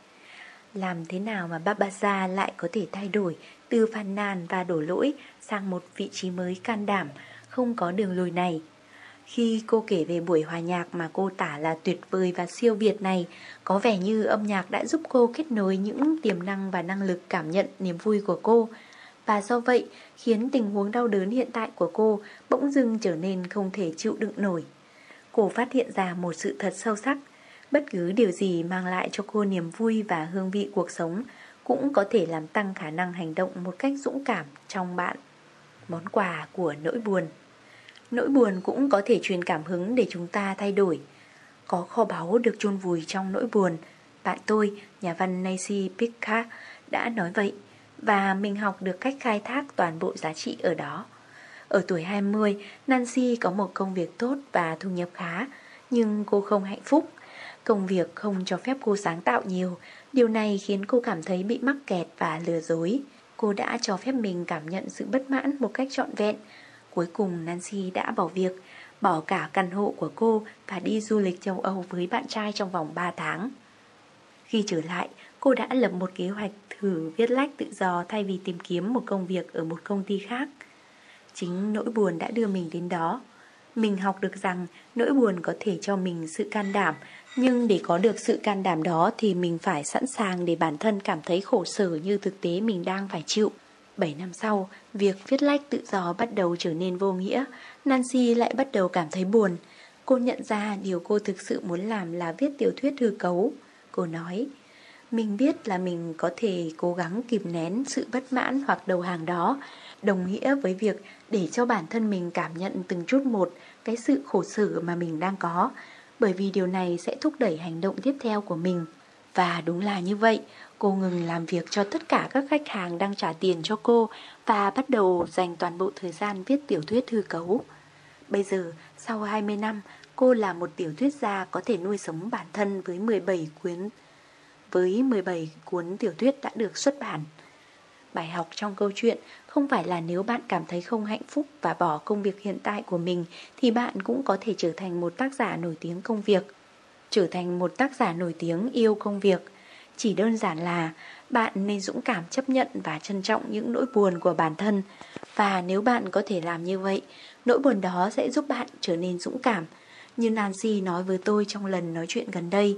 Làm thế nào mà Babaza lại có thể thay đổi từ phàn nàn và đổ lỗi sang một vị trí mới can đảm, không có đường lùi này? Khi cô kể về buổi hòa nhạc mà cô tả là tuyệt vời và siêu việt này, có vẻ như âm nhạc đã giúp cô kết nối những tiềm năng và năng lực cảm nhận niềm vui của cô. Và do vậy, khiến tình huống đau đớn hiện tại của cô bỗng dưng trở nên không thể chịu đựng nổi. Cô phát hiện ra một sự thật sâu sắc, bất cứ điều gì mang lại cho cô niềm vui và hương vị cuộc sống cũng có thể làm tăng khả năng hành động một cách dũng cảm trong bạn. Món quà của nỗi buồn Nỗi buồn cũng có thể truyền cảm hứng để chúng ta thay đổi. Có kho báu được chôn vùi trong nỗi buồn. Bạn tôi, nhà văn Nancy Pickard, đã nói vậy. Và mình học được cách khai thác toàn bộ giá trị ở đó. Ở tuổi 20, Nancy có một công việc tốt và thu nhập khá, nhưng cô không hạnh phúc. Công việc không cho phép cô sáng tạo nhiều, điều này khiến cô cảm thấy bị mắc kẹt và lừa dối. Cô đã cho phép mình cảm nhận sự bất mãn một cách trọn vẹn Cuối cùng Nancy đã bỏ việc, Bỏ cả căn hộ của cô Và đi du lịch châu Âu với bạn trai trong vòng 3 tháng. Khi trở lại, Cô đã lập một kế hoạch thử viết lách tự do Thay vì tìm kiếm một công việc ở một công ty khác. Chính nỗi buồn đã đưa mình đến đó. Mình học được rằng nỗi buồn có thể cho mình sự can đảm, Nhưng để có được sự can đảm đó thì mình phải sẵn sàng để bản thân cảm thấy khổ sở như thực tế mình đang phải chịu. 7 năm sau, việc viết lách tự do bắt đầu trở nên vô nghĩa. Nancy lại bắt đầu cảm thấy buồn. Cô nhận ra điều cô thực sự muốn làm là viết tiểu thuyết hư cấu. Cô nói Mình biết là mình có thể cố gắng kìm nén sự bất mãn hoặc đầu hàng đó Đồng nghĩa với việc để cho bản thân mình cảm nhận từng chút một cái sự khổ sở mà mình đang có bởi vì điều này sẽ thúc đẩy hành động tiếp theo của mình. Và đúng là như vậy, cô ngừng làm việc cho tất cả các khách hàng đang trả tiền cho cô và bắt đầu dành toàn bộ thời gian viết tiểu thuyết hư cấu. Bây giờ, sau 20 năm, cô là một tiểu thuyết gia có thể nuôi sống bản thân với 17 cuốn với 17 cuốn tiểu thuyết đã được xuất bản. Bài học trong câu chuyện không phải là nếu bạn cảm thấy không hạnh phúc và bỏ công việc hiện tại của mình thì bạn cũng có thể trở thành một tác giả nổi tiếng công việc. Trở thành một tác giả nổi tiếng yêu công việc. Chỉ đơn giản là bạn nên dũng cảm chấp nhận và trân trọng những nỗi buồn của bản thân. Và nếu bạn có thể làm như vậy, nỗi buồn đó sẽ giúp bạn trở nên dũng cảm. Như Nancy nói với tôi trong lần nói chuyện gần đây.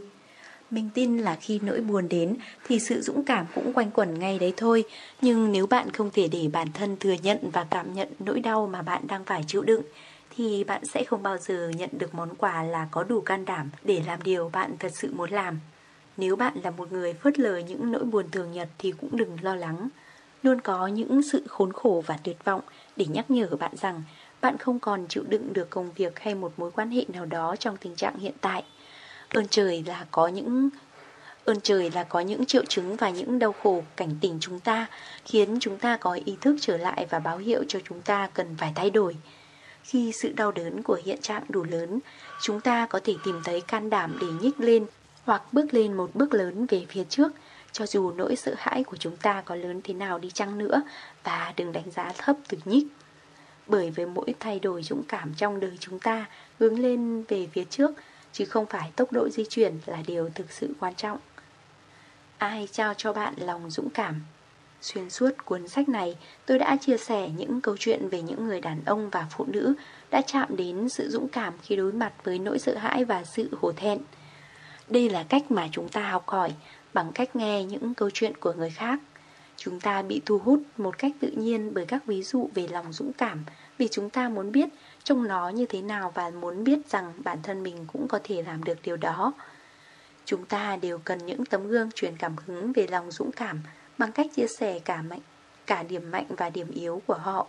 Mình tin là khi nỗi buồn đến thì sự dũng cảm cũng quanh quẩn ngay đấy thôi. Nhưng nếu bạn không thể để bản thân thừa nhận và cảm nhận nỗi đau mà bạn đang phải chịu đựng, thì bạn sẽ không bao giờ nhận được món quà là có đủ can đảm để làm điều bạn thật sự muốn làm. Nếu bạn là một người phớt lờ những nỗi buồn thường nhật thì cũng đừng lo lắng. Luôn có những sự khốn khổ và tuyệt vọng để nhắc nhở bạn rằng bạn không còn chịu đựng được công việc hay một mối quan hệ nào đó trong tình trạng hiện tại. Ơn trời là có những, Ơn trời là có những triệu chứng và những đau khổ cảnh tỉnh chúng ta, Khiến chúng ta có ý thức trở lại và báo hiệu cho chúng ta cần phải thay đổi Khi sự đau đớn của hiện trạng đủ lớn, Chúng ta có thể tìm thấy can đảm để nhích lên hoặc bước lên một bước lớn về phía trước Cho dù nỗi sợ hãi của chúng ta có lớn thế nào đi chăng nữa Và đừng đánh giá thấp từ nhích Bởi với mỗi thay đổi dũng cảm trong đời chúng ta Hướng lên về phía trước chứ không phải tốc độ di chuyển là điều thực sự quan trọng. Ai trao cho bạn lòng dũng cảm? Xuyên suốt cuốn sách này, tôi đã chia sẻ những câu chuyện về những người đàn ông và phụ nữ đã chạm đến sự dũng cảm khi đối mặt với nỗi sợ hãi và sự hổ thẹn. Đây là cách mà chúng ta học hỏi bằng cách nghe những câu chuyện của người khác. Chúng ta bị thu hút một cách tự nhiên bởi các ví dụ về lòng dũng cảm vì chúng ta muốn biết trông nó như thế nào và muốn biết rằng bản thân mình cũng có thể làm được điều đó. Chúng ta đều cần những tấm gương truyền cảm hứng về lòng dũng cảm bằng cách chia sẻ cả mạnh, cả điểm mạnh và điểm yếu của họ.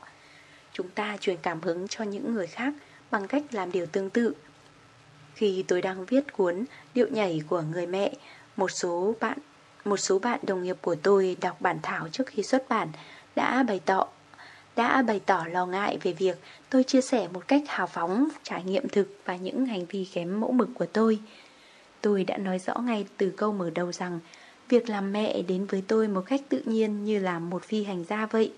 Chúng ta truyền cảm hứng cho những người khác bằng cách làm điều tương tự. Khi tôi đang viết cuốn Điệu nhảy của người mẹ, một số bạn một số bạn đồng nghiệp của tôi đọc bản thảo trước khi xuất bản đã bày tỏ đã bày tỏ lo ngại về việc tôi chia sẻ một cách hào phóng trải nghiệm thực và những hành vi kém mẫu mực của tôi. Tôi đã nói rõ ngay từ câu mở đầu rằng việc làm mẹ đến với tôi một cách tự nhiên như là một phi hành gia vậy.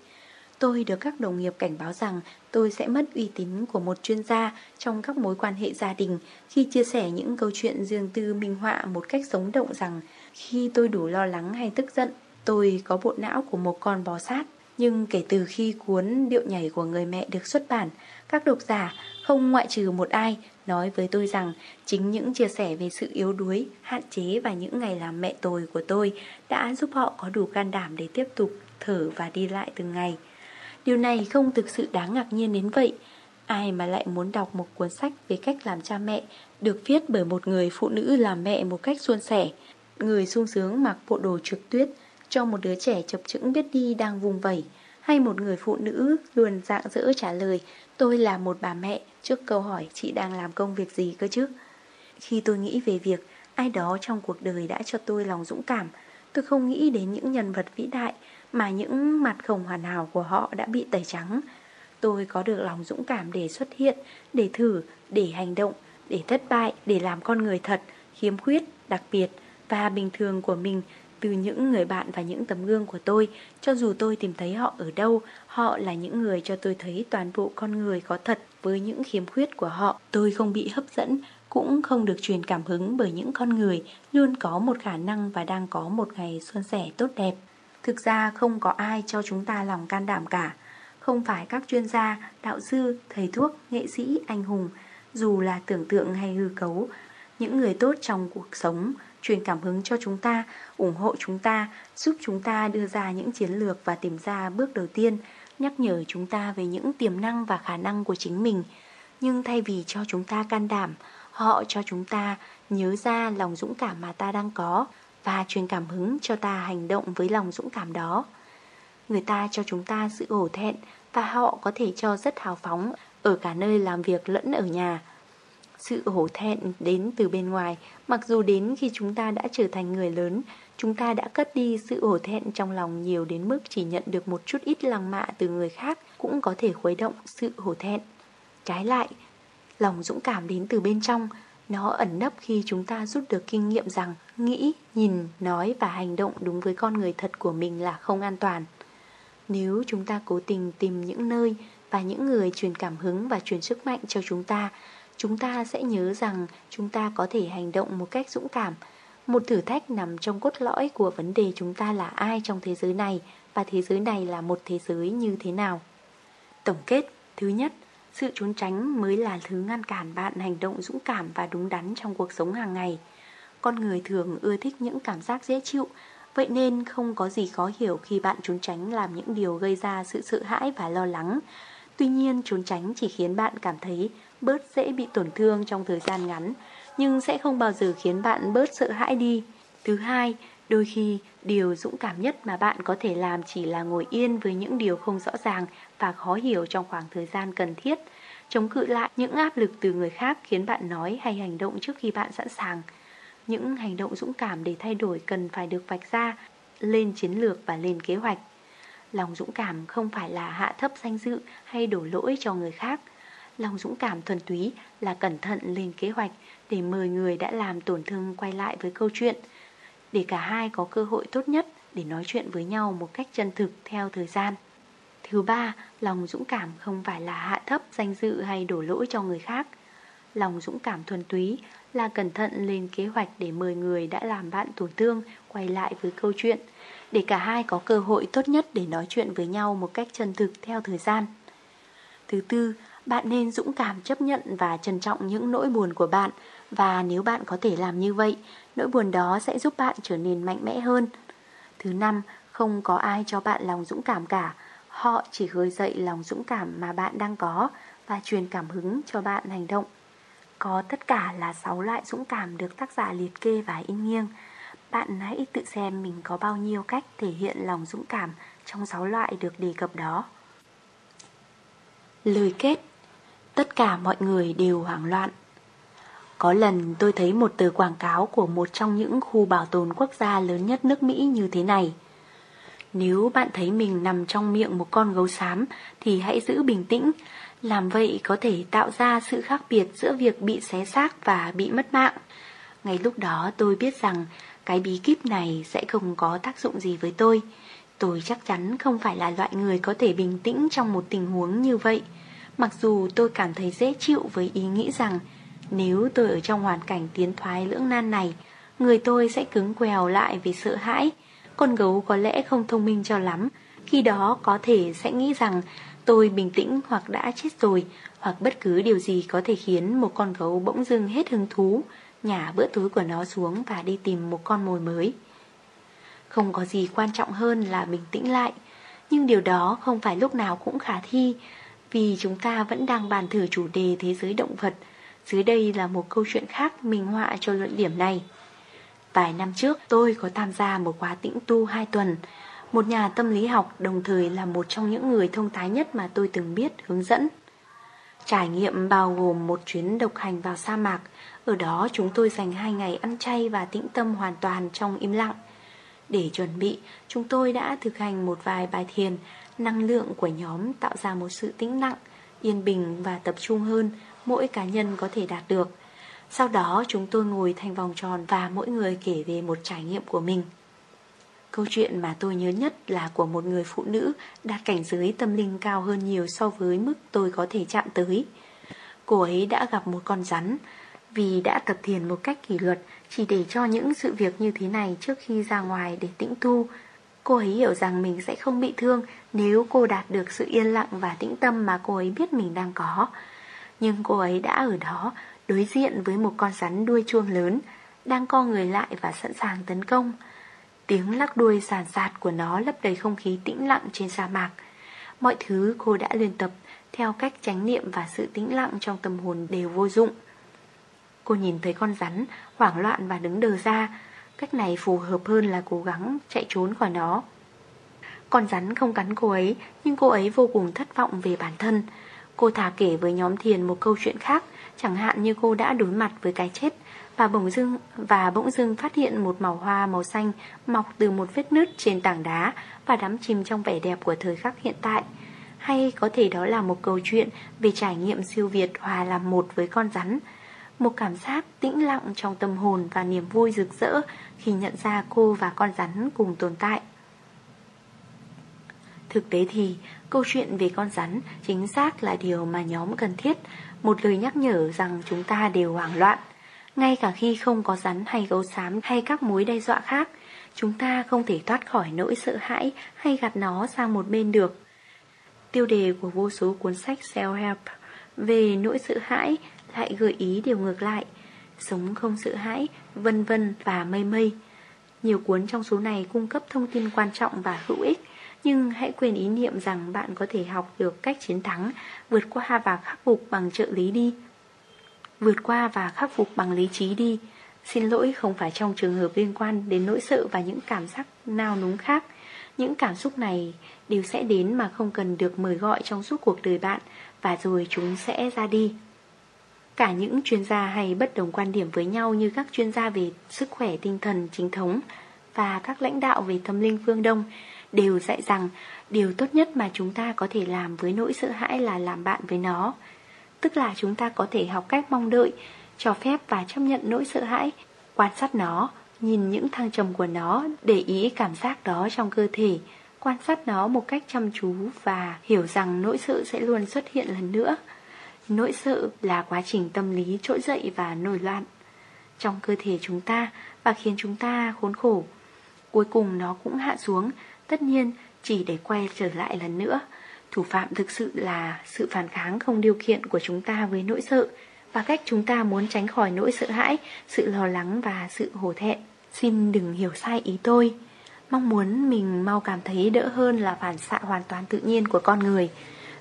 Tôi được các đồng nghiệp cảnh báo rằng tôi sẽ mất uy tín của một chuyên gia trong các mối quan hệ gia đình khi chia sẻ những câu chuyện riêng tư minh họa một cách sống động rằng khi tôi đủ lo lắng hay tức giận, tôi có bộ não của một con bò sát. Nhưng kể từ khi cuốn điệu nhảy của người mẹ được xuất bản, các độc giả, không ngoại trừ một ai, nói với tôi rằng chính những chia sẻ về sự yếu đuối, hạn chế và những ngày làm mẹ tồi của tôi đã giúp họ có đủ can đảm để tiếp tục thở và đi lại từng ngày. Điều này không thực sự đáng ngạc nhiên đến vậy. Ai mà lại muốn đọc một cuốn sách về cách làm cha mẹ được viết bởi một người phụ nữ làm mẹ một cách suôn sẻ, người sung sướng mặc bộ đồ trượt tuyết, cho một đứa trẻ chập chững biết đi đang vùng vẩy hay một người phụ nữ luôn dạng dỡ trả lời tôi là một bà mẹ trước câu hỏi chị đang làm công việc gì cơ chứ. Khi tôi nghĩ về việc ai đó trong cuộc đời đã cho tôi lòng dũng cảm, tôi không nghĩ đến những nhân vật vĩ đại mà những mặt không hoàn hảo của họ đã bị tẩy trắng. Tôi có được lòng dũng cảm để xuất hiện, để thử, để hành động, để thất bại, để làm con người thật, khiếm khuyết, đặc biệt và bình thường của mình từ những người bạn và những tấm gương của tôi, cho dù tôi tìm thấy họ ở đâu, họ là những người cho tôi thấy toàn bộ con người có thật với những khiếm khuyết của họ. Tôi không bị hấp dẫn, cũng không được truyền cảm hứng bởi những con người luôn có một khả năng và đang có một ngày xuân sẻ tốt đẹp. Thực ra không có ai cho chúng ta lòng can đảm cả. Không phải các chuyên gia, đạo sư, thầy thuốc, nghệ sĩ, anh hùng, dù là tưởng tượng hay hư cấu, những người tốt trong cuộc sống truyền cảm hứng cho chúng ta, ủng hộ chúng ta, giúp chúng ta đưa ra những chiến lược và tìm ra bước đầu tiên, nhắc nhở chúng ta về những tiềm năng và khả năng của chính mình. Nhưng thay vì cho chúng ta can đảm, họ cho chúng ta nhớ ra lòng dũng cảm mà ta đang có và truyền cảm hứng cho ta hành động với lòng dũng cảm đó. Người ta cho chúng ta sự hổ thẹn và họ có thể cho rất hào phóng ở cả nơi làm việc lẫn ở nhà. Sự hổ thẹn đến từ bên ngoài, mặc dù đến khi chúng ta đã trở thành người lớn, chúng ta đã cất đi sự hổ thẹn trong lòng nhiều đến mức chỉ nhận được một chút ít lăng mạ từ người khác cũng có thể khuấy động sự hổ thẹn. Trái lại, lòng dũng cảm đến từ bên trong, nó ẩn nấp khi chúng ta rút được kinh nghiệm rằng nghĩ, nhìn, nói và hành động đúng với con người thật của mình là không an toàn. Nếu chúng ta cố tình tìm những nơi và những người truyền cảm hứng và truyền sức mạnh cho chúng ta, chúng ta sẽ nhớ rằng chúng ta có thể hành động một cách dũng cảm. Một thử thách nằm trong cốt lõi của vấn đề chúng ta là ai trong thế giới này và thế giới này là một thế giới như thế nào. Tổng kết, thứ nhất, sự trốn tránh mới là thứ ngăn cản bạn hành động dũng cảm và đúng đắn trong cuộc sống hàng ngày. Con người thường ưa thích những cảm giác dễ chịu, vậy nên không có gì khó hiểu khi bạn trốn tránh làm những điều gây ra sự sợ hãi và lo lắng. Tuy nhiên, trốn tránh chỉ khiến bạn cảm thấy bớt dễ bị tổn thương trong thời gian ngắn, nhưng sẽ không bao giờ khiến bạn bớt sợ hãi đi. Thứ hai, đôi khi điều dũng cảm nhất mà bạn có thể làm chỉ là ngồi yên với những điều không rõ ràng và khó hiểu trong khoảng thời gian cần thiết, chống cự lại những áp lực từ người khác khiến bạn nói hay hành động trước khi bạn sẵn sàng. Những hành động dũng cảm để thay đổi cần phải được vạch ra, lên chiến lược và lên kế hoạch. Lòng dũng cảm không phải là hạ thấp danh dự hay đổ lỗi cho người khác. Lòng dũng cảm thuần túy là cẩn thận lên kế hoạch để mời người đã làm tổn thương quay lại với câu chuyện, để cả hai có cơ hội tốt nhất để nói chuyện với nhau một cách chân thực theo thời gian. Thứ ba, lòng dũng cảm không phải là hạ thấp danh dự hay đổ lỗi cho người khác. Lòng dũng cảm thuần túy là cẩn thận lên kế hoạch để mời người đã làm bạn tổn thương quay lại với câu chuyện, để cả hai có cơ hội tốt nhất để nói chuyện với nhau một cách chân thực theo thời gian. Thứ tư, bạn nên dũng cảm chấp nhận và trân trọng những nỗi buồn của bạn và nếu bạn có thể làm như vậy, nỗi buồn đó sẽ giúp bạn trở nên mạnh mẽ hơn. Thứ năm, không có ai cho bạn lòng dũng cảm cả, họ chỉ khơi dậy lòng dũng cảm mà bạn đang có và truyền cảm hứng cho bạn hành động. Có tất cả là 6 loại dũng cảm được tác giả liệt kê và in nghiêng. Bạn hãy tự xem mình có bao nhiêu cách thể hiện lòng dũng cảm trong 6 loại được đề cập đó. Lời kết Tất cả mọi người đều hoảng loạn có lần tôi thấy một tờ quảng cáo của một trong những khu bảo tồn quốc gia lớn nhất nước Mỹ như thế này. Nếu bạn thấy mình nằm trong miệng một con gấu xám, thì hãy giữ bình tĩnh. Làm vậy có thể tạo ra sự khác biệt giữa việc bị xé xác và bị mất mạng. Ngay lúc đó tôi biết rằng cái bí kíp này sẽ không có tác dụng gì với tôi. Tôi chắc chắn không phải là loại người có thể bình tĩnh trong một tình huống như vậy. Mặc dù tôi cảm thấy dễ chịu với ý nghĩ rằng nếu tôi ở trong hoàn cảnh tiến thoái lưỡng nan này, Người tôi sẽ cứng quèo lại vì sợ hãi. Con gấu có lẽ không thông minh cho lắm. Khi đó có thể sẽ nghĩ rằng Tôi bình tĩnh hoặc đã chết rồi, Hoặc bất cứ điều gì có thể khiến một con gấu bỗng dưng hết hứng thú, Nhả bữa tối của nó xuống và đi tìm một con mồi mới. Không có gì quan trọng hơn là bình tĩnh lại. Nhưng điều đó không phải lúc nào cũng khả thi, vì chúng ta vẫn đang bàn thử chủ đề thế giới động vật. Dưới đây là một câu chuyện khác minh họa cho luận điểm này. Vài năm trước tôi có tham gia một khóa tĩnh tu 2 tuần. Một nhà tâm lý học đồng thời là một trong những người thông thái nhất mà tôi từng biết hướng dẫn. Trải nghiệm bao gồm một chuyến độc hành vào sa mạc. Ở đó chúng tôi dành 2 ngày ăn chay và tĩnh tâm hoàn toàn trong im lặng. Để chuẩn bị, chúng tôi đã thực hành một vài bài thiền năng lượng của nhóm tạo ra một sự tĩnh lặng, yên bình và tập trung hơn mỗi cá nhân có thể đạt được. Sau đó chúng tôi ngồi thành vòng tròn và mỗi người kể về một trải nghiệm của mình. Câu chuyện mà tôi nhớ nhất là của một người phụ nữ đạt cảnh giới tâm linh cao hơn nhiều so với mức tôi có thể chạm tới. Cô ấy đã gặp một con rắn, vì đã tập thiền một cách kỷ luật chỉ để cho những sự việc như thế này trước khi ra ngoài để tĩnh tu. Cô ấy hiểu rằng mình sẽ không bị thương nếu cô đạt được sự yên lặng và tĩnh tâm mà cô ấy biết mình đang có. Nhưng cô ấy đã ở đó, đối diện với một con rắn đuôi chuông lớn, đang co người lại và sẵn sàng tấn công. Tiếng lắc đuôi sàn sạt của nó lấp đầy không khí tĩnh lặng trên sa mạc. Mọi thứ cô đã luyện tập theo cách tránh niệm và sự tĩnh lặng trong tâm hồn đều vô dụng. Cô nhìn thấy con rắn, hoảng loạn và đứng đờ ra. Cách này phù hợp hơn là cố gắng chạy trốn khỏi nó. Con rắn không cắn cô ấy, nhưng cô ấy vô cùng thất vọng về bản thân. Cô thà kể với nhóm thiền một câu chuyện khác, chẳng hạn như cô đã đối mặt với cái chết và bỗng dưng và bỗng dưng phát hiện một màu hoa màu xanh mọc từ một vết nứt trên tảng đá và đắm chìm trong vẻ đẹp của thời khắc hiện tại. Hay có thể đó là một câu chuyện về trải nghiệm siêu việt hòa làm một với con rắn. Một cảm giác tĩnh lặng trong tâm hồn và niềm vui rực rỡ khi nhận ra cô và con rắn cùng tồn tại. Thực tế thì, câu chuyện về con rắn chính xác là điều mà nhóm cần thiết, một lời nhắc nhở rằng chúng ta đều hoảng loạn. Ngay cả khi không có rắn hay gấu xám hay các mối đe dọa khác, chúng ta không thể thoát khỏi nỗi sợ hãi hay gạt nó sang một bên được. Tiêu đề của vô số cuốn sách self-help về nỗi sợ hãi lại gợi ý điều ngược lại, sống không sợ hãi, vân vân và mây mây. Nhiều cuốn trong số này cung cấp thông tin quan trọng và hữu ích, nhưng hãy quên ý niệm rằng bạn có thể học được cách chiến thắng, vượt qua và khắc phục bằng trợ lý đi. Vượt qua và khắc phục bằng lý trí đi. Xin lỗi không phải trong trường hợp liên quan đến nỗi sợ và những cảm giác nao núng khác. Những cảm xúc này đều sẽ đến mà không cần được mời gọi trong suốt cuộc đời bạn và rồi chúng sẽ ra đi. Cả những chuyên gia hay bất đồng quan điểm với nhau như các chuyên gia về sức khỏe tinh thần chính thống và các lãnh đạo về tâm linh phương Đông đều dạy rằng điều tốt nhất mà chúng ta có thể làm với nỗi sợ hãi là làm bạn với nó. Tức là chúng ta có thể học cách mong đợi, cho phép và chấp nhận nỗi sợ hãi, quan sát nó, nhìn những thăng trầm của nó, để ý cảm giác đó trong cơ thể, quan sát nó một cách chăm chú và hiểu rằng nỗi sợ sẽ luôn xuất hiện lần nữa. Nỗi sợ là quá trình tâm lý trỗi dậy và nổi loạn trong cơ thể chúng ta và khiến chúng ta khốn khổ. Cuối cùng nó cũng hạ xuống, tất nhiên chỉ để quay trở lại lần nữa. Thủ phạm thực sự là sự phản kháng không điều kiện của chúng ta với nỗi sợ và cách chúng ta muốn tránh khỏi nỗi sợ hãi, sự lo lắng và sự hổ thẹn. Xin đừng hiểu sai ý tôi. Mong muốn mình mau cảm thấy đỡ hơn là phản xạ hoàn toàn tự nhiên của con người.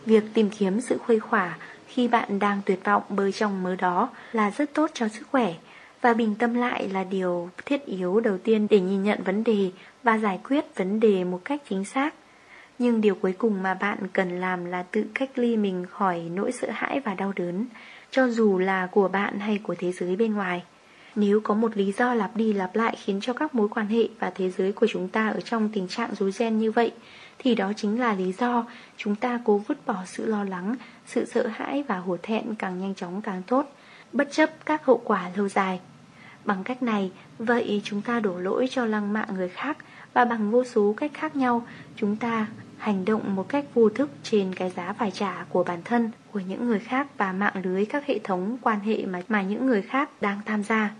Việc tìm kiếm sự khuây khỏa khi bạn đang tuyệt vọng bơi trong mớ đó là rất tốt cho sức khỏe và bình tâm lại là điều thiết yếu đầu tiên để nhìn nhận vấn đề và giải quyết vấn đề một cách chính xác. Nhưng điều cuối cùng mà bạn cần làm là tự cách ly mình khỏi nỗi sợ hãi và đau đớn, cho dù là của bạn hay của thế giới bên ngoài. Nếu có một lý do lặp đi lặp lại khiến cho các mối quan hệ và thế giới của chúng ta ở trong tình trạng rối ren như vậy, thì đó chính là lý do chúng ta cố vứt bỏ sự lo lắng, sự sợ hãi và hổ thẹn càng nhanh chóng càng tốt, bất chấp các hậu quả lâu dài. Bằng cách này, vậy chúng ta đổ lỗi cho lăng mạ người khác và bằng vô số cách khác nhau, chúng ta hành động một cách vô thức trên cái giá phải trả của bản thân, của những người khác và mạng lưới các hệ thống quan hệ mà, mà những người khác đang tham gia.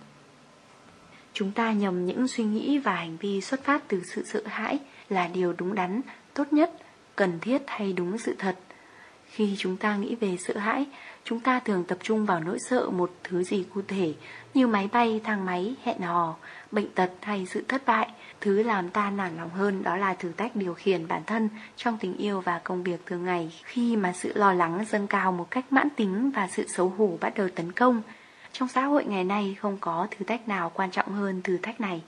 Chúng ta nhầm những suy nghĩ và hành vi xuất phát từ sự sợ hãi là điều đúng đắn tốt nhất, cần thiết hay đúng sự thật. Khi chúng ta nghĩ về sợ hãi, chúng ta thường tập trung vào nỗi sợ một thứ gì cụ thể như máy bay, thang máy, hẹn hò, bệnh tật hay sự thất bại. Thứ làm ta nản lòng hơn đó là thử thách điều khiển bản thân trong tình yêu và công việc thường ngày khi mà sự lo lắng dâng cao một cách mãn tính và sự xấu hổ bắt đầu tấn công. Trong xã hội ngày nay không có thử thách nào quan trọng hơn thử thách này.